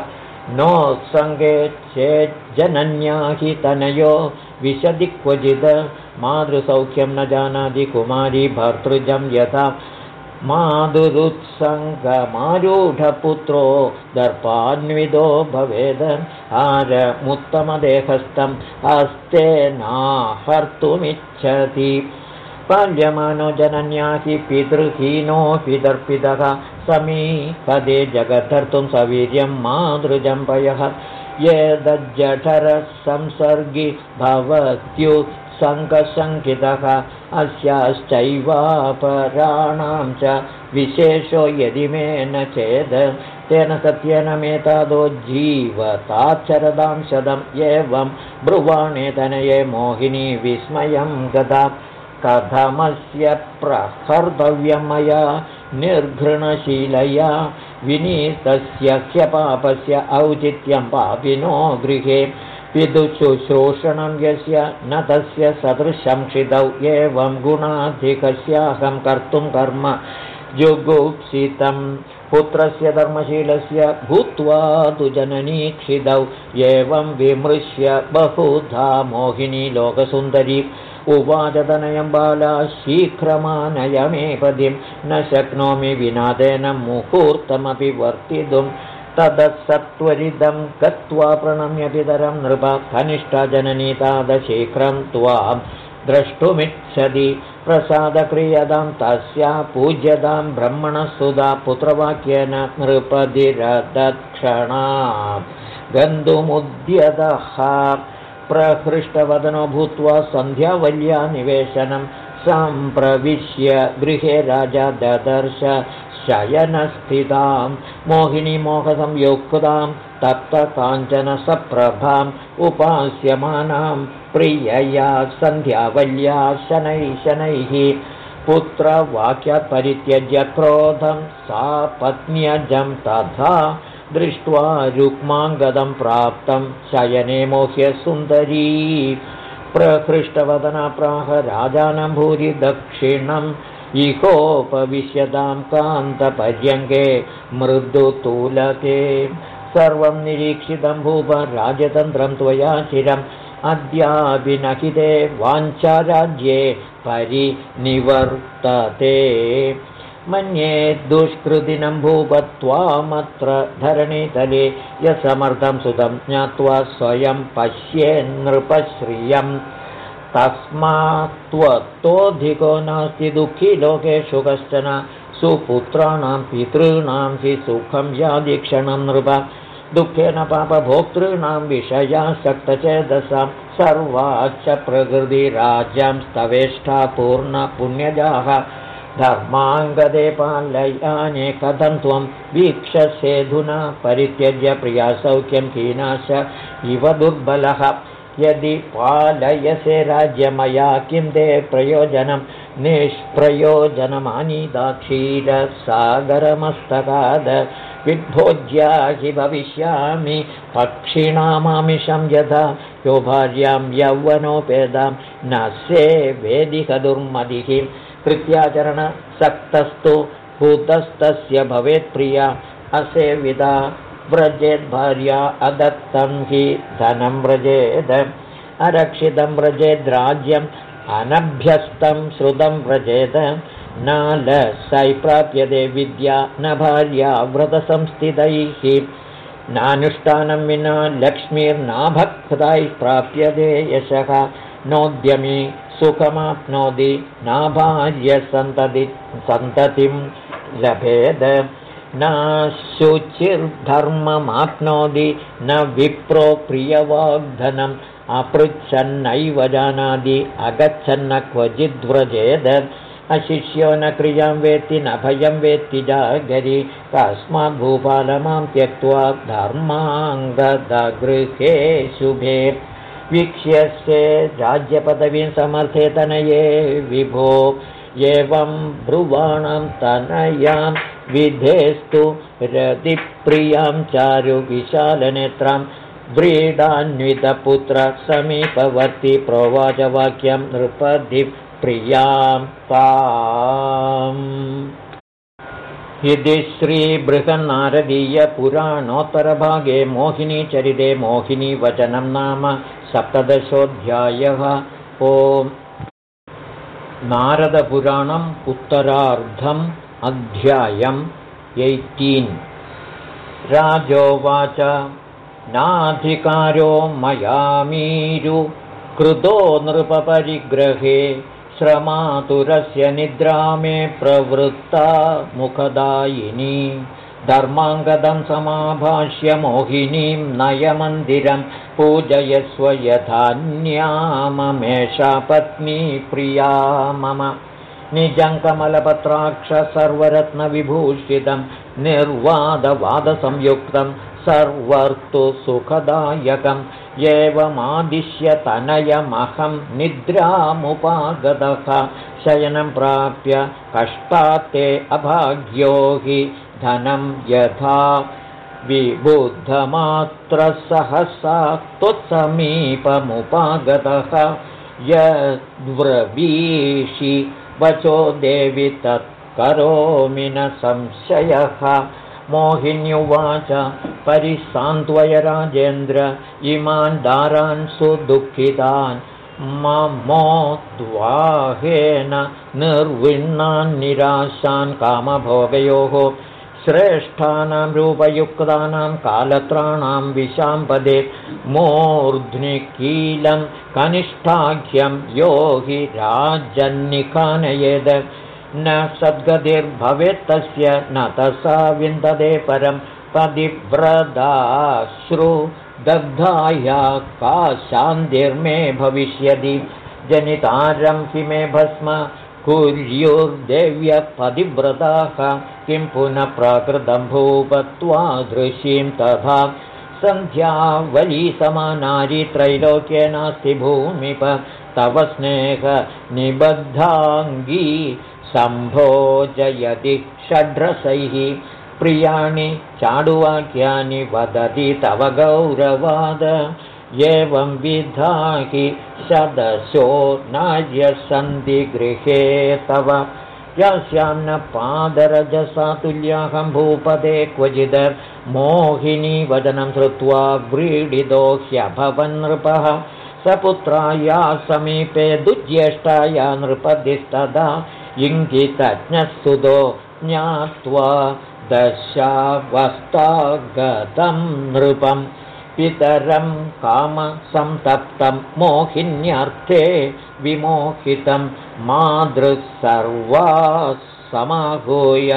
नोत्सङ्गे चेज्जनन्या हि तनयो विशदि क्वचित् मातृसौख्यं न जानाति कुमारी भर्तृजं यथा माधुरुत्सङ्गमारूढपुत्रो दर्पान्विदो भवेद आरमुत्तमदेहस्थम् हस्तेनाहर्तुमिच्छति पाल्यमानो जनन्या हि पितृहीनोऽपि दर्पितः समीपदे जगद्धर्तुं सवीर्यं मातृजं पयः ये दज्जठरसंसर्गि भवत्यु सङ्कशङ्कितः अस्याश्चैवापराणां च विशेषो यदि मे न चेद्। तेन सत्येन मेतादो जीवताच्छरदां शतम् एवं ब्रुवाणेतनये मोहिनी विस्मयं गता कथमस्य प्रहर्तव्यं मया निर्घृणशीलया विनीतस्य ह्यपापस्य औचित्यं पापिनो गृहे विदुशुश्रूषणं यस्य न तस्य सदृशंक्षितौ एवं गुणाधिकस्याहं कर्तुं कर्म। जुगुप्सितं पुत्रस्य धर्मशीलस्य भूत्वा तु जननीक्षितौ एवं विमृश्य बहुधा मोहिनी लोकसुन्दरी उवाचतनयं बाला शीघ्रमानयमेपदिं न शक्नोमि विनादेन मुहूर्तमपि वर्तितुम् तदसत्वरिदं गत्वा प्रणम्य पितरं नृप कनिष्ठा जननीतादशीघ्रं त्वां द्रष्टुमिच्छति प्रसादक्रियतां तस्या पूज्यतां ब्रह्मणसुधा पुत्रवाक्येन नृपदिरदक्षणा गन्तुमुद्यतः प्रहृष्टवदनो भूत्वा सन्ध्यावल्या निवेशनं सम्प्रविश्य गृहे राजा ददर्श शयनस्थितां मोहिनीमोहसंयुक्तां तप्तकाञ्चनसप्रभाम् उपास्यमानां प्रियया सन्ध्यावल्या शनैः शनैः। पुत्रवाक्यात् परित्यज्य क्रोधं सा पत्न्यजं तथा दृष्ट्वा रुक्माङ्गदं प्राप्तं शयने मोह्य सुन्दरी। प्रहृष्टवदना प्राह राजानं भूरि दक्षिणम् इकोपविश्यतां कान्तपर्यङ्गे मृदुतूलके। सर्वं निरीक्षितं भूप राजतन्त्रं त्वया चिरम्। अद्याभिनहिते वाञ्छाराज्ये परिनिवर्तते मन्ये दुष्कृतिनं भूप त्वामत्र धरणीतले यसमर्थं सुतं ज्ञात्वा स्वयं पश्येन्नृपश्रियम् तस्मात्त्वत्तोऽधिको नास्ति दुःखी लोकेषु कश्चन। सुपुत्राणां पितॄणां हि सुखं यादिक्षणं नृप। दुःखेन पापभोक्तॄणां विषयासक्तचेदसां सर्वाच्च प्रकृतिराज्यां स्तवेष्ठा पूर्णपुण्यजाः धर्माङ्गदे पालयाने कथं त्वं वीक्षसेधुना परित्यज्य प्रियासौख्यं हीनाश इव दुर्बलः। यदि पालयसे राज्यमया किं ते प्रयोजनं? निष्प्रयोजनमानीता क्षीरसागरमस्तकाद विद्भोज्या हि भविष्यामि पक्षिणामामिषं यथा। यो भार्यां यौवनोपेदां न से वेदिकदुर्मदिः कृत्याचरणसक्तस्तु भूतस्तस्य भवेत्प्रिया असेविदा व्रजेद्भार्या अदत्तं हि धनं व्रजेद। अरक्षितं व्रजेद्राज्यम् अनभ्यस्तं श्रुतं व्रजेद। न लसै प्राप्यते विद्या न भार्या व्रतसंस्थितैः। नानुष्ठानं विना लक्ष्मीर्नाभक्ताैः प्राप्यते यशः। नोद्यमी सुखमाप्नोति नाभार्यसन्तति सन्ततिं लभेद। न शुचिर्धर्ममाप्नोति न विप्रो प्रियवाग्धनम्। अपृच्छन्नैव जानाति अगच्छन्न क्वचिद्व्रजेद अशिष्यो न क्रियां वेत्ति न भयं वेत्ति जागरि। तस्माद्भूपालमां त्यक्त्वा धर्माङ्गदगृहे शुभे वीक्ष्यस्य राज्यपदवीं समर्थे तनये विभो। एवं ब्रुवाणां तनयां विधेस्तु रतिप्रियां चारुविशालनेत्रां। व्रीडान्वितपुत्रसमीपवर्ति प्रोवाचवाक्यं नृपधिप्रियां ताम् इति श्रीबृहन्नारदीयपुराणोत्तरभागे मोहिनीचरिते मोहिनीवचनं नाम सप्तदशोऽध्यायः। ओम्। नारदपुराणम् उत्तरार्धम् अध्यायम् एय्टीन्। राजोवाच नाधिकारो मयामीरु कृतो नृपपरिग्रहे श्रमातुरस्य निद्रा मे प्रवृत्ता मुखदायिनी। धर्माङ्गदं समाभाष्य मोहिनीं नयमन्दिरं पूजयस्व यथान्याममेषा पत्नी प्रिया मम। निजङ्कमलपत्राक्ष सर्वरत्नविभूषितं निर्वादवादसंयुक्तं सर्वर्तु सुखदायकम् एवमादिश्य तनयमहं निद्रामुपागतः। शयनं प्राप्य कष्टात्ते अभाग्यो हि धनं यथा विबुद्धमात्रसहसा त्वत्समीपमुपागतः। यद्व्रवीषि वचो देवि तत्करोमि न संशयः मोहिन्युवाच। परिसान्त्वय राजेन्द्र इमान् दारान् सुदुःखितान्। ममोद्वाहेन निर्विण्णान् निराशान् कामभोगयोः। श्रेष्ठानां रूपयुक्तानां कालत्राणां विशाम्पदे मूर्ध्निकीलं कनिष्ठाख्यं यो हि राजन्निखानयेद न सद्गतिर्भवेत्तस्य न तसा विन्ददे परं पदिव्रदाश्रु दग्धाया का शान्तिर्मे भविष्यति। जनितारं हि मे भस्म कुर्युर्देव्यपदिव्रताः किं पुनः प्राकृतं भूपत्वादृशीं तथा सन्ध्यावलीसमानारी त्रैलोक्ये नास्ति भूमिप तव स्नेहनिबद्धाङ्गी सम्भोजयति षड्रसैः। प्रियाणि चाडुवाक्यानि वदति तव गौरवाद। एवं विधाहि सदशो नार्यसन्ति गृहे तव। यस्यां न पादरजसातुल्याहं भूपदे क्वचिद मोहिनी वदनं श्रुत्वा व्रीडितो ह्यभवन्नृपः सपुत्राया समीपे दुज्येष्ठाया नृपतिस्तदा इङ्गितज्ञस्तुतो ज्ञात्वा दशावस्तागतं नृपम् पितरं कामसंतप्तं मोहिन्यर्थे विमोहितं मातृसर्वा समाहूय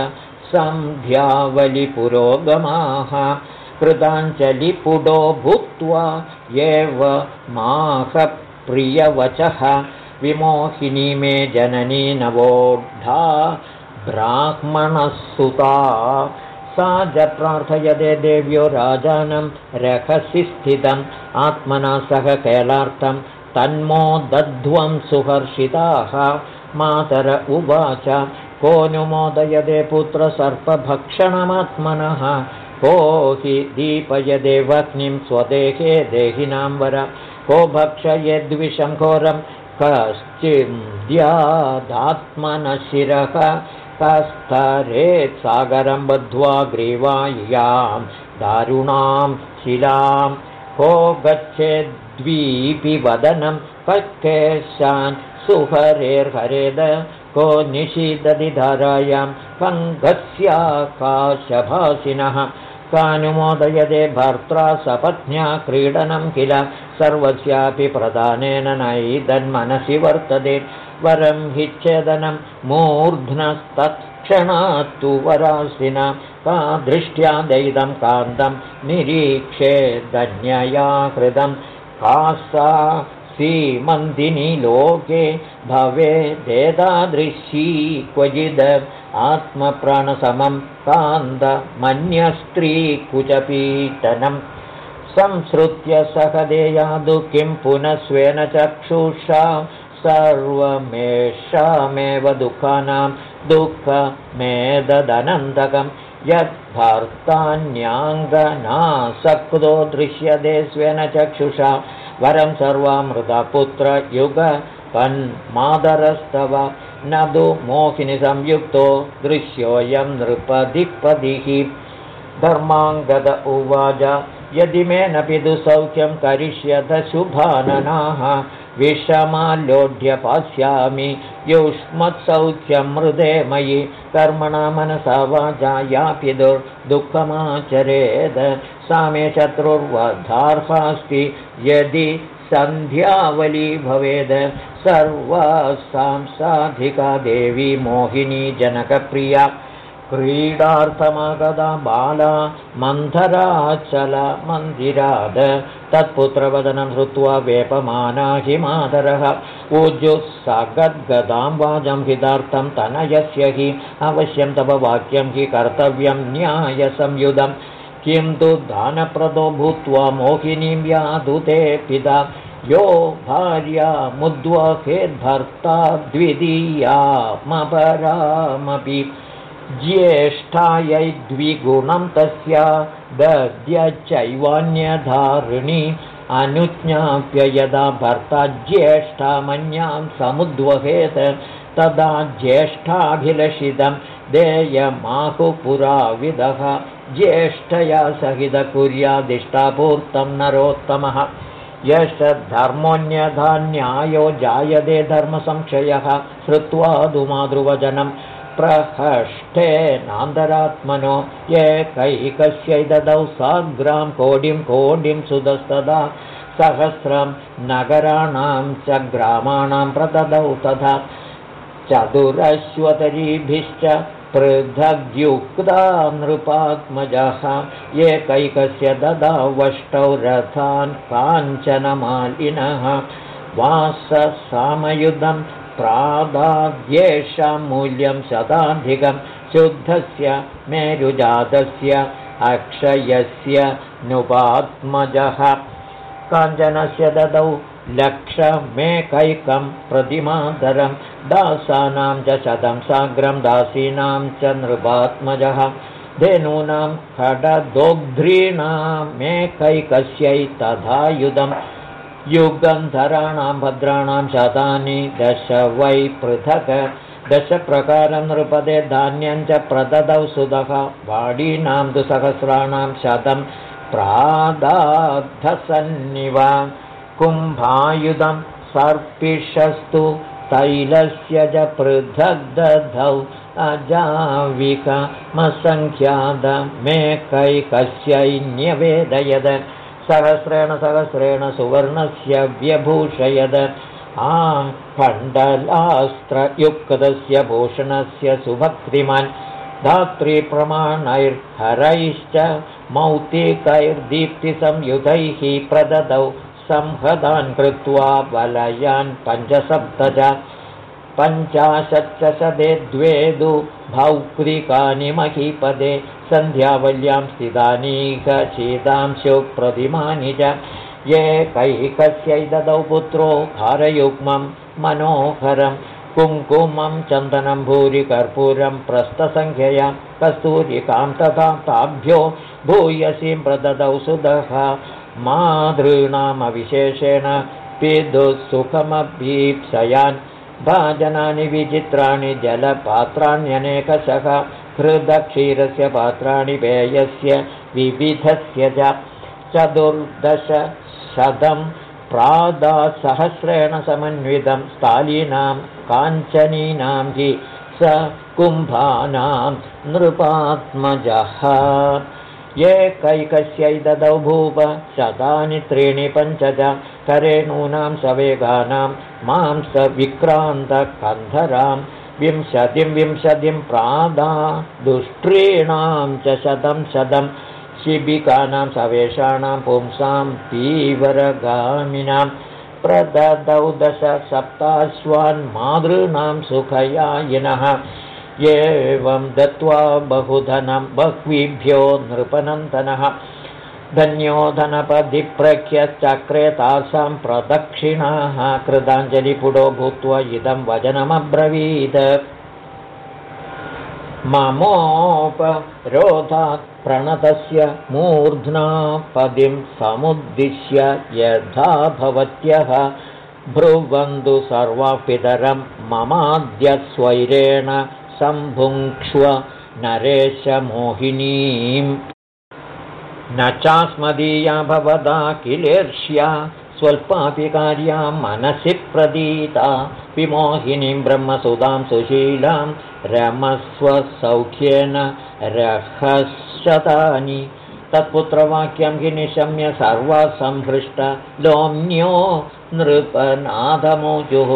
सन्ध्यावलिपुरोगमाः कृताञ्जलिपुडो भूत्वा एव माहप्रियवचः विमोहिनी मे जननी नवोढा ब्राह्मणसुता। सा च प्रार्थयते देव्यो राजानं रहसि स्थितम् आत्मना सह कैलार्थं तन्मो दध्वं सुहर्षिताः। मातर उवाच को नु मोदयदे पुत्रसर्पभक्षणमात्मनः को हि दीपयदेवग्निं स्वदेहे देहिनां वर? को भक्षयद्विषं घोरं कश्चिद्यादात्मनशिरः कस्तरेत् सागरं बद्ध्वा ग्रीवायां दारुणां शिलां को गच्छेद्वीपि वदनं पक्केशान् सुहरेर्हरेद को निषीदति धारायां कानुमोदयते भर्त्रा सपत्न्या क्रीडनं किल? सर्वस्यापि प्रदानेन नैदन्मनसि वर्तते। वरं हि छेदनं मूर्ध्नस्तत्क्षणात्तु वरासिना। का दृष्ट्या दैदं कान्तं निरीक्षे धन्यया कृतं। का सा सीमन्दिनी लोके भवेदेतादृशी क्वचिद आत्मप्राणसमं कान्तमन्यस्त्रीकुचपीतनं संसृत्य सहदेयादु किं पुनः स्वेन चक्षुषा सर्वमेषामेव दुःखानां दुःखमेददनन्दकं यद्भर्तान्याङ्गनासक्तो दृश्यते स्वेन चक्षुषा वरं सर्वामृतपुत्रयुगपन्मादरस्तव न तु मोहिनिसंयुक्तो दृश्योऽयं नृपधिपदिः धर्माङ्गद उवाच यदि मे न पितुसौख्यं करिष्यत शुभाननाः विषमाल्योढ्य पास्यामि युष्मत्सौख्यं मृदे मयि कर्मणा मनसा वाचा यापि दुर्दुःखमाचरेद सा मे शत्रुर्वधार्हास्ति यदि सन्ध्यावली भवेद्। सर्वासां साधिका देवी मोहिनी जनकप्रिया। क्रीडार्थमागदा बाला मन्थराचल मन्दिराद। तत्पुत्रवदनं श्रुत्वा वेपमाना हि मातरः ऊजुः वाजं हितार्थं तनयस्य हि। अवश्यं तव वाक्यं हि कर्तव्यं न्यायसंयुधं किं तु दानप्रदो भूत्वा मोहिनीं यादुते पिता। यो भार्यामुद्वहेद्भर्ता द्वितीयामपरामपि ज्येष्ठायै द्विगुणं तस्य दद्यचैवान्यधारिणी अनुज्ञाप्य यदा भर्ता ज्येष्ठामन्यां समुद्वहेत् तदा ज्येष्ठाभिलषितं देयमाहुपुराविदः ज्येष्ठया सहितकुर्यादिष्टापूर्तं नरोत्तमः। यश धर्मोऽन्यथा न्यायो जायते धर्मसंक्षयः श्रुत्वा धुमातृवचनं प्रहष्टेनान्तरात्मनो एकैकस्यै ददौ साग्रां कोडिं कोडिं सुदस्तदा। सहस्रं नगराणां च ग्रामाणां प्रददौ तथा। चतुरश्वतरीभिश्च पृथग्युक्ता नृपात्मजः एकैकस्य ददावष्टौ रथान् काञ्चनमालिनः वाससामयुधं प्रादाद्येषां मूल्यं शताधिकं शुद्धस्य मेरुजातस्य अक्षयस्य नुपात्मजः काञ्चनस्य ददौ लक्षमेकैकं प्रतिमादरं दासानां च शतं साग्रं दासीनां च नृपात्मजः धेनूनां खडदोग्ध्रीणामेकैकस्यै तथायुधम् युगन्धराणां भद्राणां शतानि दश वै पृथक् दशप्रकारं नृपदे धान्यं च प्रददौ सुधः वाडीनां तु सहस्राणां शतं प्रादाद्धसन्निव कुम्भायुधं सर्पिषस्तु तैलस्य च पृथग् दधौ अजाविकमसङ्ख्यादमेकैकस्यैन्यवेदयद सहस्रेण सहस्रेण सुवर्णस्य व्यभूषयद। आं कण्डलास्त्रयुक्तस्य भूषणस्य सुभक्तिमान्। धात्रीप्रमाणैर्हरैश्च मौक्तिकैर्दीप्तिसंयुधैः प्रददौ संहदान् कृत्वा वलयान् पञ्चसप्तच पञ्चाशच्च सदे द्वे दु भौक्तिकानि महीपदे। सन्ध्यावल्यां स्थितानीकशीतांशुप्रतिमानि च ये कैकस्यै ददौ पुत्रो भारयुग्मं मनोहरं। कुङ्कुमं चन्दनं भूरिकर्पूरं प्रस्थसङ्ख्यया कस्तूरिकां तथा ताभ्यो। भूयसीं प्रददौ सुदः मातॄणामविशेषेण पिदुःसुखमभीप्सयान् भाजनानि विचित्राणि जलपात्राण्यनेकशः हृदक्षीरस्य पात्राणि पेयस्य विविधस्य च चतुर्दशशतं प्रादासहस्रेण समन्वितं स्थालीनां काञ्चनीनां हि स कुम्भानां नृपात्मजः एकैकस्यै ददौ भूप शतानि त्रीणि पञ्च च करेणूनां सवेगानां मांसविक्रान्तकन्धरां विंशतिं विंशतिं प्रादा दुष्ट्रीणां च शतं शतं शिबिकानां सवेषाणां पुंसां तीव्रगामिनां प्रददौ दश सप्ताश्वान् मातॄणां सुखयायिनः एवं दत्त्वा बहुधनं बह्वीभ्यो नृपनन्दनः। धन्योधनपदिप्रख्यश्चक्रे तासां प्रदक्षिणाः कृताञ्जलिपुडो भूत्वा इदं वचनमब्रवीत् ममोपरोधात् प्रणतस्य मूर्ध्ना पदिं समुद्दिश्य यथा भवत्यः। भ्रुवन्तु सर्वापितरं ममाद्यस्वैरेण सम्भुङ्क्ष्व नरेशमोहिनीम् न चास्मदीया भवदा किलेर्ष्या स्वल्पापि कार्या मनसि प्रदीता। विमोहिनीं ब्रह्मसुधां सुशीलां रमस्वसौख्येन रहशतानि तत्पुत्रवाक्यं हि निशम्य सर्वसंहृष्ट लोम्न्यो नृपनाथमोजुः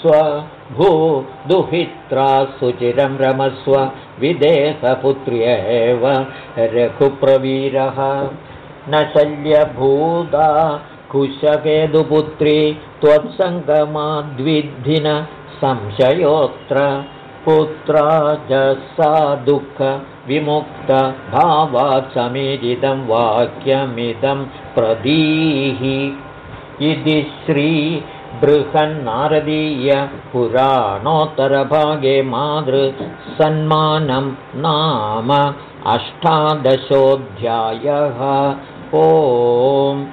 स्वभू दुहित्रा सुचिरं रमस्व विदेहपुत्र्येव रघुप्रवीरः। न शल्यभूता कुशकेदुपुत्री त्वत्सङ्गमाद्विद्धिन संशयोऽत्र। पुत्रा च सा दुःखविमुक्तभावात् समीरितं वाक्यमिदं प्रदीहि। इति श्रीबृहन्नारदीय पुराणोत्तरभागे मातृसन्मानं नाम अष्टादशोऽध्यायः। ओम्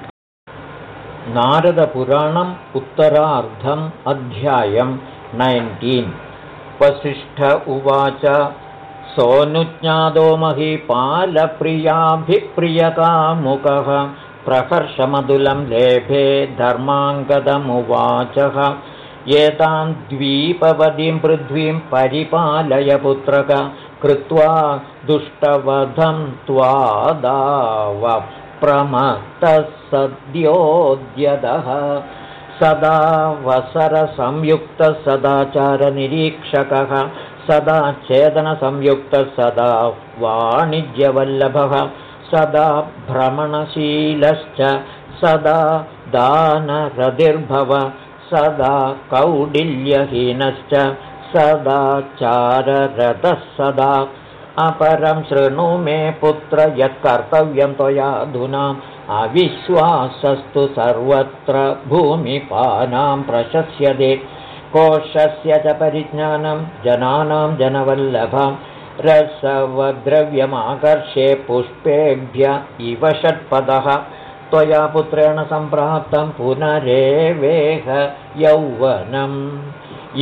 नारदपुराणम् उत्तरार्धम् अध्यायं नैन्टीन् वसिष्ठ उवाच सोऽनुज्ञातो महीपालप्रियाभिप्रियकामुकः प्रकर्षमधुलं लेभे धर्माङ्गदमुवाचः। एतां द्वीपवतीं पृथ्वीं परिपालय पुत्रक कृत्वा दुष्टवधं त्वादाव प्रमत्तः सद्योद्यतः सदा वसरसंयुक्तः सदाचारनिरीक्षकः सदा चेतनसंयुक्तः सदा वाणिज्यवल्लभः सदा भ्रमणशीलश्च सदा दानरतिर्भव सदा कौडिल्यहीनश्च सदा चाररतः सदा। अपरं शृणु मे पुत्र यत्कर्तव्यं त्वयाधुनाम् अविश्वासस्तु सर्वत्र भूमिपानां प्रशस्यते। कोशस्य च परिज्ञानं जनानां जनवल्लभं रसवद्रव्यमाकर्ष्ये पुष्पेभ्य इव षट्पदः। त्वया पुत्रेण सम्प्राप्तं पुनरेवेह यौवनम्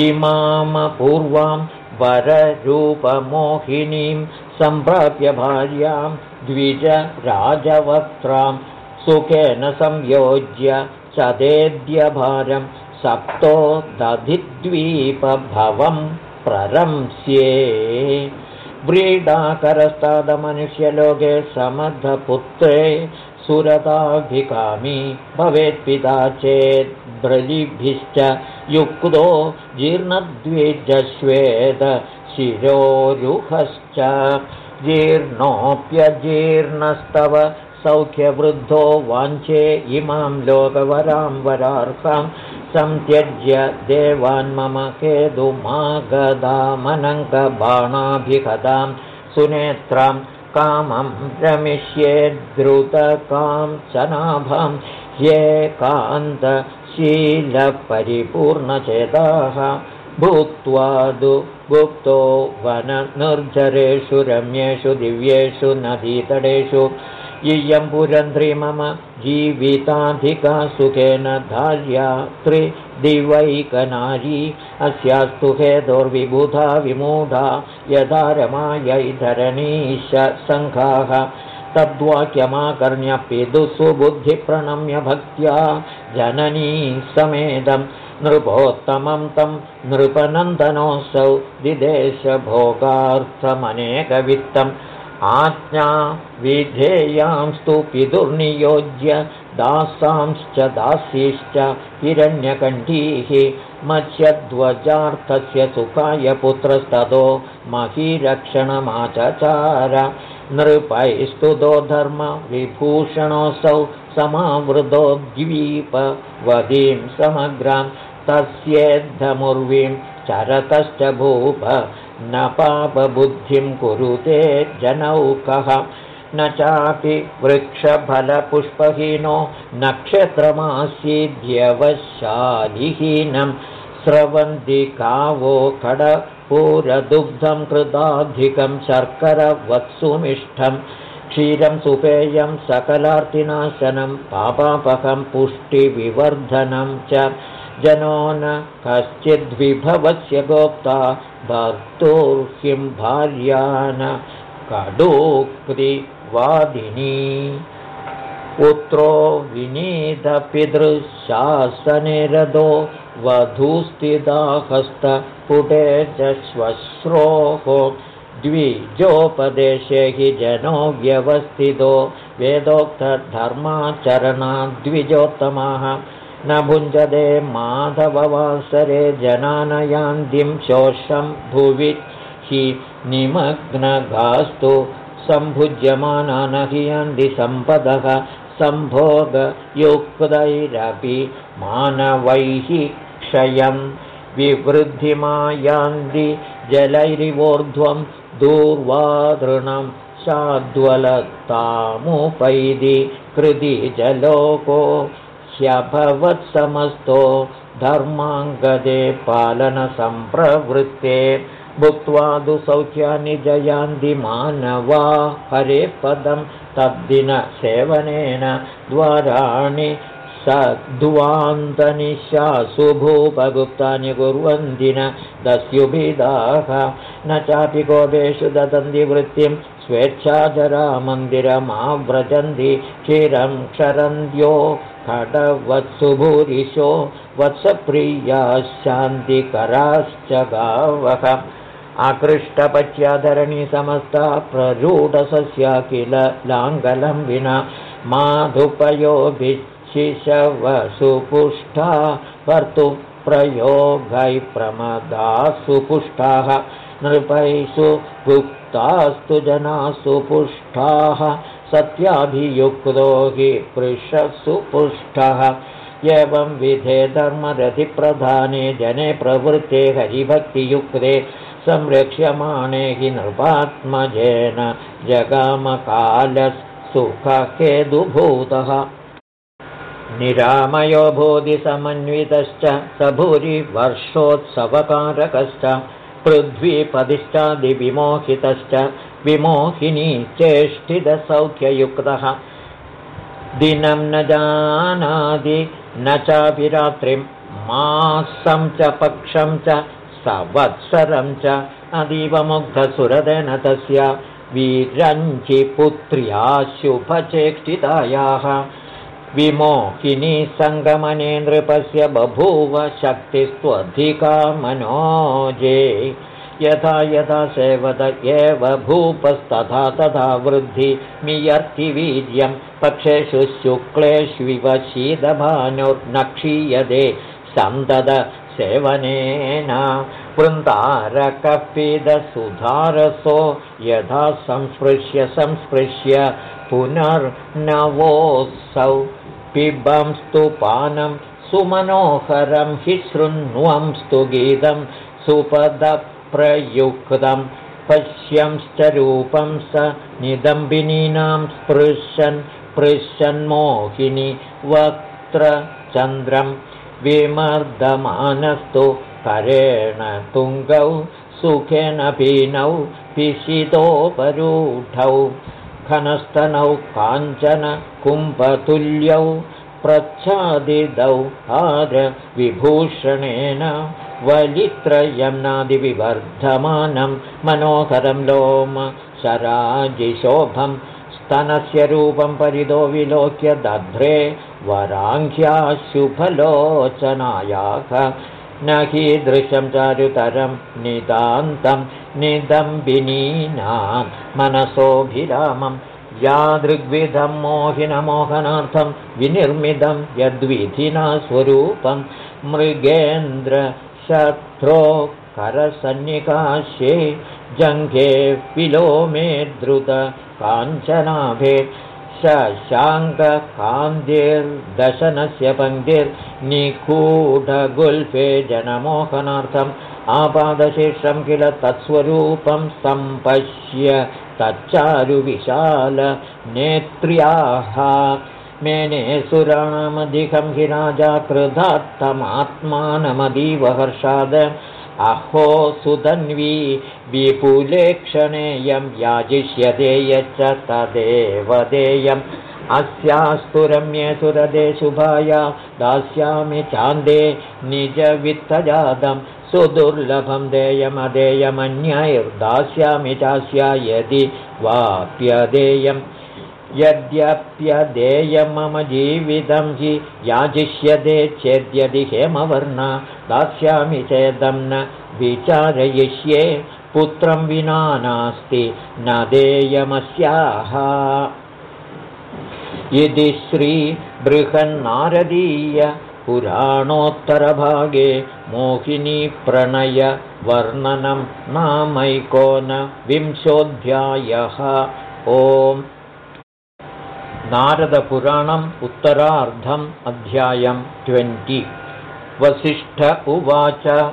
इमामपूर्वां वररूपमोहिनीं सम्प्राप्य भार्यां द्विजराजवक्त्रां सुखेन संयोज्य सदेद्यभारं सप्तो दधिद्वीपभवं प्ररंस्ये व्रीडाकरस्तादमनुष्यलोके समर्थपुत्रे सुरताभिकामी भवेत्पिता चेद्ब्रलिभिश्च युक्तो जीर्णद्विजश्वेत शिरोरुहश्च। जीर्णोऽप्यजीर्णस्तव सौख्यवृद्धो वाञ्छे इमां लोकवरां वरार्हां संत्यज्य देवान् मम केतुमागदामनङ्गबाणाभिहदां सुनेत्रां कामं रमिष्ये द्रुतकां चनाभां ये कान्तशीलपरिपूर्णचेताः भूत्वा दु गुप्तो वननिर्झरेषु रम्येषु दिव्येषु नदीतडेषु इयं पुरन्ध्रि मम जीविताधिका सुखेन धार्या त्रिदिवैकनारी अस्यास्तु हेतोर्विबुधा विमूढा यदा रमायै धरणीश सङ्घाः। तद्वाक्यमाकर्ण्यपि दुःसुबुद्धिप्रणम्य भक्त्या जननी समेदम् नृपोत्तमं तं नृपनन्दनोऽसौ विदेशभोगार्थमनेकवित्तम् आज्ञा विधेयांस्तु पितुर्नियोज्य दासांश्च दासीश्च हिरण्यकण्ठीः मत्स्यध्वजार्थस्य सुखाय पुत्रस्ततो महीरक्षणमाचचार नृपैस्तुतो धर्मविभूषणोऽसौ समावृतो द्वीपवधीं समग्रां तस्येद्धमुर्वीं चरतश्च भूप न पापबुद्धिं कुरुते जनौकः न चापि वृक्षफलपुष्पहीनो नक्षत्रमासीद्यवशालिहीनं स्रवन्ति कावो खडपूरदुग्धं कृताधिकं शर्करवत्सुमिष्ठं क्षीरं सुपेयं सकलार्तिनाशनं पापापकं पुष्टिविवर्धनं च। जनो न कश्चिद्विभवस्य गोप्ता भर्तुर्हिं भार्यान कडोक्तिवादिनी। पुत्रो विनीतपितृशासनिरदो वधूस्थिताहस्तपुटे च श्वश्रोः द्विजोपदेशे हि जनो व्यवस्थितो वेदोक्तधर्माचरणाद्विजोत्तमाः न भुञ्जते माधववासरे जनानयान्दिं शोषं भुवि हि निमग्नगास्तु सम्भुज्यमाना न हि यान्ति सम्पदः सम्भोगयुक्तैरपि मानवैः क्षयं विवृद्धिमायान्ति जलैरिवोर्ध्वं दूर्वादृणं कृति जलोको ह्यभवत्समस्तो धर्माङ्गदे पालनसम्प्रवृत्ते भुक्त्वा दुसौख्यानि जयान्ति मानवा हरे पदं तद्दिनसेवनेन द्वाराणि सद्वान्तनिशासुभूपगुप्तानि कुर्वन्ति न दस्युभिदाः न चापि गोपेषु ददन्ति वृत्तिं स्वेच्छाचरामन्दिरमाव्रजन्ति क्षीरं क्षरन्त्यो खडवत्सुभूरिशो वत्सप्रियाः शान्तिकराश्च गावः। आकृष्टपच्याधरणि समस्ता प्ररूढसस्या किल लाङ्गलं विना माधुपयोभिशिशवसुपुष्टा भर्तुप्रयोगै प्रमदा सुपुष्टाः नृपैषु गुप्तास्तु जनासु पुष्टाः सत्याभियुक्तो हि पृषसुपुष्टः एवं विधे धर्मरथिप्रधाने जने प्रवृत्ते हरिभक्तियुक्ते संरक्ष्यमाणे हि नृपात्मजेन जगामकालसुखकेदुभूतः निरामयो भूतिसमन्वितश्च स भूरि वर्षोत्सवकारकश्च पृथ्वीपदिष्टादिविमोहितश्च विमोहिनी चेष्टितसौख्ययुक्तः। दिनं न जानादि न चापि रात्रिं मासं च पक्षं च संवत्सरं च अतीवमुग्धसुरदेन तस्य वीरञ्चिपुत्र्या शुभचेष्टितायाः विमोहिनी सङ्गमने नृपस्य बभूव शक्तिस्त्वधिका मनोजे यथा यथा सेवत एव भूपस्तथा तथा वृद्धि मियर्तिवीर्यं पक्षेषु शुक्लेष्विव शीतभानुर्न क्षीयते सन्तद सेवनेन वृन्दारकपिदसुधारसो यथा संस्पृश्य संस्पृश्य पुनर्नवोऽसौ पिबंस्तु पानं सुमनोहरं हि शृण्वंस्तु गीतं सुपदप्रयुक्तं पश्यंश्च रूपं स निदम्बिनीनां स्पृशन् पृशन्मोहिनि वक्त्रचन्द्रं। विमर्दमानस्तु करेण तुङ्गौ सुखेन पीनौ पिशितोपरूढौ। घनस्तनौ काञ्चन कुम्भतुल्यौ प्रच्छादिदौ विभूषणेन वलित्रयं नादिविवर्धमानं मनोहरं लोम शराजिशोभं स्तनस्य रूपं परिदो विलोक्य दध्रे वराङ्घ्याशुभलोचनायाः न कीदृशं चारुतरं नितान्तं निदम्बिनीनां मनसोऽभिरामं यादृग्विधं मोहिनमोहनार्थं विनिर्मितं यद्विधिना स्वरूपं मृगेन्द्रशत्रो करसन्निकाश्ये जङ्घे विलोमे द्रुत काञ्चनाभे शशाङ्ककान्तिर्दशनस्य पङ्क्तिर्निकूढगुल्फे जनमोहनार्थम् आपादशीर्षं किल तत्स्वरूपं सम्पश्य तच्चारुविशाल नेत्र्याः। मेने सुराणामधिकं हि राजा कृधात्तमात्मानमदीव हर्षाद अहो सुधन्वी विपुले क्षणेयं याजिष्यते यच्च तदेव देयम् अस्यास्तु रम्ये सुरदे शुभाया दास्यामि चान्दे निजवित्तजातं सुदुर्लभं देयमदेयमन्यैर्दास्यामि चास्या यदि वाप्यदेयम् यद्यप्यदेयं मम जीवितं हि याजिष्यते चेद्यदि हेमवर्णा दास्यामि चेदं न विचारयिष्ये। पुत्रं विना नास्ति न देयमस्याः। यदि श्रीबृहन्नारदीय पुराणोत्तरभागे मोहिनीप्रणयवर्णनं नामैकोनविंशोऽध्यायः ओम्। नारदपुराणम् उत्तरार्धम् अध्यायं ट्वेण्टि। वसिष्ठ उवाच।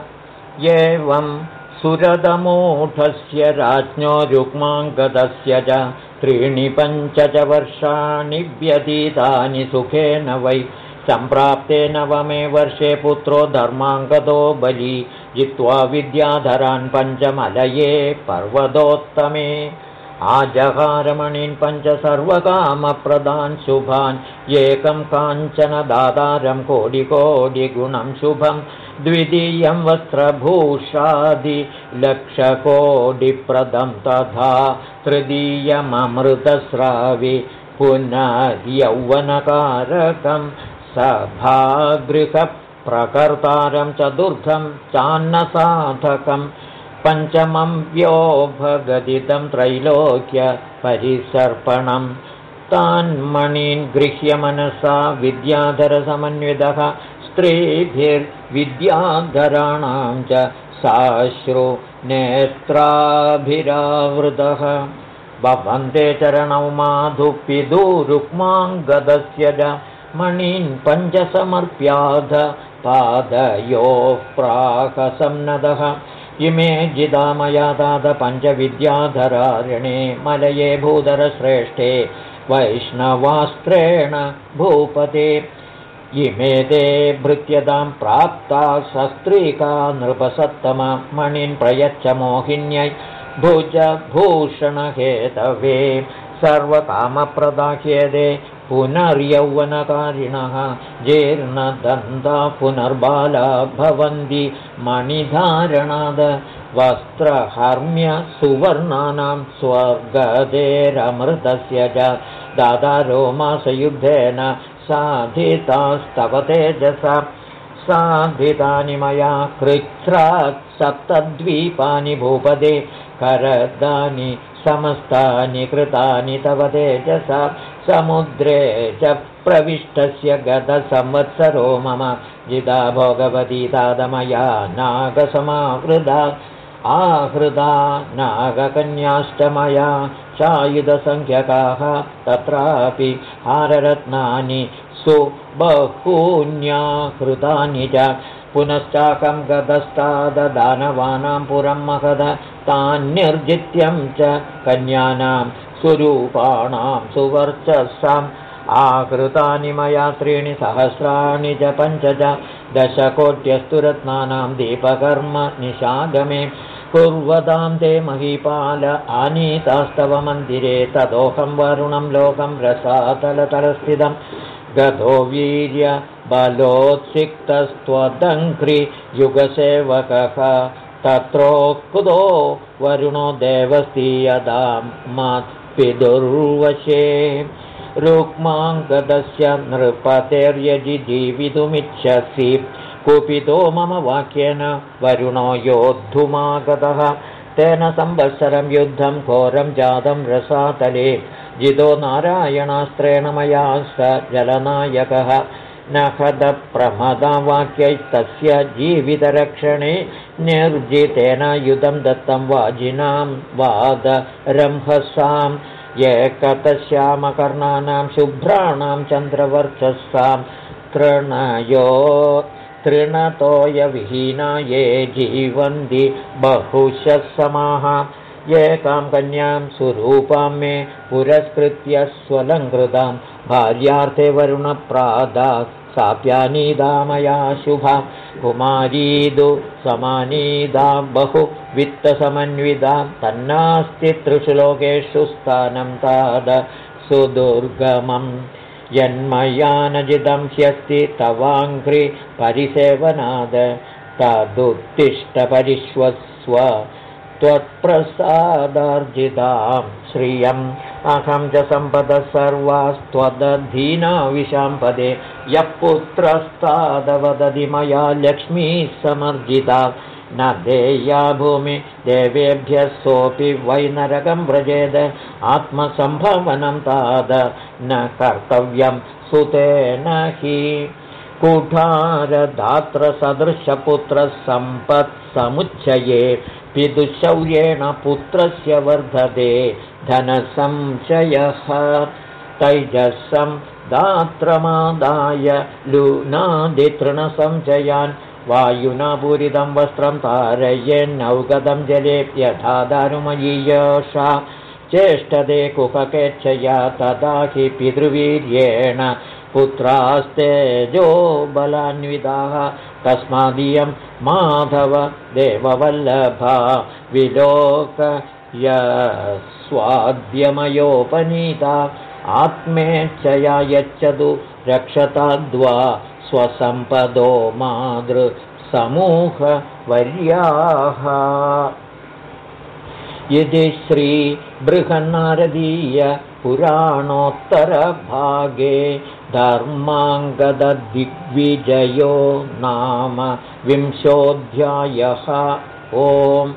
एवं सुरदमूढस्य राज्ञो रुक्माङ्गदस्य च त्रीणि पञ्च च वर्षाणि व्यतीतानि सुखेन वै सम्प्राप्ते नवमे वर्षे पुत्रो धर्माङ्गदो बली जित्वा विद्याधरान् पञ्चमलये पर्वतोत्तमे। आजहारमणीन् पञ्च सर्वकामप्रदान् शुभान् एकं काञ्चन दातारं कोटिकोटिगुणं शुभं। द्वितीयं वस्त्रभूषादिलक्षकोटिप्रदं तथा तृतीयममृतस्रावि पुनर्यौवनकारकं सभागृहप्रकर्तारं चतुर्थं चान्नसाधकम् पञ्चमं व्योभगदितं त्रैलोक्यपरिसर्पणं तान्मणीन् गृह्य मनसा विद्याधरसमन्वितः स्त्रीभिर्विद्याधराणां च साश्रु नेत्राभिरावृतः। भवन्ते चरणौ माधुपिदुरुक्माङ्गदस्य च मणीन् पञ्चसमर्प्याध पादयोः प्राकसन्नदः इमे जिदामया पञ्चविद्याधरारणे मलये भूधरश्रेष्ठे वैष्णवास्त्रेण भूपते। इमे ते भृत्यतां प्राप्ता शस्त्रीका नृपसत्तमणिन् प्रयच्छ मोहिन्यै भुजभूषणहेतवे। सर्वकामप्रदाह्यते पुनर्यौवनकारिणः जीर्णदन्ता पुनर्बाला भवन्ति मणिधारणाद वस्त्रहर्म्य सुवर्णानां स्वर्गदेरमृतस्य च दादारो मासयुद्धेन साधितास्तव तेजसा। साधितानि मया कृच्छ्रात् सप्तद्वीपानि भूपदे करदानि समस्तानि कृतानि तव तेजसा समुद्रे च प्रविष्टस्य गतसंवत्सरो मम। जिदा भोगवती तादमया नागसमाहृदा। आहृदा नागकन्याष्टमया चायुधसङ्ख्यकाः तत्रापि हाररत्नानि सुबहून्याहृतानि च। पुनश्चाकं गतस्ताददानवानां पुरं महद तान्निर्जित्यं च कन्यानां स्वरूपाणां सुवर्चसाम् आकृतानि मया त्रीणि सहस्राणि च पञ्च च दशकोट्यस्तु रत्नानां दीपकर्म निशागमे कुर्वतां ते महीपाल आनीतास्तव मन्दिरे तदोहं वरुणं लोकं रसातलतलस्थितं गतो वीर्य बलोत्सिक्तस्त्वदङ्घ्रि युगसेवकः तत्रोक्तो वरुणो देवस्तीयदां मत्पिदुर्वशे रुक्माङ्गदस्य नृपतेर्यजि जीवितुमिच्छसि। कुपितो मम वाक्येन वरुणो योद्धुमागतः। तेन संवत्सरं युद्धं घोरं जातं रसातले। जितो नारायणास्त्रेण मया स जलनायकः। नखदप्रमदवाक्यैस्तस्य जीवितरक्षणे निर्जितेन युधं दत्तं वाजिनां वादरंहसाम् एकतश्यामकर्णानां शुभ्राणां चन्द्रवर्चस्सां तृणयो तृणतोयविहीना ये जीवन्ति बहुशः समाः एकां कन्यां सुरूपां मे पुरस्कृत्य स्वलङ्कृतां भार्यार्थे वरुणप्रादा साप्यानीदा मया शुभा कुमारीदु समानीदा बहु वित्तसमन्विता तन्नास्ति त्रिषु लोकेषु स्थानं ताद सुदुर्गमम् यन्मया न जितं ह्यस्ति तवाङ्घ्रि परिसेवनाद। तदुत्तिष्ठपरिष्वस्व त्वत्प्रसादार्जितां श्रियम्। अहं च सम्पदः सर्वास्त्वदधीना विशाम्पदे यः पुत्रस्तादवदधि मया लक्ष्मीः समर्जिता। न देया भूमि देवेभ्यः सोऽपि वै नरकं व्रजेद। आत्मसम्भवनं ताद न कर्तव्यं सुतेन हि। कुठारदात्रसदृशपुत्रसम्पत्समुच्चये पितुशौर्येण पुत्रस्य वर्धते धनसंशयः। तैजसं दात्रमादाय लूनादितृणसंशयान् वायुना पूरितं वस्त्रं तारयेन्नौगतं जलेऽप्यथा दारुमयीयषा चेष्टदे कुहकेच्छया तदा हि पितृवीर्येण पुत्रास्तेजो बलान्विताः तस्मादीयं माधव देववल्लभा विलोक स्वाद्यमयोपनीता आत्मेच्छया यच्छतु रक्षताद्वा स्वसम्पदो मातृसमूहवर्याः। यदि श्रीबृहन्नारदीयपुराणोत्तरभागे धर्माङ्गददिग्विजयो नाम विंशोऽध्यायः। ओम्